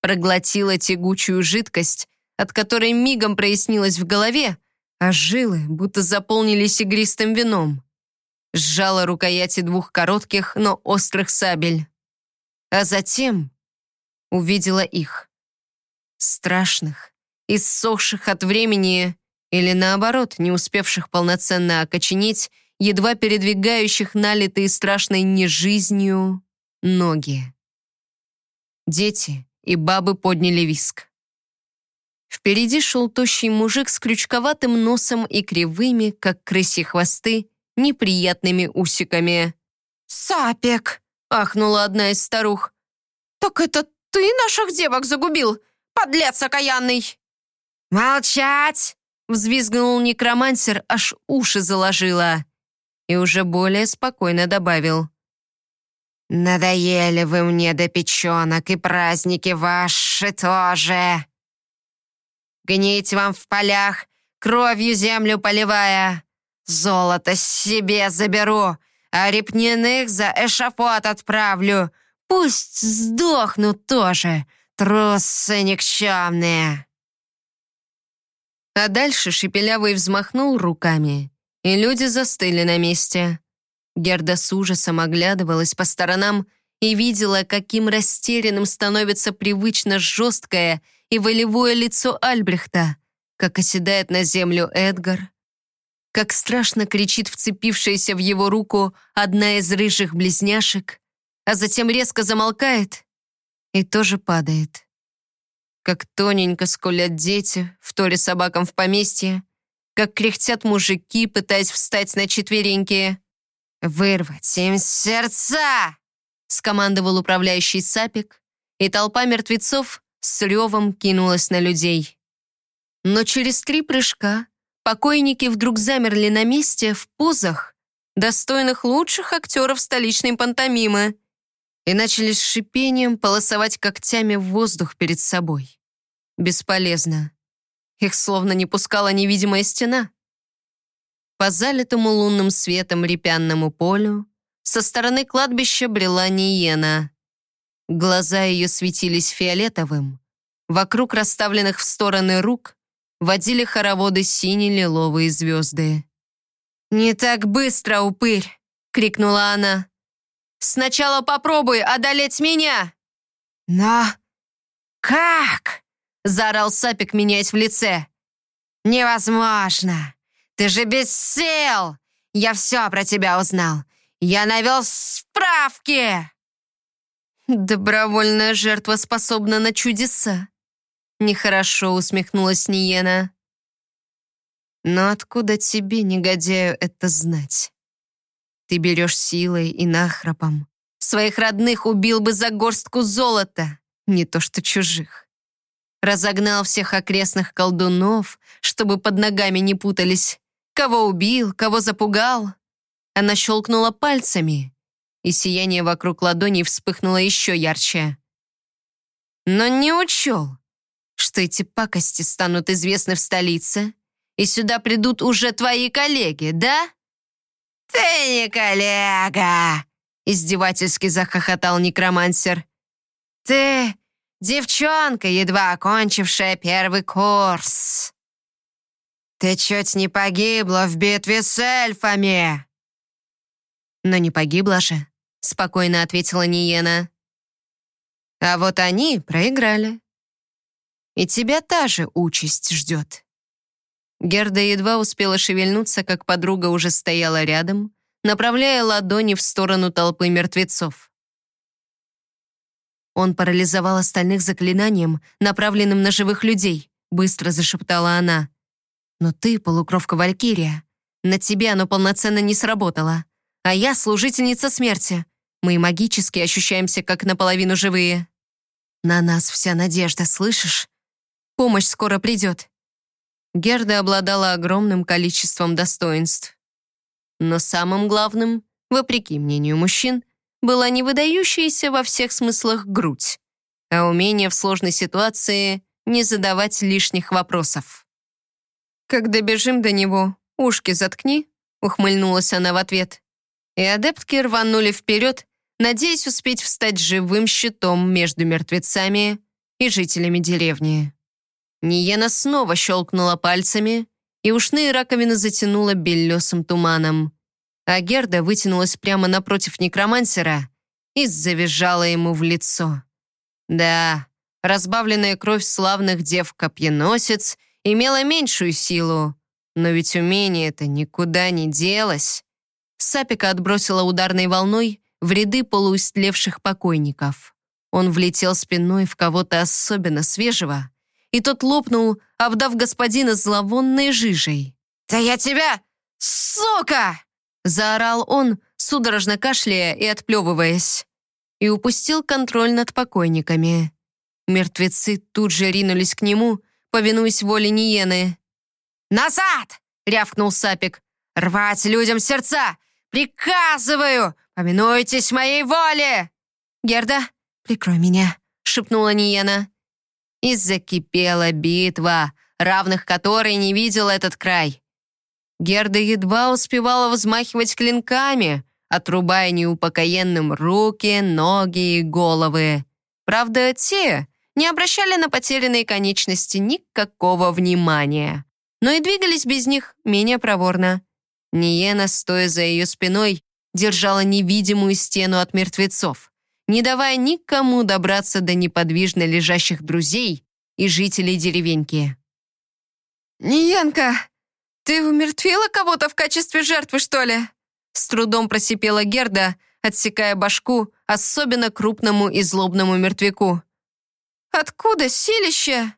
Проглотила тягучую жидкость, от которой мигом прояснилось в голове, а жилы будто заполнились игристым вином. Сжала рукояти двух коротких, но острых сабель. А затем увидела их. Страшных, иссохших от времени или, наоборот, не успевших полноценно окоченеть, едва передвигающих налитые страшной нежизнью ноги. Дети и бабы подняли виск. Впереди шел тощий мужик с крючковатым носом и кривыми, как крысьи хвосты, неприятными усиками. «Сапик!» — ахнула одна из старух. «Так это ты наших девок загубил, подлец окаянный!» «Молчать!» — взвизгнул некромансер, аж уши заложила. И уже более спокойно добавил. «Надоели вы мне до печенок, и праздники ваши тоже!» Гнить вам в полях, кровью землю поливая. Золото себе заберу, а репниных за эшафот отправлю. Пусть сдохнут тоже, трусы никчемные. А дальше Шепелявый взмахнул руками, и люди застыли на месте. Герда с ужасом оглядывалась по сторонам и видела, каким растерянным становится привычно жесткое и волевое лицо Альбрехта, как оседает на землю Эдгар, как страшно кричит вцепившаяся в его руку одна из рыжих близняшек, а затем резко замолкает и тоже падает. Как тоненько скулят дети, в торе собакам в поместье, как кряхтят мужики, пытаясь встать на четвереньки. «Вырвать им сердца!» — скомандовал управляющий Сапик, и толпа мертвецов с ревом кинулась на людей. Но через три прыжка покойники вдруг замерли на месте в позах, достойных лучших актеров столичной пантомимы, и начали с шипением полосовать когтями в воздух перед собой. Бесполезно. Их словно не пускала невидимая стена. По залитому лунным светом репянному полю со стороны кладбища брела Ниена. Глаза ее светились фиолетовым. Вокруг расставленных в стороны рук водили хороводы сине-лиловые звезды. «Не так быстро, упырь!» — крикнула она. «Сначала попробуй одолеть меня!» «Но как?» — заорал Сапик, меняясь в лице. «Невозможно! Ты же без сил! Я все про тебя узнал! Я навел справки!» «Добровольная жертва способна на чудеса», — нехорошо усмехнулась Ниена. «Но откуда тебе, негодяю, это знать? Ты берешь силой и нахрапом. Своих родных убил бы за горстку золота, не то что чужих. Разогнал всех окрестных колдунов, чтобы под ногами не путались. Кого убил, кого запугал. Она щелкнула пальцами, и сияние вокруг ладоней вспыхнуло еще ярче. Но не учел, что эти пакости станут известны в столице, и сюда придут уже твои коллеги, да? «Ты не коллега!» — издевательски захохотал некромансер. «Ты девчонка, едва окончившая первый курс. Ты чуть не погибла в битве с эльфами!» Но не погибла же спокойно ответила Ниена. А вот они проиграли. И тебя та же участь ждет. Герда едва успела шевельнуться, как подруга уже стояла рядом, направляя ладони в сторону толпы мертвецов. Он парализовал остальных заклинанием, направленным на живых людей, быстро зашептала она. Но ты, полукровка Валькирия, на тебе оно полноценно не сработало, а я служительница смерти. Мы магически ощущаемся как наполовину живые. На нас вся надежда, слышишь? Помощь скоро придет. Герда обладала огромным количеством достоинств. Но самым главным, вопреки мнению мужчин, была не выдающаяся во всех смыслах грудь, а умение в сложной ситуации не задавать лишних вопросов. «Когда бежим до него, ушки заткни», ухмыльнулась она в ответ. И адептки рванули вперед, надеясь успеть встать живым щитом между мертвецами и жителями деревни. Ниена снова щелкнула пальцами, и ушные раковины затянула белесым туманом. А Герда вытянулась прямо напротив некромансера и завизжала ему в лицо. Да, разбавленная кровь славных дев-копьеносец имела меньшую силу, но ведь умение это никуда не делось. Сапика отбросила ударной волной в ряды полуистлевших покойников. Он влетел спиной в кого-то особенно свежего, и тот лопнул, обдав господина зловонной жижей. «Да я тебя, сука!» заорал он, судорожно кашляя и отплевываясь, и упустил контроль над покойниками. Мертвецы тут же ринулись к нему, повинуясь воле Ниены. «Назад!» — рявкнул Сапик. «Рвать людям сердца! Приказываю! Поминуйтесь моей воле!» «Герда, прикрой меня!» — шепнула Ниена. И закипела битва, равных которой не видел этот край. Герда едва успевала взмахивать клинками, отрубая неупокоенным руки, ноги и головы. Правда, те не обращали на потерянные конечности никакого внимания но и двигались без них менее проворно. Ниена, стоя за ее спиной, держала невидимую стену от мертвецов, не давая никому добраться до неподвижно лежащих друзей и жителей деревеньки. «Ниенка, ты умертвила кого-то в качестве жертвы, что ли?» С трудом просипела Герда, отсекая башку особенно крупному и злобному мертвяку. «Откуда силище?»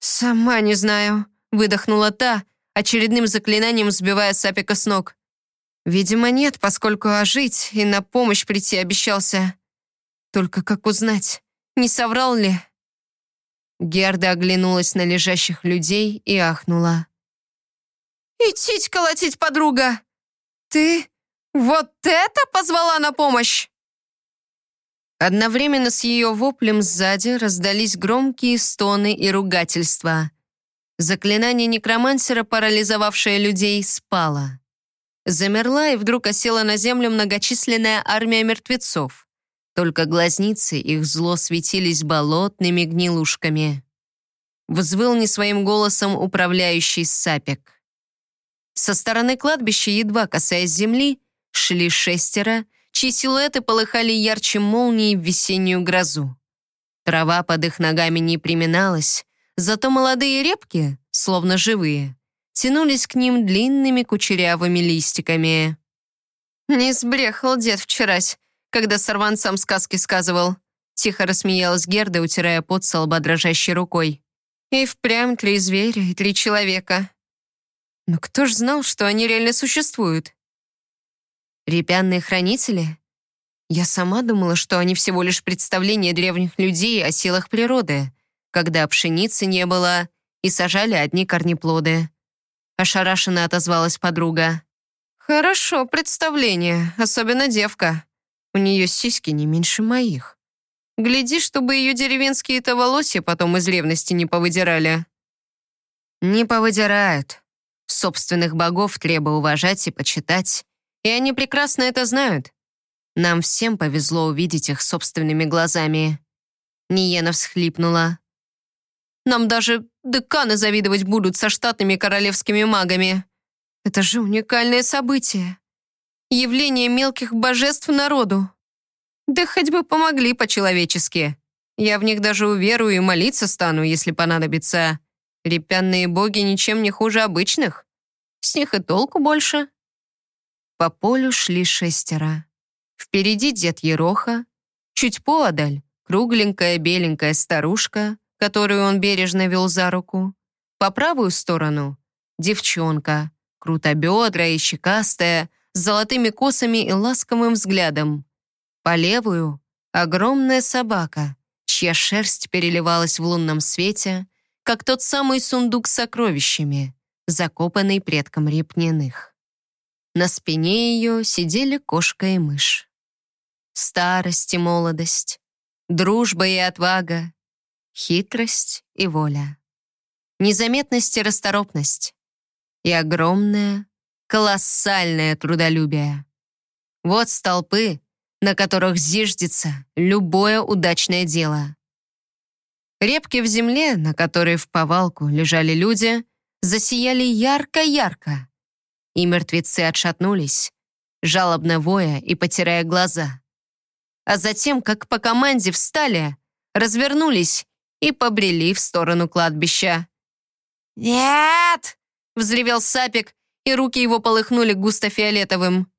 «Сама не знаю», выдохнула та, очередным заклинанием сбивая Сапика с ног. Видимо, нет, поскольку ожить и на помощь прийти обещался. Только как узнать, не соврал ли? Герда оглянулась на лежащих людей и ахнула. «Идтить колотить, подруга! Ты вот это позвала на помощь?» Одновременно с ее воплем сзади раздались громкие стоны и ругательства — Заклинание некромансера, парализовавшее людей, спало. Замерла и вдруг осела на землю многочисленная армия мертвецов. Только глазницы их зло светились болотными гнилушками. Взвыл не своим голосом управляющий Сапик. Со стороны кладбища, едва касаясь земли, шли шестеро, чьи силуэты полыхали ярче молнии в весеннюю грозу. Трава под их ногами не приминалась, Зато молодые репки, словно живые, тянулись к ним длинными кучерявыми листиками. «Не сбрехал дед вчерась, когда сорванцам сказки сказывал», тихо рассмеялась Герда, утирая пот со лба дрожащей рукой. «И впрямь три зверя и три человека. Но кто ж знал, что они реально существуют?» «Репянные хранители?» Я сама думала, что они всего лишь представление древних людей о силах природы, когда пшеницы не было и сажали одни корнеплоды. Ошарашенно отозвалась подруга. «Хорошо представление, особенно девка. У нее сиськи не меньше моих. Гляди, чтобы ее деревенские-то волосья потом из ревности не повыдирали». «Не повыдирают. Собственных богов треба уважать и почитать, и они прекрасно это знают. Нам всем повезло увидеть их собственными глазами». Ниена всхлипнула. Нам даже деканы завидовать будут со штатными королевскими магами. Это же уникальное событие. Явление мелких божеств народу. Да хоть бы помогли по-человечески. Я в них даже уверую и молиться стану, если понадобится. Репянные боги ничем не хуже обычных. С них и толку больше. По полю шли шестеро. Впереди дед Ероха, чуть поодаль кругленькая беленькая старушка, которую он бережно вел за руку. По правую сторону — девчонка, крутобедрая и щекастая, с золотыми косами и ласковым взглядом. По левую — огромная собака, чья шерсть переливалась в лунном свете, как тот самый сундук с сокровищами, закопанный предком репниных. На спине ее сидели кошка и мышь. Старость и молодость, дружба и отвага, хитрость и воля, незаметность и расторопность и огромная, колоссальное трудолюбие. Вот столпы, на которых зиждется любое удачное дело. Репки в земле, на которой в повалку лежали люди, засияли ярко-ярко, и мертвецы отшатнулись, жалобно воя и потирая глаза. А затем, как по команде встали, развернулись и побрели в сторону кладбища. «Нет!» — взревел Сапик, и руки его полыхнули густо-фиолетовым.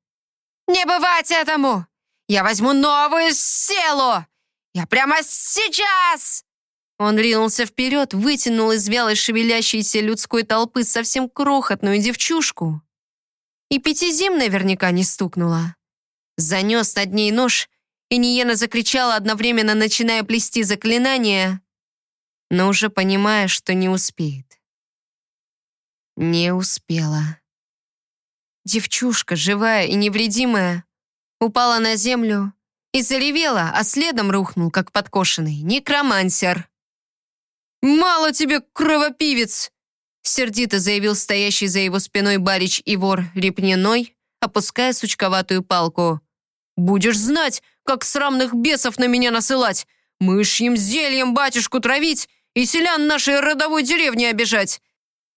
«Не бывать этому! Я возьму новую селу! Я прямо сейчас!» Он ринулся вперед, вытянул из вялой шевелящейся людской толпы совсем крохотную девчушку. И пятизим наверняка не стукнула. Занес над ней нож, и Ниена закричала, одновременно начиная плести заклинание, но уже понимая, что не успеет. Не успела. Девчушка, живая и невредимая, упала на землю и заревела, а следом рухнул, как подкошенный, некромансер. «Мало тебе, кровопивец!» Сердито заявил стоящий за его спиной барич и вор Репниной, опуская сучковатую палку. «Будешь знать, как срамных бесов на меня насылать, мышьим зельем батюшку травить и селян нашей родовой деревни обижать.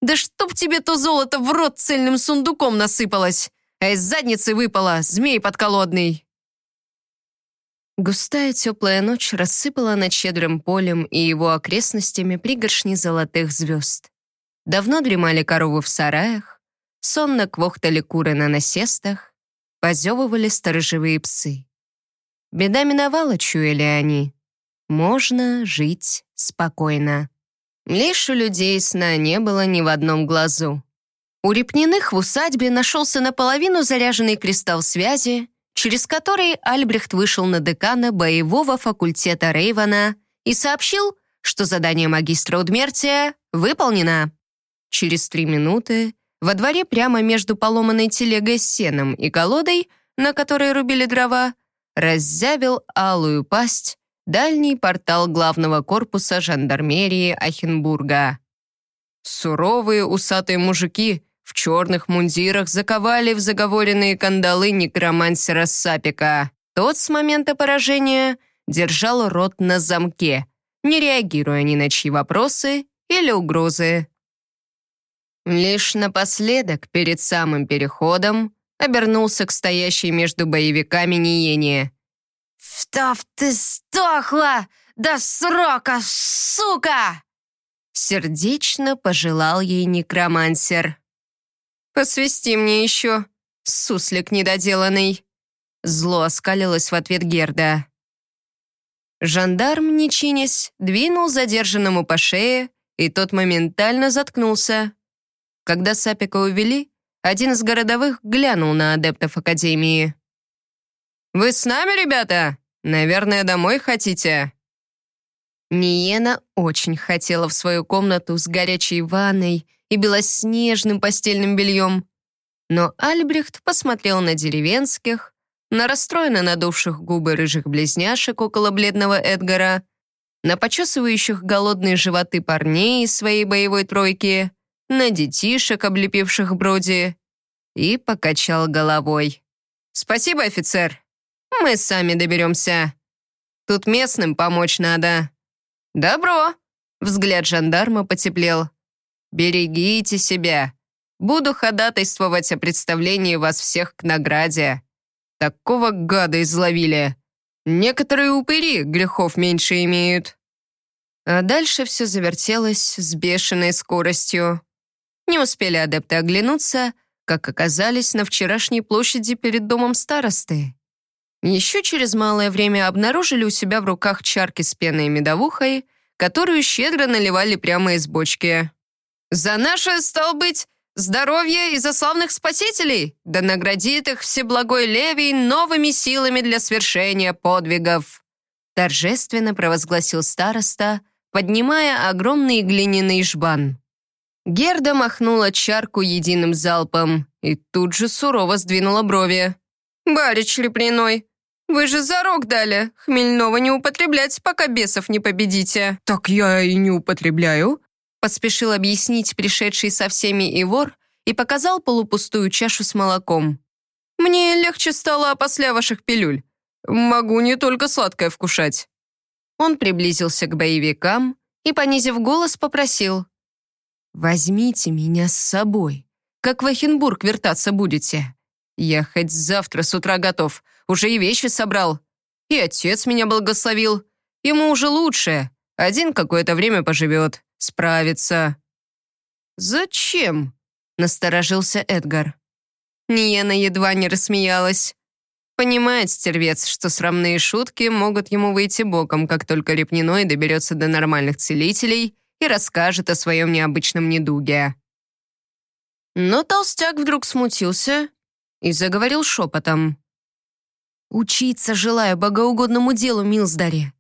Да чтоб тебе то золото в рот цельным сундуком насыпалось, а из задницы выпало змей подколодный!» Густая теплая ночь рассыпала над щедрым полем и его окрестностями пригоршни золотых звезд. Давно дремали коровы в сараях, сонно квохтали куры на насестах, позевывали сторожевые псы. Беда миновала, чуяли они. Можно жить спокойно. Лишь у людей сна не было ни в одном глазу. У Репниных в усадьбе нашелся наполовину заряженный кристалл связи, через который Альбрехт вышел на декана боевого факультета Рейвана и сообщил, что задание магистра Удмертия выполнено. Через три минуты во дворе прямо между поломанной телегой с сеном и колодой, на которой рубили дрова, раззявил алую пасть дальний портал главного корпуса жандармерии Ахенбурга. Суровые усатые мужики в черных мундирах заковали в заговоренные кандалы некромансера Сапика. Тот с момента поражения держал рот на замке, не реагируя ни на чьи вопросы или угрозы. Лишь напоследок, перед самым переходом, обернулся к стоящей между боевиками Ниене. «Втов ты стохла! До срока, сука!» Сердечно пожелал ей некромансер. «Посвисти мне еще, суслик недоделанный!» Зло оскалилось в ответ Герда. Жандарм, не чинясь, двинул задержанному по шее, и тот моментально заткнулся. Когда Сапика увели, один из городовых глянул на адептов Академии. «Вы с нами, ребята? Наверное, домой хотите?» Ниена очень хотела в свою комнату с горячей ванной и белоснежным постельным бельем. Но Альбрехт посмотрел на деревенских, на расстроенно надувших губы рыжих близняшек около бледного Эдгара, на почесывающих голодные животы парней из своей боевой тройки, на детишек, облепивших Броди, и покачал головой. «Спасибо, офицер. Мы сами доберемся. Тут местным помочь надо». «Добро!» Взгляд жандарма потеплел. Берегите себя. Буду ходатайствовать о представлении вас всех к награде. Такого гада изловили. Некоторые упыри грехов меньше имеют». А дальше все завертелось с бешеной скоростью. Не успели адепты оглянуться, как оказались на вчерашней площади перед домом старосты. Еще через малое время обнаружили у себя в руках чарки с пеной и медовухой, которую щедро наливали прямо из бочки. За наше, стал быть, здоровье и за славных спасителей, да наградит их Всеблагой Левий новыми силами для свершения подвигов!» Торжественно провозгласил староста, поднимая огромный глиняный жбан. Герда махнула чарку единым залпом и тут же сурово сдвинула брови. «Барич Леприной, вы же зарок дали, хмельного не употреблять, пока бесов не победите». «Так я и не употребляю», поспешил объяснить пришедший со всеми и вор, и показал полупустую чашу с молоком. «Мне легче стало после ваших пилюль. Могу не только сладкое вкушать». Он приблизился к боевикам и, понизив голос, попросил. «Возьмите меня с собой. Как в Ахенбург вертаться будете? Я хоть завтра с утра готов. Уже и вещи собрал. И отец меня благословил. Ему уже лучше. Один какое-то время поживет. Справится». «Зачем?» — насторожился Эдгар. Ниена едва не рассмеялась. Понимает стервец, что срамные шутки могут ему выйти боком, как только Репниной доберется до нормальных целителей и расскажет о своем необычном недуге. Но толстяк вдруг смутился и заговорил шепотом. «Учиться желаю богоугодному делу, Милздаре.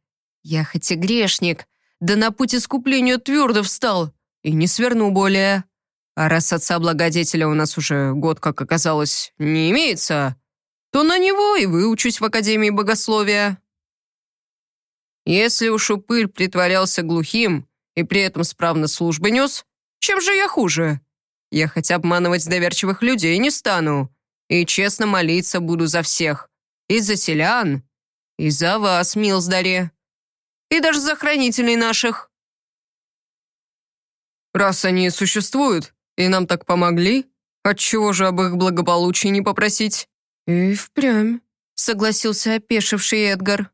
Я хоть и грешник, да на путь искупления твердо встал и не сверну более. А раз отца-благодетеля у нас уже год, как оказалось, не имеется, то на него и выучусь в Академии Богословия. Если уж упырь притворялся глухим и при этом справно службы нес, чем же я хуже? Я хоть обманывать доверчивых людей не стану и честно молиться буду за всех. И за селян, и за вас, Милздаре, и даже за хранителей наших. Раз они существуют и нам так помогли, отчего же об их благополучии не попросить? «И впрямь», — согласился опешивший Эдгар.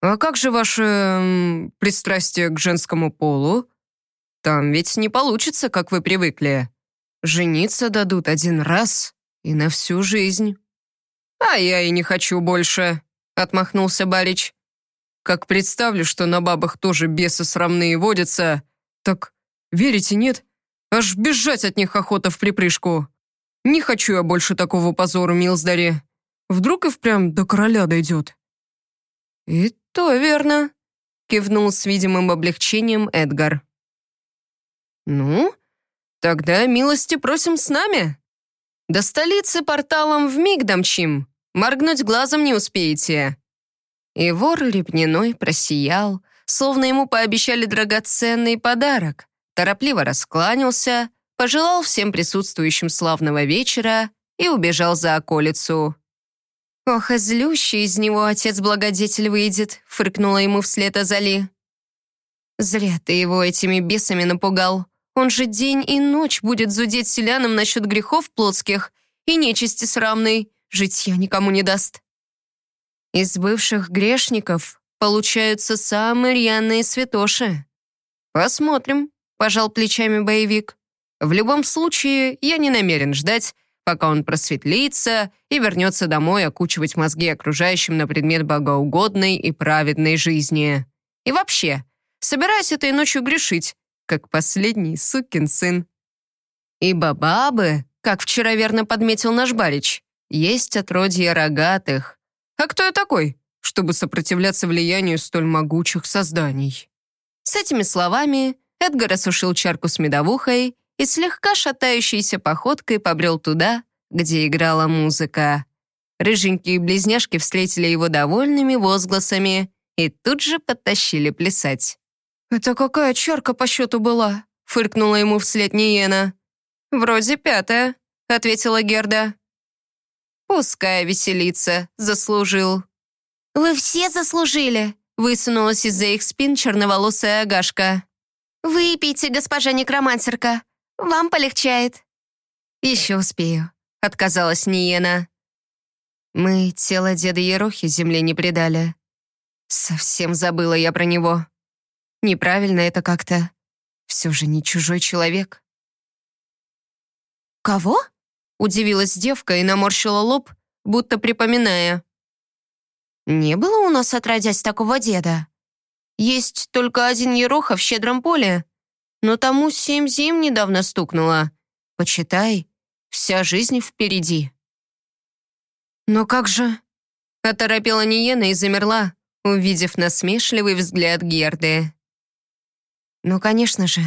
«А как же ваше м, пристрастие к женскому полу? Там ведь не получится, как вы привыкли. Жениться дадут один раз и на всю жизнь». «А я и не хочу больше», — отмахнулся Барич. «Как представлю, что на бабах тоже бесы срамные водятся, так, верите, нет, аж бежать от них охота в припрыжку». Не хочу я больше такого позора, Милздари. Вдруг и впрямь до короля дойдет». «И то верно», — кивнул с видимым облегчением Эдгар. «Ну, тогда милости просим с нами. До столицы порталом вмиг домчим, моргнуть глазом не успеете». И вор репниной просиял, словно ему пообещали драгоценный подарок, торопливо раскланялся, пожелал всем присутствующим славного вечера и убежал за околицу. «Ох, и злющий из него отец-благодетель выйдет», — фыркнула ему вслед Азали. «Зря ты его этими бесами напугал. Он же день и ночь будет зудеть селянам насчет грехов плотских и нечисти срамной. Житья никому не даст». Из бывших грешников получаются самые рьяные святоши. «Посмотрим», — пожал плечами боевик. В любом случае, я не намерен ждать, пока он просветлится и вернется домой окучивать мозги окружающим на предмет богоугодной и праведной жизни. И вообще, собираюсь этой ночью грешить, как последний сукин сын. Ибо бабы, как вчера верно подметил наш барич, есть отродье рогатых. А кто я такой, чтобы сопротивляться влиянию столь могучих созданий? С этими словами Эдгар осушил чарку с медовухой и слегка шатающейся походкой побрел туда, где играла музыка. Рыженькие близняшки встретили его довольными возгласами и тут же подтащили плясать. «Это какая чарка по счету была?» — фыркнула ему вслед Ниена. «Вроде пятая», — ответила Герда. «Пускай веселится, заслужил». «Вы все заслужили», — высунулась из-за их спин черноволосая Агашка. «Выпейте, госпожа некромансерка. Вам полегчает». «Еще успею», — отказалась Ниена. «Мы тело деда Ерохи земле не предали. Совсем забыла я про него. Неправильно это как-то. Все же не чужой человек». «Кого?» — удивилась девка и наморщила лоб, будто припоминая. «Не было у нас отродясь такого деда. Есть только один Ероха в щедром поле, но тому семь зим недавно стукнуло. Почитай, вся жизнь впереди. Но как же? Оторопела Ниена и замерла, увидев насмешливый взгляд Герды. Ну, конечно же.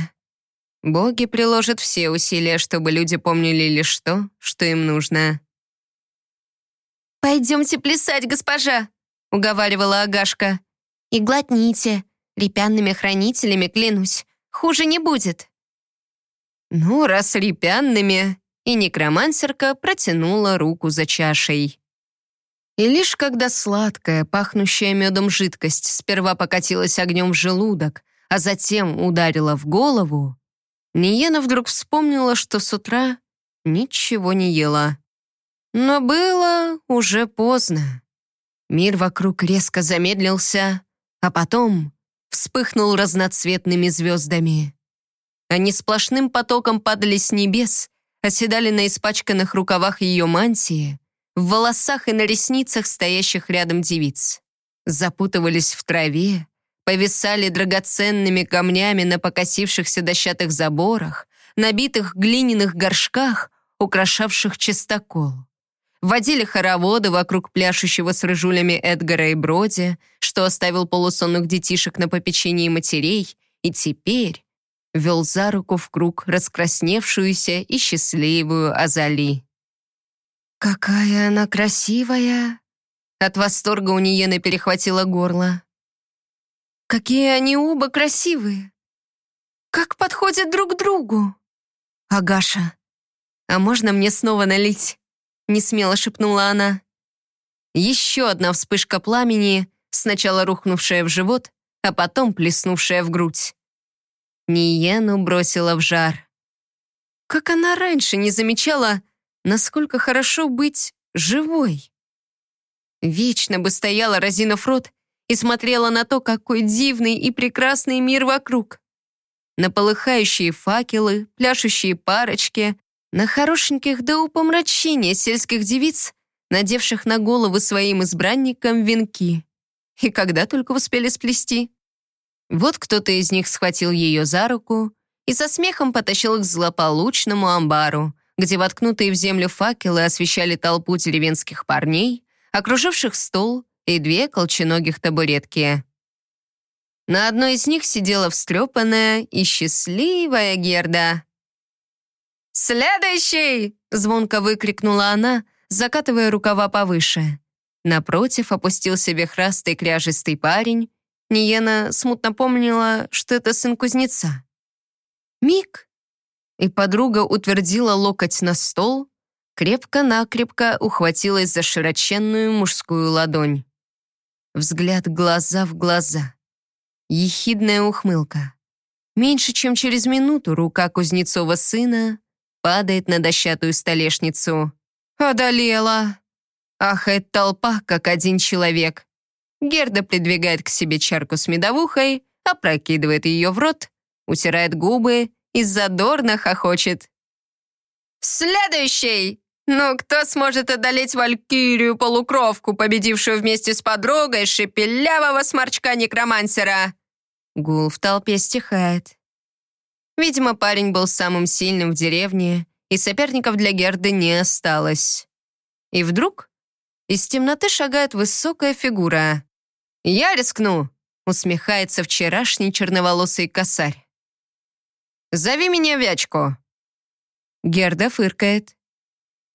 Боги приложат все усилия, чтобы люди помнили лишь то, что им нужно. «Пойдемте плясать, госпожа!» — уговаривала Агашка. «И глотните. Репянными хранителями, клянусь, Хуже не будет». Ну, раз репянными, и некромансерка протянула руку за чашей. И лишь когда сладкая, пахнущая медом жидкость сперва покатилась огнем в желудок, а затем ударила в голову, Ниена вдруг вспомнила, что с утра ничего не ела. Но было уже поздно. Мир вокруг резко замедлился, а потом вспыхнул разноцветными звездами. Они сплошным потоком падали с небес, оседали на испачканных рукавах ее мантии, в волосах и на ресницах стоящих рядом девиц. Запутывались в траве, повисали драгоценными камнями на покосившихся дощатых заборах, набитых глиняных горшках, украшавших чистокол. Водили хороводы вокруг пляшущего с рыжулями Эдгара и Броди, что оставил полусонных детишек на попечении матерей, и теперь вел за руку в круг раскрасневшуюся и счастливую Азали. «Какая она красивая!» От восторга у Ниены перехватило горло. «Какие они оба красивые! Как подходят друг к другу!» «Агаша, а можно мне снова налить?» Несмело шепнула она. Еще одна вспышка пламени, сначала рухнувшая в живот, а потом плеснувшая в грудь. Ниену бросила в жар. Как она раньше не замечала, насколько хорошо быть живой. Вечно бы стояла, разинув рот, и смотрела на то, какой дивный и прекрасный мир вокруг. На полыхающие факелы, пляшущие парочки, на хорошеньких до упомрачения сельских девиц, надевших на головы своим избранникам венки. И когда только успели сплести. Вот кто-то из них схватил ее за руку и со смехом потащил к злополучному амбару, где воткнутые в землю факелы освещали толпу деревенских парней, окруживших стол и две колченогих табуретки. На одной из них сидела встрепанная и счастливая Герда. «Следующий!» — звонко выкрикнула она, закатывая рукава повыше. Напротив опустился вихрастый кряжистый парень. Ниена смутно помнила, что это сын кузнеца. Миг, и подруга утвердила локоть на стол, крепко-накрепко ухватилась за широченную мужскую ладонь. Взгляд глаза в глаза. Ехидная ухмылка. Меньше чем через минуту рука Кузнецова сына падает на дощатую столешницу. «Одолела!» Ахает толпа, как один человек. Герда придвигает к себе чарку с медовухой, опрокидывает ее в рот, утирает губы и задорно хохочет. «Следующий! Ну, кто сможет одолеть Валькирию-полукровку, победившую вместе с подругой шепелявого сморчка-некромансера?» Гул в толпе стихает. Видимо, парень был самым сильным в деревне, и соперников для Герды не осталось. И вдруг из темноты шагает высокая фигура. «Я рискну!» — усмехается вчерашний черноволосый косарь. Зови меня Вячку». Герда фыркает.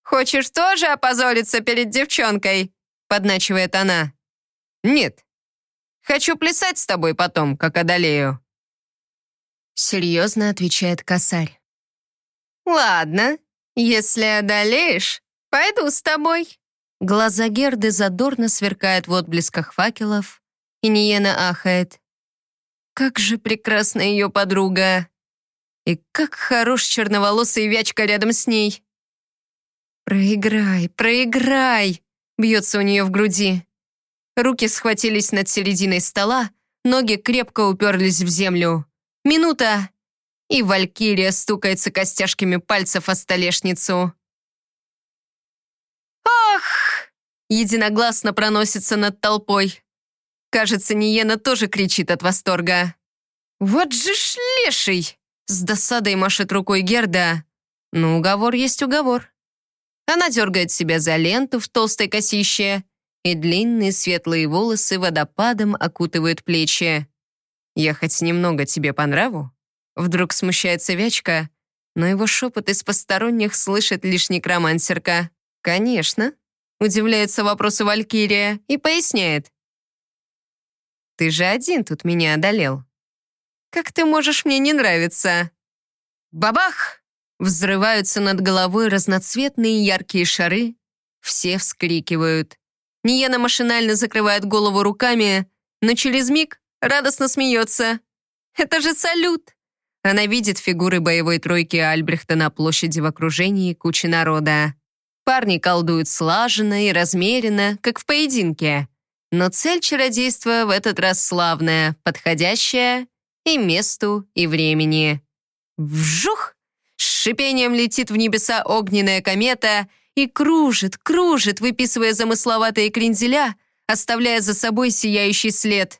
«Хочешь тоже опозориться перед девчонкой?» подначивает она. «Нет. Хочу плясать с тобой потом, как одолею». Серьезно отвечает косарь. «Ладно, если одолеешь, пойду с тобой». Глаза Герды задорно сверкают в отблесках факелов, и Ниена ахает. «Как же прекрасна ее подруга!» И как хорош черноволосый вячка рядом с ней. «Проиграй, проиграй!» — бьется у нее в груди. Руки схватились над серединой стола, ноги крепко уперлись в землю. Минута, и Валькирия стукается костяшками пальцев о столешницу. «Ох!» — единогласно проносится над толпой. Кажется, Ниена тоже кричит от восторга. «Вот же ж леший!» С досадой машет рукой Герда. Ну, уговор есть уговор. Она дергает себя за ленту в толстой косище, и длинные светлые волосы водопадом окутывают плечи. «Я хоть немного тебе по нраву?» Вдруг смущается Вячка, но его шепот из посторонних слышит лишь некромансерка. «Конечно», — удивляется вопросу Валькирия и поясняет. «Ты же один тут меня одолел. Как ты можешь мне не нравиться?» Бабах! Взрываются над головой разноцветные яркие шары. Все вскрикивают. Ниена машинально закрывает голову руками, но через миг радостно смеется. Это же салют! Она видит фигуры боевой тройки Альбрехта на площади в окружении кучи народа. Парни колдуют слаженно и размеренно, как в поединке. Но цель чародейства в этот раз славная, подходящая и месту, и времени. Вжух! С шипением летит в небеса огненная комета и кружит, кружит, выписывая замысловатые кренделя, оставляя за собой сияющий след.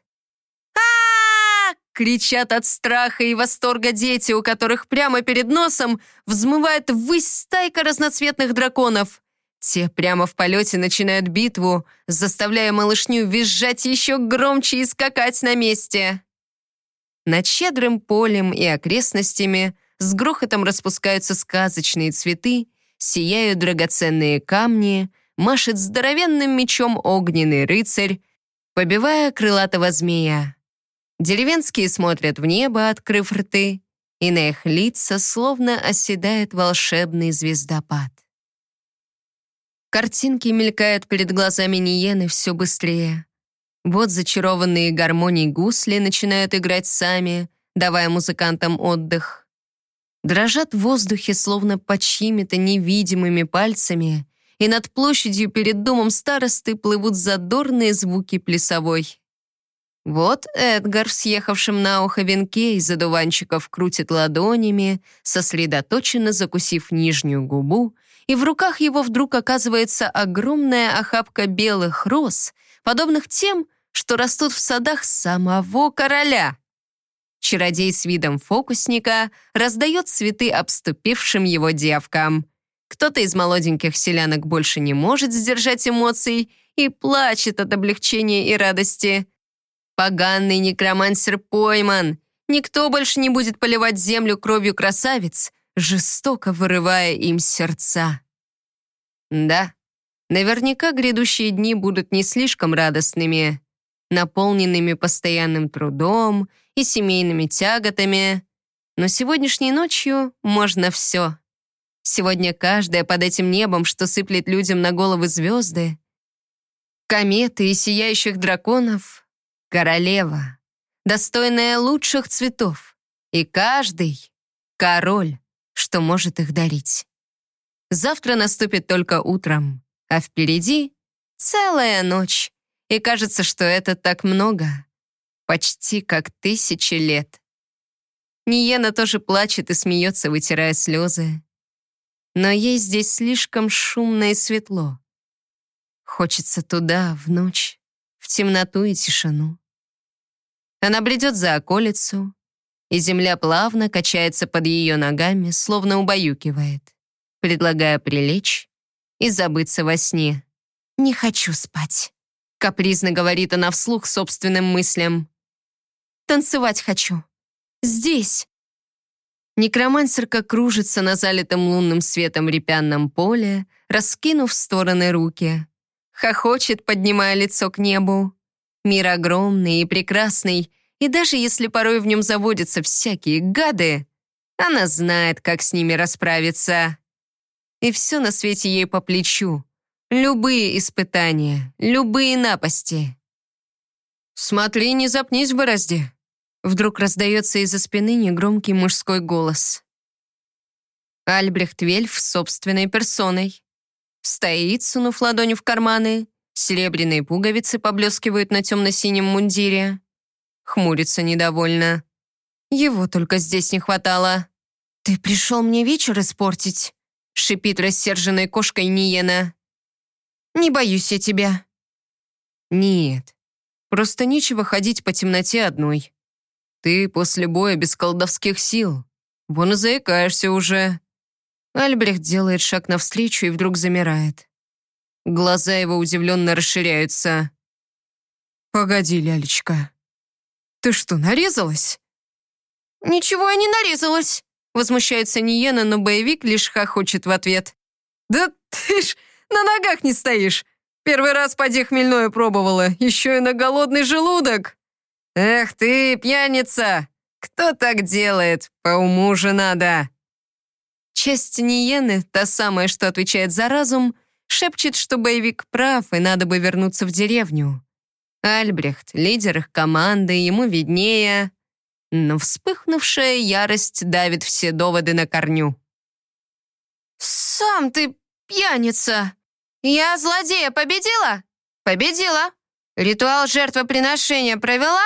а кричат от страха и восторга дети, у которых прямо перед носом взмывает ввысь стайка разноцветных драконов. Те прямо в полете начинают битву, заставляя малышню визжать еще громче и скакать на месте. Над щедрым полем и окрестностями с грохотом распускаются сказочные цветы, сияют драгоценные камни, машет здоровенным мечом огненный рыцарь, побивая крылатого змея. Деревенские смотрят в небо, открыв рты, и на их лица словно оседает волшебный звездопад. Картинки мелькают перед глазами Ниены все быстрее. Вот зачарованные гармонии гусли начинают играть сами, давая музыкантам отдых. Дрожат в воздухе, словно под чьими-то невидимыми пальцами, и над площадью перед домом старосты плывут задорные звуки плясовой. Вот Эдгар в съехавшем на ухо венке из одуванчиков крутит ладонями, сосредоточенно закусив нижнюю губу, и в руках его вдруг оказывается огромная охапка белых роз, подобных тем, что растут в садах самого короля. Чародей с видом фокусника раздает цветы обступившим его девкам. Кто-то из молоденьких селянок больше не может сдержать эмоций и плачет от облегчения и радости. Поганный некромансер пойман. Никто больше не будет поливать землю кровью красавиц, жестоко вырывая им сердца. Да, наверняка грядущие дни будут не слишком радостными, наполненными постоянным трудом и семейными тяготами, но сегодняшней ночью можно все. Сегодня каждая под этим небом, что сыплет людям на головы звезды, кометы и сияющих драконов, королева, достойная лучших цветов, и каждый — король, что может их дарить. Завтра наступит только утром, а впереди целая ночь, и кажется, что это так много, почти как тысячи лет. Ниена тоже плачет и смеется, вытирая слезы. Но ей здесь слишком шумно и светло. Хочется туда, в ночь, в темноту и тишину. Она бредет за околицу, и земля плавно качается под ее ногами, словно убаюкивает, предлагая прилечь и забыться во сне. «Не хочу спать», — капризно говорит она вслух собственным мыслям. «Танцевать хочу. Здесь». Некромансерка кружится на залитом лунным светом репянном поле, раскинув в стороны руки. Хохочет, поднимая лицо к небу. Мир огромный и прекрасный, и даже если порой в нем заводятся всякие гады, она знает, как с ними расправиться. И все на свете ей по плечу. Любые испытания, любые напасти. «Смотри, не запнись в борозде!» Вдруг раздается из-за спины негромкий мужской голос. Альбрехт Вельф собственной персоной. Стоит, сунув ладонь в карманы, Серебряные пуговицы поблескивают на темно-синем мундире. Хмурится недовольно. Его только здесь не хватало. «Ты пришел мне вечер испортить?» шипит рассерженной кошкой Ниена. «Не боюсь я тебя». «Нет, просто нечего ходить по темноте одной. Ты после боя без колдовских сил. Вон и заикаешься уже». Альбрехт делает шаг навстречу и вдруг замирает. Глаза его удивленно расширяются. «Погоди, лялечка. Ты что, нарезалась?» «Ничего я не нарезалась», — возмущается Ниена, но боевик лишь хохочет в ответ. «Да ты ж на ногах не стоишь. Первый раз поди хмельное пробовала, еще и на голодный желудок. Эх ты, пьяница! Кто так делает? По уму же надо!» Часть Ниены, та самая, что отвечает за разум, шепчет, что боевик прав, и надо бы вернуться в деревню. Альбрехт, лидер их команды, ему виднее. Но вспыхнувшая ярость давит все доводы на корню. «Сам ты пьяница! Я злодея победила? Победила! Ритуал жертвоприношения провела?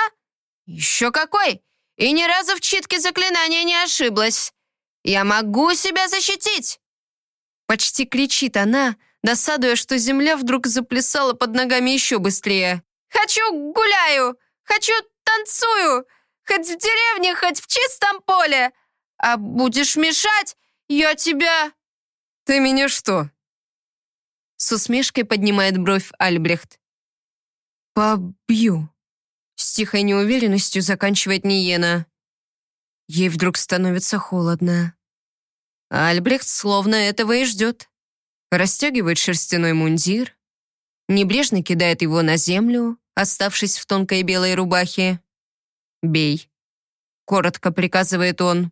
Еще какой! И ни разу в читке заклинания не ошиблась. Я могу себя защитить!» Почти кричит она, досадуя, что земля вдруг заплясала под ногами еще быстрее. «Хочу гуляю! Хочу танцую! Хоть в деревне, хоть в чистом поле! А будешь мешать, я тебя...» «Ты меня что?» С усмешкой поднимает бровь Альбрехт. «Побью!» С тихой неуверенностью заканчивает Ниена. Ей вдруг становится холодно. Альбрехт словно этого и ждет. Растягивает шерстяной мундир, небрежно кидает его на землю, оставшись в тонкой белой рубахе. «Бей», — коротко приказывает он.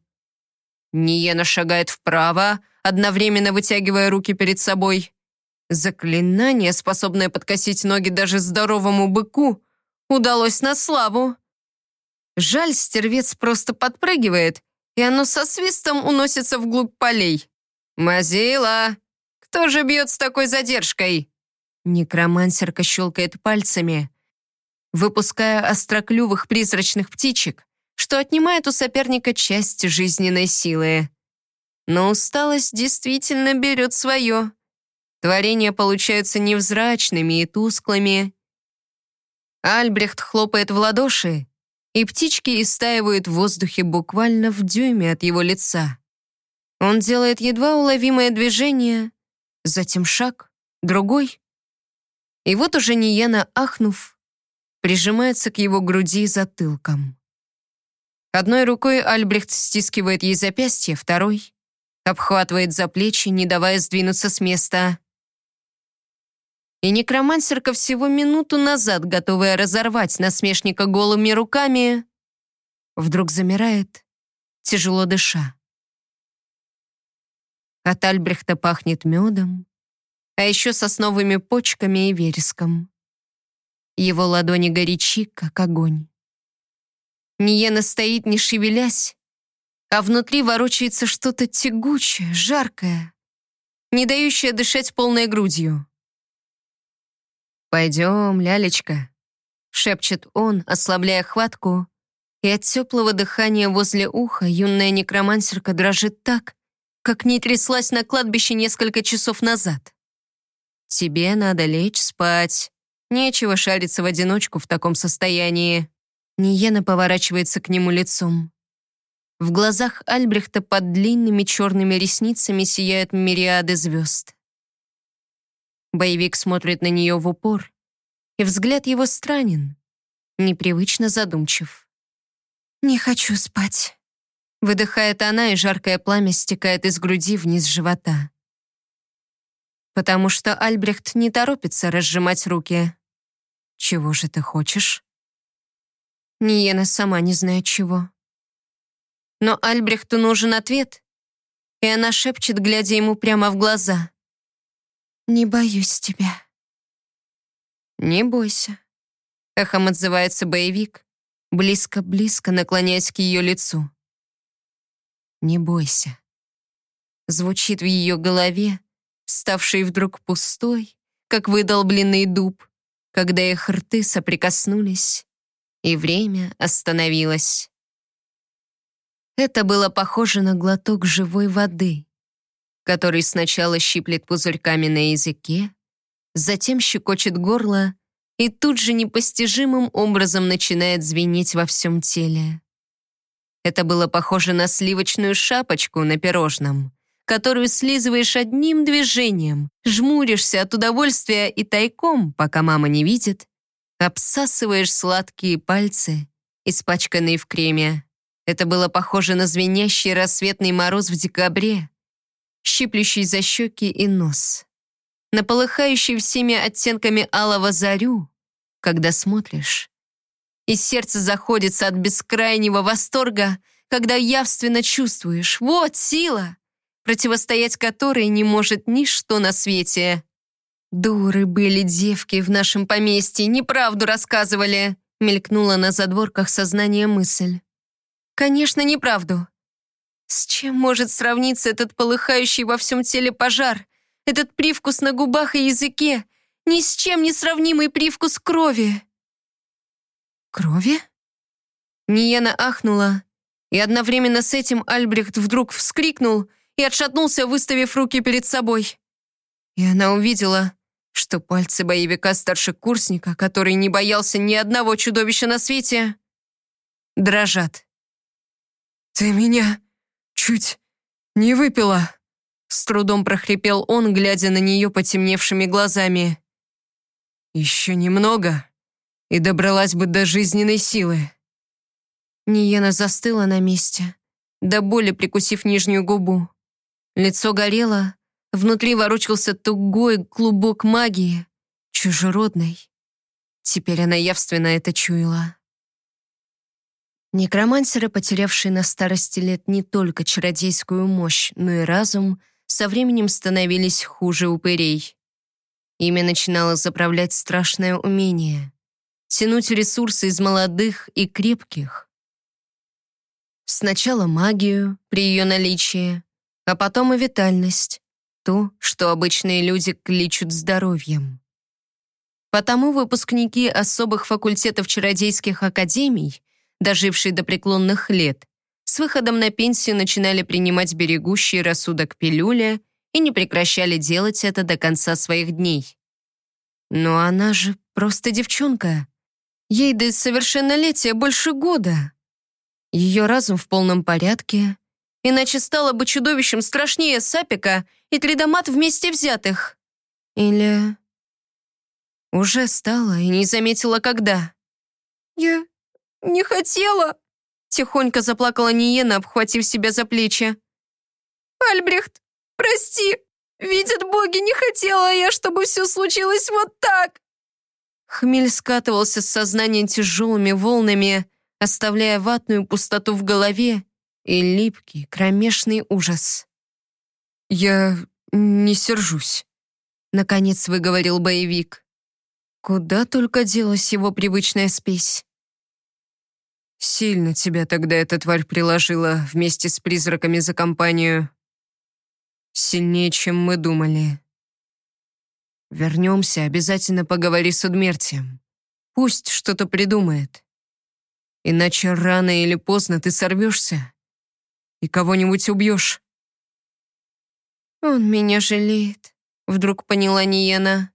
Ниена шагает вправо, одновременно вытягивая руки перед собой. Заклинание, способное подкосить ноги даже здоровому быку, удалось на славу. Жаль, стервец просто подпрыгивает, и оно со свистом уносится вглубь полей. «Мазила! Кто же бьет с такой задержкой?» Некромансерка щелкает пальцами, выпуская остроклювых призрачных птичек, что отнимает у соперника часть жизненной силы. Но усталость действительно берет свое. Творения получаются невзрачными и тусклыми. Альбрехт хлопает в ладоши, и птички истаивают в воздухе буквально в дюйме от его лица. Он делает едва уловимое движение, затем шаг, другой. И вот уже Ниена, ахнув, прижимается к его груди затылком. Одной рукой Альбрехт стискивает ей запястье, второй обхватывает за плечи, не давая сдвинуться с места. И некромансерка всего минуту назад, готовая разорвать насмешника голыми руками, вдруг замирает, тяжело дыша. От Альбрехта пахнет медом, а еще сосновыми почками и вереском. Его ладони горячи, как огонь. Ниена стоит, не шевелясь, а внутри ворочается что-то тягучее, жаркое, не дающее дышать полной грудью. «Пойдем, лялечка», — шепчет он, ослабляя хватку, и от теплого дыхания возле уха юная некромансерка дрожит так, как не тряслась на кладбище несколько часов назад. «Тебе надо лечь спать. Нечего шариться в одиночку в таком состоянии». Ниена поворачивается к нему лицом. В глазах Альбрехта под длинными черными ресницами сияют мириады звезд. Боевик смотрит на нее в упор, и взгляд его странен, непривычно задумчив. «Не хочу спать», — выдыхает она, и жаркое пламя стекает из груди вниз живота. Потому что Альбрехт не торопится разжимать руки. «Чего же ты хочешь?» Ниена сама не знает чего. Но Альбрехту нужен ответ, и она шепчет, глядя ему прямо в глаза. «Не боюсь тебя». «Не бойся», — эхом отзывается боевик, близко-близко наклоняясь к ее лицу. «Не бойся». Звучит в ее голове, ставшей вдруг пустой, как выдолбленный дуб, когда их рты соприкоснулись, и время остановилось. Это было похоже на глоток живой воды, который сначала щиплет пузырьками на языке, затем щекочет горло и тут же непостижимым образом начинает звенеть во всем теле. Это было похоже на сливочную шапочку на пирожном, которую слизываешь одним движением, жмуришься от удовольствия и тайком, пока мама не видит, обсасываешь сладкие пальцы, испачканные в креме. Это было похоже на звенящий рассветный мороз в декабре, щиплющий за щеки и нос, на всеми оттенками алого зарю, когда смотришь. И сердце заходится от бескрайнего восторга, когда явственно чувствуешь, вот сила, противостоять которой не может ничто на свете. «Дуры были девки в нашем поместье, неправду рассказывали», мелькнула на задворках сознания мысль. «Конечно, неправду. С чем может сравниться этот полыхающий во всем теле пожар, этот привкус на губах и языке, ни с чем не сравнимый привкус крови?» «Крови?» Ниена ахнула, и одновременно с этим Альбрехт вдруг вскрикнул и отшатнулся, выставив руки перед собой. И она увидела, что пальцы боевика-старшекурсника, который не боялся ни одного чудовища на свете, дрожат. «Ты меня чуть не выпила», — с трудом прохрипел он, глядя на нее потемневшими глазами. «Еще немного, и добралась бы до жизненной силы». Ниена застыла на месте, до боли прикусив нижнюю губу. Лицо горело, внутри ворочался тугой клубок магии, чужеродный. Теперь она явственно это чуяла. Некромансеры, потерявшие на старости лет не только чародейскую мощь, но и разум, со временем становились хуже упырей. Ими начинало заправлять страшное умение — тянуть ресурсы из молодых и крепких, Сначала магию при ее наличии, а потом и витальность, то, что обычные люди кличут здоровьем. Потому выпускники особых факультетов чародейских академий, дожившие до преклонных лет, с выходом на пенсию начинали принимать берегущие рассудок пилюля и не прекращали делать это до конца своих дней. Но она же просто девчонка. Ей до совершеннолетия больше года. Ее разум в полном порядке, иначе стало бы чудовищем страшнее Сапика и Тридомат вместе взятых. Или... Уже стало и не заметила, когда. «Я не хотела», — тихонько заплакала Ниена, обхватив себя за плечи. «Альбрехт, прости, видят боги, не хотела я, чтобы все случилось вот так». Хмель скатывался с сознанием тяжелыми волнами, оставляя ватную пустоту в голове и липкий, кромешный ужас. «Я не сержусь», — наконец выговорил боевик. Куда только делась его привычная спесь. «Сильно тебя тогда эта тварь приложила вместе с призраками за компанию. Сильнее, чем мы думали. Вернемся, обязательно поговори с Удмертием. Пусть что-то придумает. Иначе рано или поздно ты сорвешься и кого-нибудь убьешь. «Он меня жалеет», — вдруг поняла Ниена.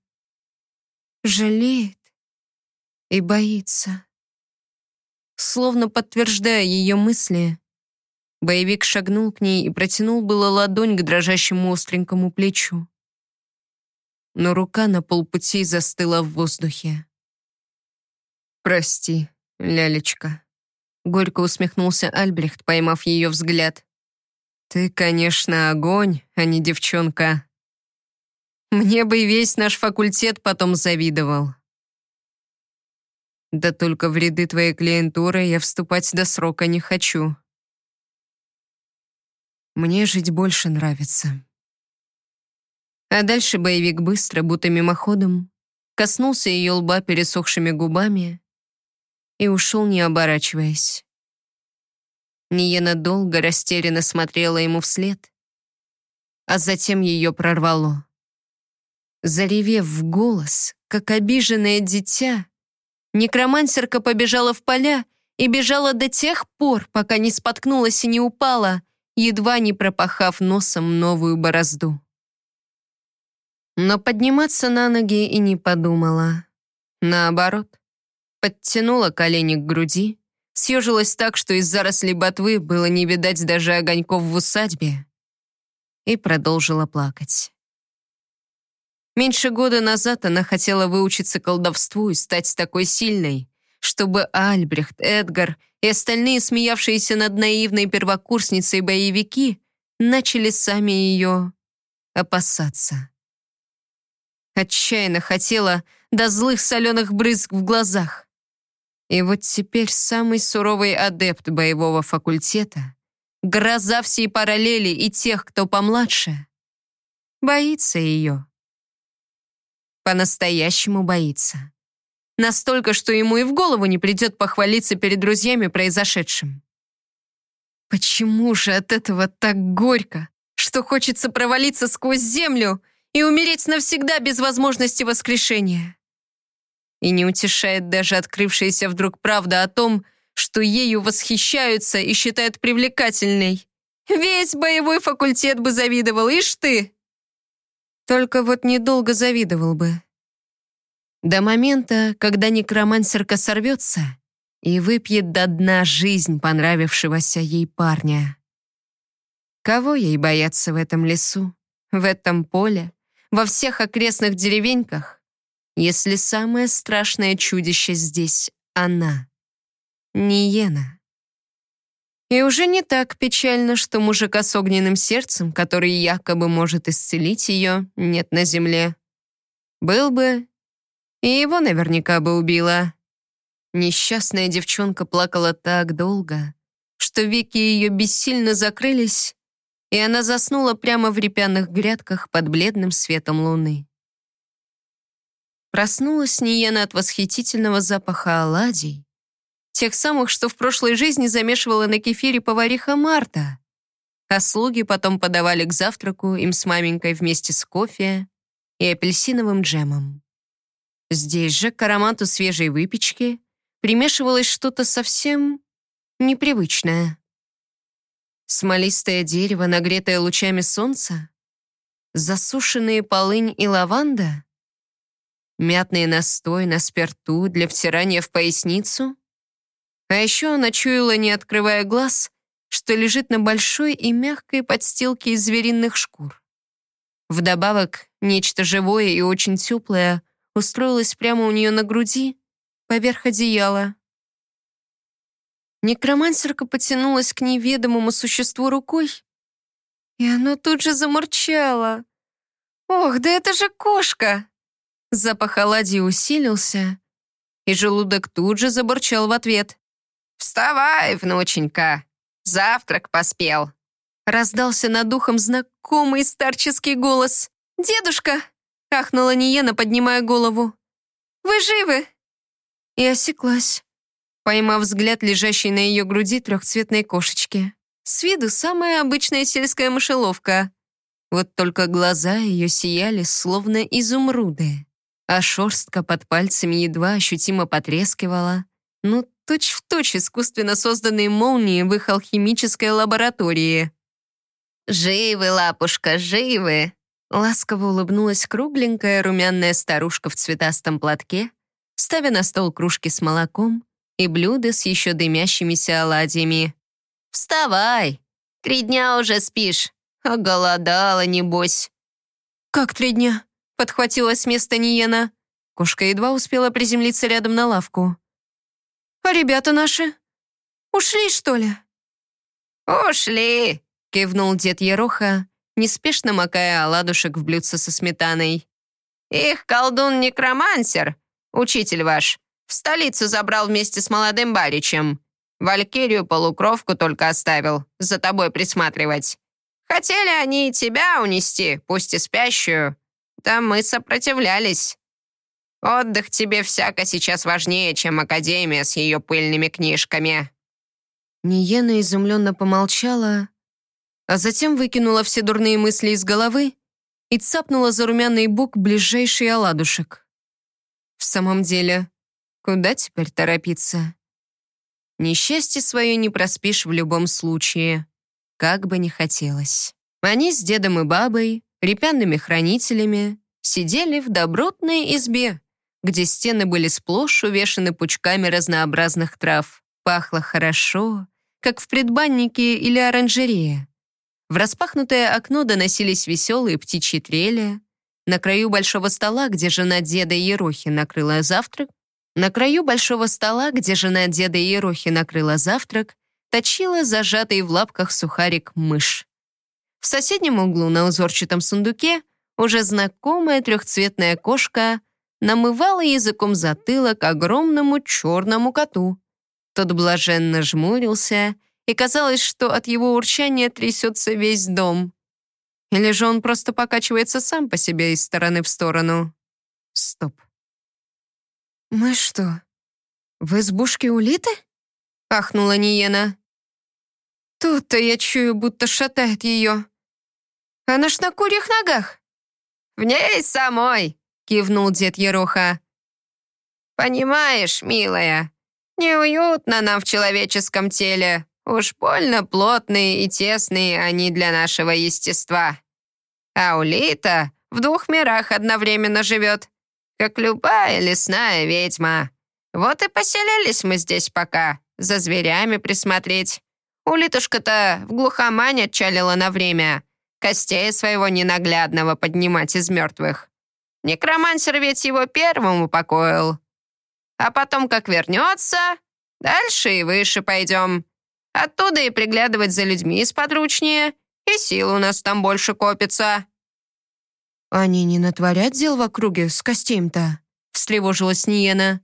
«Жалеет и боится». Словно подтверждая ее мысли, боевик шагнул к ней и протянул было ладонь к дрожащему остренькому плечу. Но рука на полпути застыла в воздухе. «Прости», «Лялечка», — горько усмехнулся Альбрехт, поймав ее взгляд. «Ты, конечно, огонь, а не девчонка. Мне бы весь наш факультет потом завидовал. Да только в ряды твоей клиентуры я вступать до срока не хочу. Мне жить больше нравится». А дальше боевик быстро, будто мимоходом, коснулся ее лба пересохшими губами и ушел, не оборачиваясь. Ниена долго растерянно смотрела ему вслед, а затем ее прорвало. Заревев в голос, как обиженное дитя, некромансерка побежала в поля и бежала до тех пор, пока не споткнулась и не упала, едва не пропахав носом новую борозду. Но подниматься на ноги и не подумала. Наоборот, подтянула колени к груди, съежилась так, что из зарослей ботвы было не видать даже огоньков в усадьбе, и продолжила плакать. Меньше года назад она хотела выучиться колдовству и стать такой сильной, чтобы Альбрехт, Эдгар и остальные смеявшиеся над наивной первокурсницей боевики начали сами ее опасаться. Отчаянно хотела до злых соленых брызг в глазах. И вот теперь самый суровый адепт боевого факультета гроза всей параллели и тех, кто помладше, боится ее. По-настоящему боится. Настолько, что ему и в голову не придет похвалиться перед друзьями произошедшим. Почему же от этого так горько, что хочется провалиться сквозь землю и умереть навсегда без возможности воскрешения? И не утешает даже открывшаяся вдруг правда о том, что ею восхищаются и считают привлекательной. Весь боевой факультет бы завидовал, ишь ты! Только вот недолго завидовал бы. До момента, когда некромансерка сорвется и выпьет до дна жизнь понравившегося ей парня. Кого ей бояться в этом лесу, в этом поле, во всех окрестных деревеньках, если самое страшное чудище здесь — она, Ниена? И уже не так печально, что мужика с огненным сердцем, который якобы может исцелить ее, нет на земле. Был бы, и его наверняка бы убила. Несчастная девчонка плакала так долго, что веки ее бессильно закрылись, и она заснула прямо в репяных грядках под бледным светом луны. Проснулась Ниена от восхитительного запаха оладий, тех самых, что в прошлой жизни замешивала на кефире повариха Марта, а слуги потом подавали к завтраку им с маменькой вместе с кофе и апельсиновым джемом. Здесь же к аромату свежей выпечки примешивалось что-то совсем непривычное. Смолистое дерево, нагретое лучами солнца, засушенные полынь и лаванда, мятный настой на спирту для втирания в поясницу, а еще она чуяла, не открывая глаз, что лежит на большой и мягкой подстилке из звериных шкур. Вдобавок, нечто живое и очень теплое устроилась прямо у нее на груди, поверх одеяла. Некромансерка потянулась к неведомому существу рукой, и оно тут же замурчало. «Ох, да это же кошка!» Запах оладьи усилился, и желудок тут же забурчал в ответ. «Вставай, внученька, завтрак поспел!» Раздался над ухом знакомый старческий голос. «Дедушка!» — ахнула Ниена, поднимая голову. «Вы живы?» И осеклась, поймав взгляд лежащей на ее груди трехцветной кошечки. С виду самая обычная сельская мышеловка. Вот только глаза ее сияли, словно изумруды, а шерстка под пальцами едва ощутимо потрескивала. Ну, точь-в-точь искусственно созданные молнии в их алхимической лаборатории. «Живы, лапушка, живы!» Ласково улыбнулась кругленькая румяная старушка в цветастом платке, ставя на стол кружки с молоком и блюда с еще дымящимися оладьями. «Вставай! Три дня уже спишь. Оголодала, небось». «Как три дня?» — подхватила с места Ниена. Кошка едва успела приземлиться рядом на лавку. «А ребята наши? Ушли, что ли?» «Ушли!» — кивнул дед Ероха неспешно макая оладушек в блюдце со сметаной. «Их колдун-некромансер, учитель ваш, в столицу забрал вместе с молодым баричем. Валькирию-полукровку только оставил, за тобой присматривать. Хотели они и тебя унести, пусть и спящую. Да мы сопротивлялись. Отдых тебе всяко сейчас важнее, чем академия с ее пыльными книжками». Ниена изумленно помолчала, а затем выкинула все дурные мысли из головы и цапнула за румяный бок ближайший оладушек. В самом деле, куда теперь торопиться? Несчастье свое не проспишь в любом случае, как бы ни хотелось. Они с дедом и бабой, репянными хранителями, сидели в добротной избе, где стены были сплошь увешаны пучками разнообразных трав. Пахло хорошо, как в предбаннике или оранжерее. В распахнутое окно доносились веселые птичьи трели. На краю большого стола, где жена деда Ерохи накрыла завтрак, на краю большого стола, где жена деда Ерохи накрыла завтрак, точила зажатый в лапках сухарик мышь. В соседнем углу на узорчатом сундуке уже знакомая трехцветная кошка намывала языком затылок огромному черному коту. Тот блаженно жмурился и казалось, что от его урчания трясется весь дом. Или же он просто покачивается сам по себе из стороны в сторону. Стоп. «Мы что, в избушке улиты?» — ахнула Ниена. «Тут-то я чую, будто шатает ее. Она ж на курьих ногах». «В ней самой!» — кивнул дед Ероха. «Понимаешь, милая, неуютно нам в человеческом теле. Уж больно плотные и тесные они для нашего естества. А Улита в двух мирах одновременно живет, как любая лесная ведьма. Вот и поселились мы здесь пока, за зверями присмотреть. Улитушка-то в глухомань отчалила на время, костей своего ненаглядного поднимать из мертвых. Некромансер ведь его первым упокоил. А потом, как вернется, дальше и выше пойдем. Оттуда и приглядывать за людьми сподручнее, и сил у нас там больше копится». «Они не натворят дел в округе с костем-то?» — встревожилась Ниена.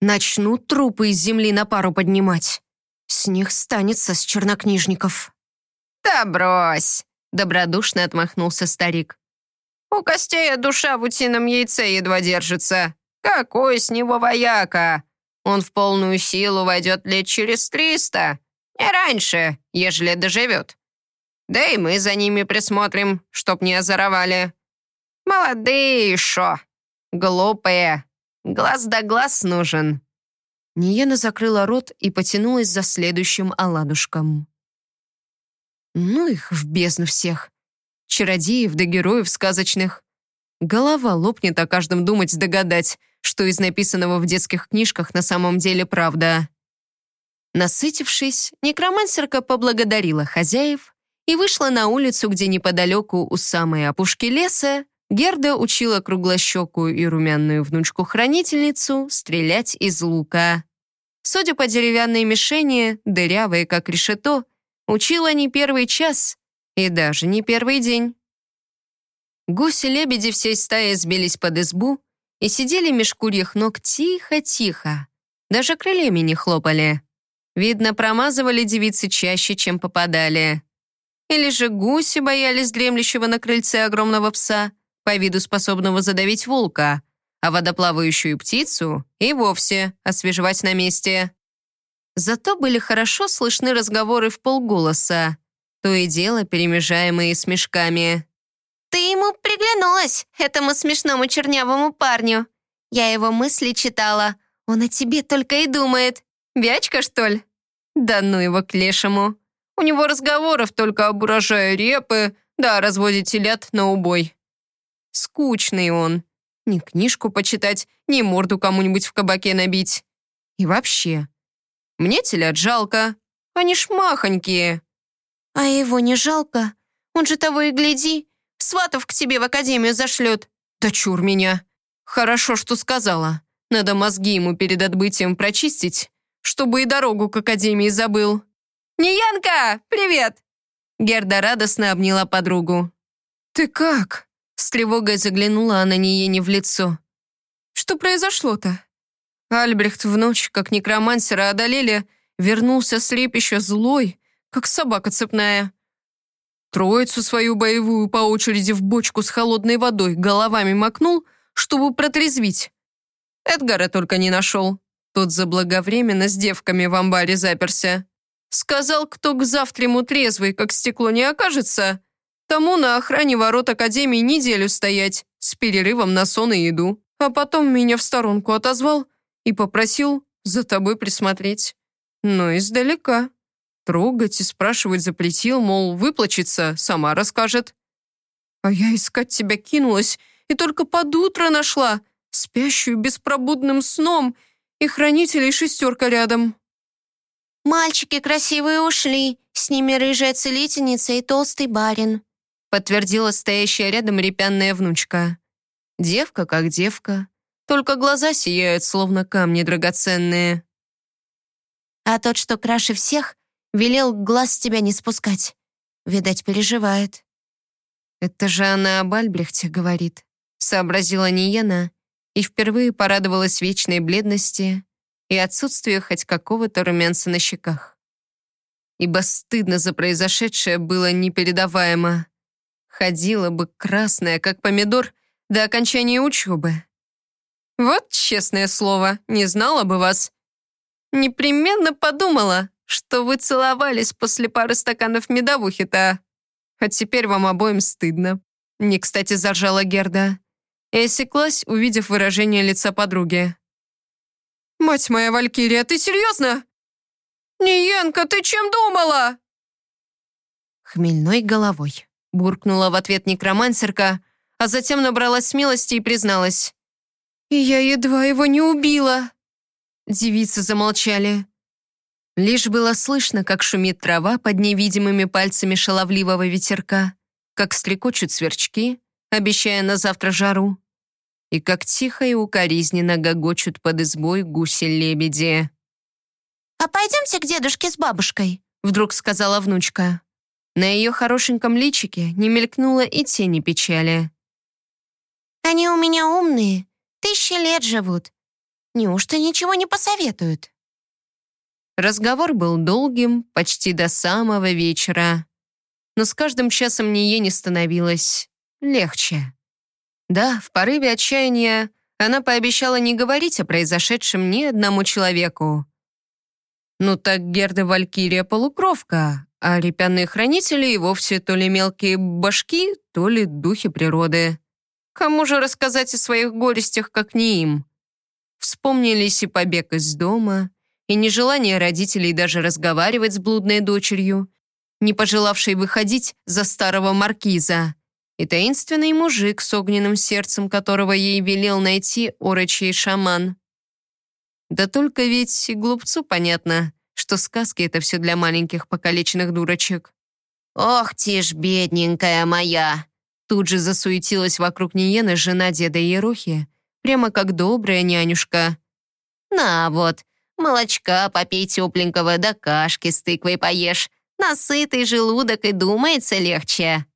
«Начнут трупы из земли на пару поднимать. С них станется с чернокнижников». «Да брось!» — добродушно отмахнулся старик. «У костей душа в утином яйце едва держится. Какой с него вояка? Он в полную силу войдет лет через триста, не раньше, ежели доживет. Да и мы за ними присмотрим, чтоб не озоровали. Молодые шо, глупые, глаз да глаз нужен». Ниена закрыла рот и потянулась за следующим оладушком. Ну их в бездну всех. Чародеев да героев сказочных. Голова лопнет о каждом думать догадать, что из написанного в детских книжках на самом деле правда. Насытившись, некромансерка поблагодарила хозяев и вышла на улицу, где неподалеку у самой опушки леса Герда учила круглощекую и румяную внучку-хранительницу стрелять из лука. Судя по деревянной мишени, дырявой как решето, учила не первый час и даже не первый день. Гуси-лебеди всей стаи сбились под избу и сидели меж курьих ног тихо-тихо, даже крыльями не хлопали. Видно, промазывали девицы чаще, чем попадали. Или же гуси боялись дремлющего на крыльце огромного пса, по виду способного задавить волка, а водоплавающую птицу и вовсе освежевать на месте. Зато были хорошо слышны разговоры в полголоса, то и дело перемежаемые смешками. «Ты ему приглянулась, этому смешному чернявому парню. Я его мысли читала. Он о тебе только и думает. Вячка, что ли? Да ну его к лешему. У него разговоров только об урожае репы, да о разводе телят на убой. Скучный он. Ни книжку почитать, ни морду кому-нибудь в кабаке набить. И вообще, мне телят жалко. Они ж махонькие. А его не жалко? Он же того и гляди, сватов к себе в академию зашлет. Да чур меня. Хорошо, что сказала. Надо мозги ему перед отбытием прочистить, чтобы и дорогу к академии забыл. «Ниянка, привет!» Герда радостно обняла подругу. «Ты как?» С тревогой заглянула она Ниене в лицо. «Что произошло-то?» Альбрехт в ночь, как некромансера одолели, вернулся слеп еще злой, как собака цепная. Троицу свою боевую по очереди в бочку с холодной водой головами макнул, чтобы протрезвить. Эдгара только не нашел. Тот заблаговременно с девками в амбаре заперся. Сказал, кто к завтраму трезвый, как стекло не окажется, тому на охране ворот Академии неделю стоять, с перерывом на сон и еду. А потом меня в сторонку отозвал и попросил за тобой присмотреть. Но издалека. Трогать и спрашивать запретил, мол, выплачется, сама расскажет. А я искать тебя кинулась и только под утро нашла, спящую беспробудным сном — и хранителей шестерка рядом». «Мальчики красивые ушли, с ними рыжая целительница и толстый барин», подтвердила стоящая рядом репянная внучка. Девка как девка, только глаза сияют, словно камни драгоценные. «А тот, что краше всех, велел глаз с тебя не спускать. Видать, переживает». «Это же она об Альбрехте говорит», сообразила Ниена и впервые порадовалась вечной бледности и отсутствию хоть какого-то румянца на щеках. ибо стыдно за произошедшее было непередаваемо. Ходила бы красная, как помидор, до окончания учебы. Вот честное слово, не знала бы вас. Непременно подумала, что вы целовались после пары стаканов медовухи-то. А теперь вам обоим стыдно. Не кстати заржала Герда. И осеклась, увидев выражение лица подруги. «Мать моя, Валькирия, ты серьезно? Ниенка, ты чем думала?» Хмельной головой. Буркнула в ответ некромансерка, а затем набралась смелости и призналась. «И я едва его не убила!» Девицы замолчали. Лишь было слышно, как шумит трава под невидимыми пальцами шаловливого ветерка, как стрекочут сверчки, обещая на завтра жару, и как тихо и укоризненно гогочут под избой гуси-лебеди. «А пойдемте к дедушке с бабушкой», — вдруг сказала внучка. На ее хорошеньком личике не мелькнуло и тени печали. «Они у меня умные, тысячи лет живут. Неужто ничего не посоветуют?» Разговор был долгим, почти до самого вечера. Но с каждым часом Ние не становилось легче. Да, в порыве отчаяния она пообещала не говорить о произошедшем ни одному человеку. Ну так Герда Валькирия полукровка, а репяные хранители и вовсе то ли мелкие башки, то ли духи природы. Кому же рассказать о своих горестях, как не им? Вспомнились и побег из дома, и нежелание родителей даже разговаривать с блудной дочерью, не пожелавшей выходить за старого маркиза, и таинственный мужик с огненным сердцем, которого ей велел найти орочий шаман. Да только ведь глупцу понятно, что сказки — это все для маленьких покалеченных дурочек. «Ох ты ж, бедненькая моя!» Тут же засуетилась вокруг Ниены жена деда Ерохи, прямо как добрая нянюшка. «На вот, молочка попей тепленького, да кашки с тыквой поешь. Насытый желудок и думается легче».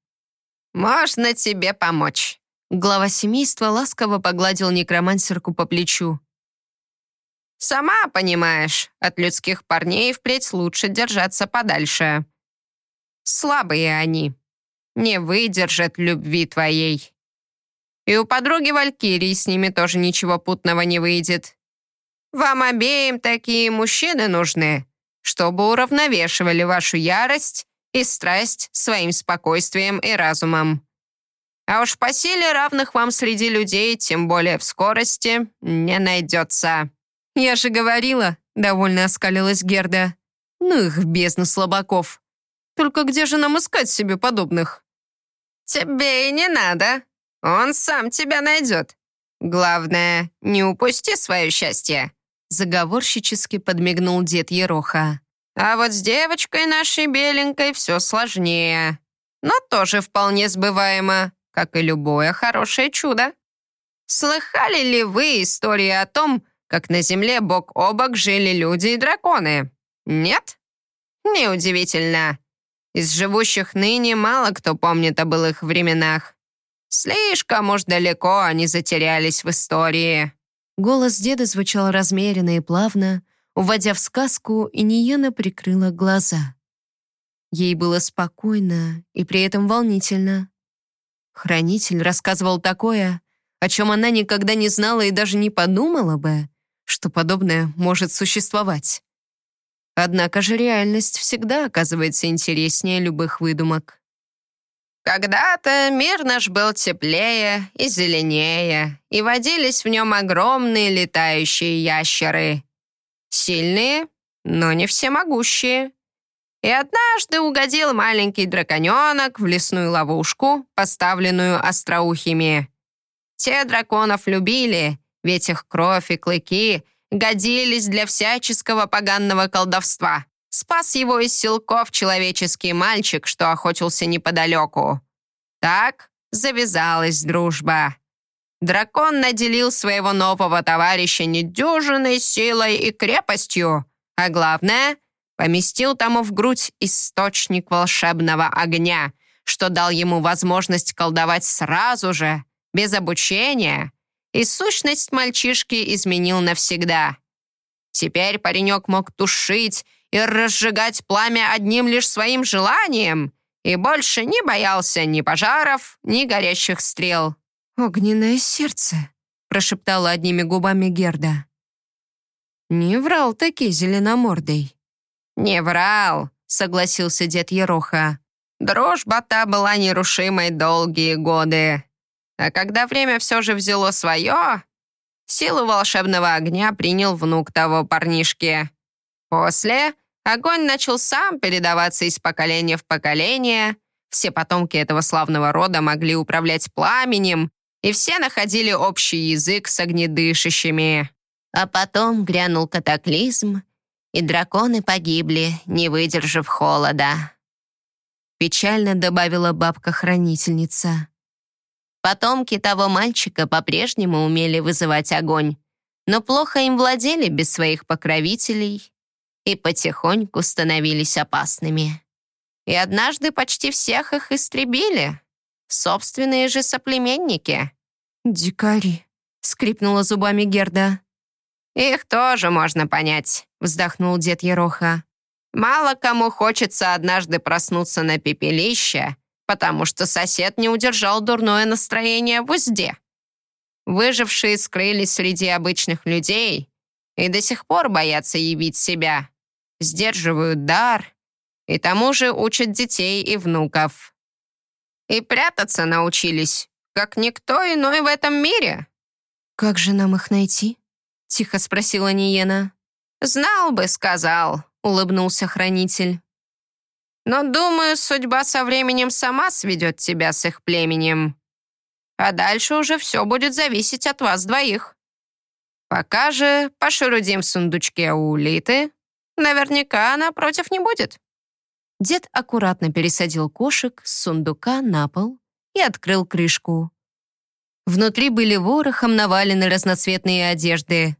«Можно тебе помочь». Глава семейства ласково погладил некромансерку по плечу. «Сама понимаешь, от людских парней впредь лучше держаться подальше. Слабые они, не выдержат любви твоей. И у подруги Валькирии с ними тоже ничего путного не выйдет. Вам обеим такие мужчины нужны, чтобы уравновешивали вашу ярость и страсть своим спокойствием и разумом. А уж по силе равных вам среди людей, тем более в скорости, не найдется». «Я же говорила», — довольно оскалилась Герда. «Ну их в бездну слабаков. Только где же нам искать себе подобных?» «Тебе и не надо. Он сам тебя найдет. Главное, не упусти свое счастье», — заговорщически подмигнул дед Ероха. «А вот с девочкой нашей беленькой все сложнее, но тоже вполне сбываемо, как и любое хорошее чудо. Слыхали ли вы истории о том, как на Земле бок о бок жили люди и драконы. Нет? Неудивительно. Из живущих ныне мало кто помнит о былых временах. Слишком уж далеко они затерялись в истории. Голос деда звучал размеренно и плавно, уводя в сказку, и Ниена прикрыла глаза. Ей было спокойно и при этом волнительно. Хранитель рассказывал такое, о чем она никогда не знала и даже не подумала бы, что подобное может существовать. Однако же реальность всегда оказывается интереснее любых выдумок. Когда-то мир наш был теплее и зеленее, и водились в нем огромные летающие ящеры. Сильные, но не всемогущие. И однажды угодил маленький драконенок в лесную ловушку, поставленную остроухими. Те драконов любили, ведь их кровь и клыки годились для всяческого поганного колдовства. Спас его из силков человеческий мальчик, что охотился неподалеку. Так завязалась дружба. Дракон наделил своего нового товарища недюжиной силой и крепостью, а главное, поместил тому в грудь источник волшебного огня, что дал ему возможность колдовать сразу же, без обучения, и сущность мальчишки изменил навсегда. Теперь паренек мог тушить и разжигать пламя одним лишь своим желанием, и больше не боялся ни пожаров, ни горящих стрел. «Огненное сердце», — прошептала одними губами Герда. «Не врал таки зеленомордый». «Не врал», — согласился дед Ероха. «Дружба та была нерушимой долгие годы. А когда время все же взяло свое, силу волшебного огня принял внук того парнишки. После огонь начал сам передаваться из поколения в поколение. Все потомки этого славного рода могли управлять пламенем, и все находили общий язык с огнедышащими. А потом грянул катаклизм, и драконы погибли, не выдержав холода. Печально добавила бабка-хранительница. Потомки того мальчика по-прежнему умели вызывать огонь, но плохо им владели без своих покровителей и потихоньку становились опасными. И однажды почти всех их истребили. Собственные же соплеменники. «Дикари», — скрипнула зубами Герда. «Их тоже можно понять», — вздохнул дед Ероха. «Мало кому хочется однажды проснуться на пепелище, потому что сосед не удержал дурное настроение в узде. Выжившие скрылись среди обычных людей и до сих пор боятся явить себя, сдерживают дар и тому же учат детей и внуков. И прятаться научились, как никто иной в этом мире». «Как же нам их найти?» — тихо спросила Ниена. «Знал бы, сказал», — улыбнулся хранитель. «Но, думаю, судьба со временем сама сведет тебя с их племенем. А дальше уже все будет зависеть от вас двоих. Пока же пошерудим в сундучке у Улиты. Наверняка она против не будет». Дед аккуратно пересадил кошек с сундука на пол и открыл крышку. Внутри были ворохом навалены разноцветные одежды.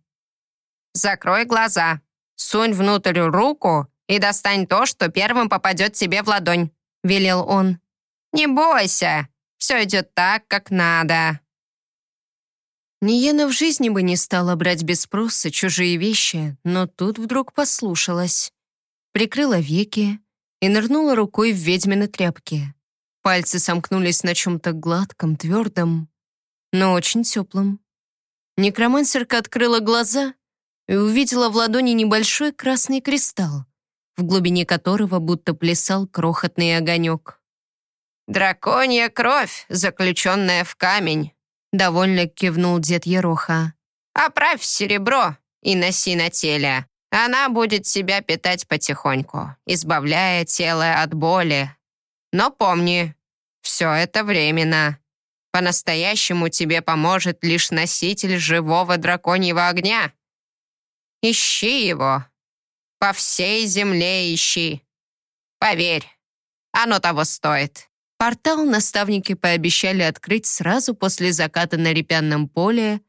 «Закрой глаза, сунь внутрь руку и достань то, что первым попадет тебе в ладонь», — велел он. «Не бойся, все идет так, как надо». Ниена в жизни бы не стала брать без спроса чужие вещи, но тут вдруг послушалась. Прикрыла веки, и нырнула рукой в ведьмины тряпки. Пальцы сомкнулись на чем-то гладком, твердом, но очень теплом. Некромансерка открыла глаза и увидела в ладони небольшой красный кристалл, в глубине которого будто плясал крохотный огонек. «Драконья кровь, заключенная в камень», — довольно кивнул дед Ероха. «Оправь серебро и носи на теле. Она будет тебя питать потихоньку, избавляя тело от боли. Но помни, все это временно. По-настоящему тебе поможет лишь носитель живого драконьего огня. Ищи его. По всей земле ищи. Поверь, оно того стоит. Портал наставники пообещали открыть сразу после заката на репянном поле,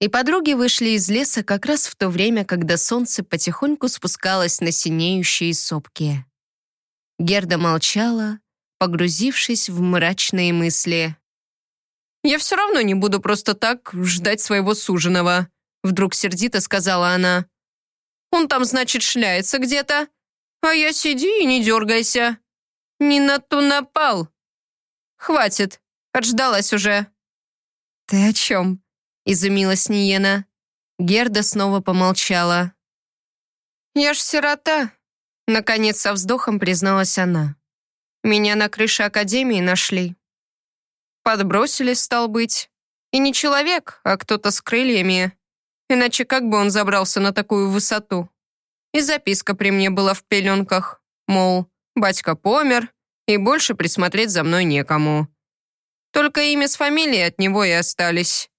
и подруги вышли из леса как раз в то время, когда солнце потихоньку спускалось на синеющие сопки. Герда молчала, погрузившись в мрачные мысли. «Я все равно не буду просто так ждать своего суженого», вдруг сердито сказала она. «Он там, значит, шляется где-то, а я сиди и не дергайся. Не на ту напал. Хватит, отждалась уже». «Ты о чем?» изумилась Ниена. Герда снова помолчала. «Я ж сирота», — наконец со вздохом призналась она. «Меня на крыше академии нашли. Подбросили, стал быть. И не человек, а кто-то с крыльями. Иначе как бы он забрался на такую высоту? И записка при мне была в пеленках, мол, батька помер, и больше присмотреть за мной некому. Только имя с фамилией от него и остались.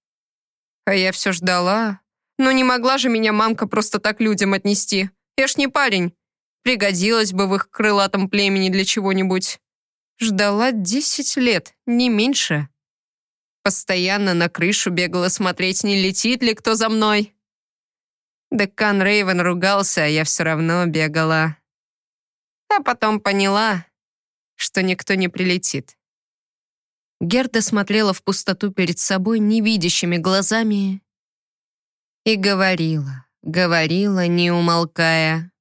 А я все ждала. Но не могла же меня мамка просто так людям отнести. Я ж не парень. Пригодилась бы в их крылатом племени для чего-нибудь. Ждала десять лет, не меньше. Постоянно на крышу бегала смотреть, не летит ли кто за мной. Декан Рейвен ругался, а я все равно бегала. А потом поняла, что никто не прилетит. Герда смотрела в пустоту перед собой невидящими глазами и говорила, говорила, не умолкая.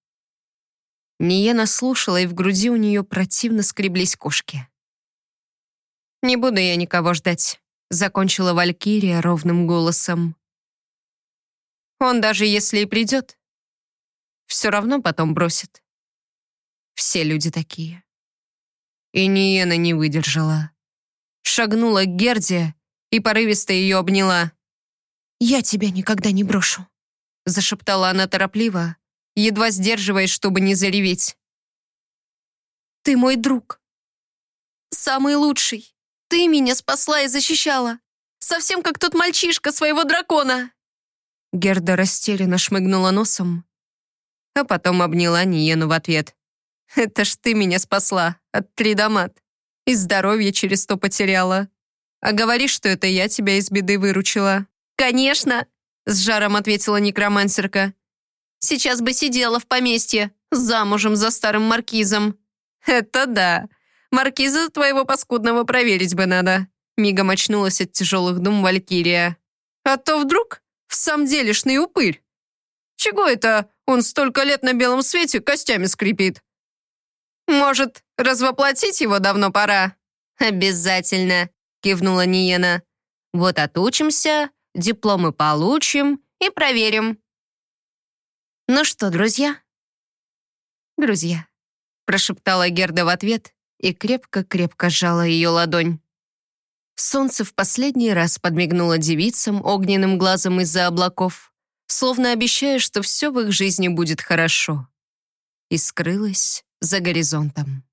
Ниена слушала, и в груди у нее противно скреблись кошки. «Не буду я никого ждать», — закончила Валькирия ровным голосом. «Он даже если и придет, все равно потом бросит. Все люди такие». И Ниена не выдержала. Шагнула к Герде и порывисто ее обняла. «Я тебя никогда не брошу», — зашептала она торопливо, едва сдерживаясь, чтобы не зареветь. «Ты мой друг. Самый лучший. Ты меня спасла и защищала. Совсем как тот мальчишка своего дракона». Герда растерянно шмыгнула носом, а потом обняла Ниену в ответ. «Это ж ты меня спасла от тридомат и здоровье через то потеряла. А говоришь, что это я тебя из беды выручила». «Конечно!» — с жаром ответила некромансерка. Сейчас бы сидела в поместье, замужем за старым маркизом». «Это да. Маркиза твоего паскудного проверить бы надо». Мигом очнулась от тяжелых дум Валькирия. «А то вдруг в самом делешный упырь. Чего это он столько лет на белом свете костями скрипит? Может, развоплотить его давно пора?» «Обязательно», — кивнула Ниена. «Вот отучимся, дипломы получим и проверим, «Ну что, друзья?» «Друзья», — прошептала Герда в ответ и крепко-крепко сжала ее ладонь. Солнце в последний раз подмигнуло девицам огненным глазом из-за облаков, словно обещая, что все в их жизни будет хорошо, и скрылось за горизонтом.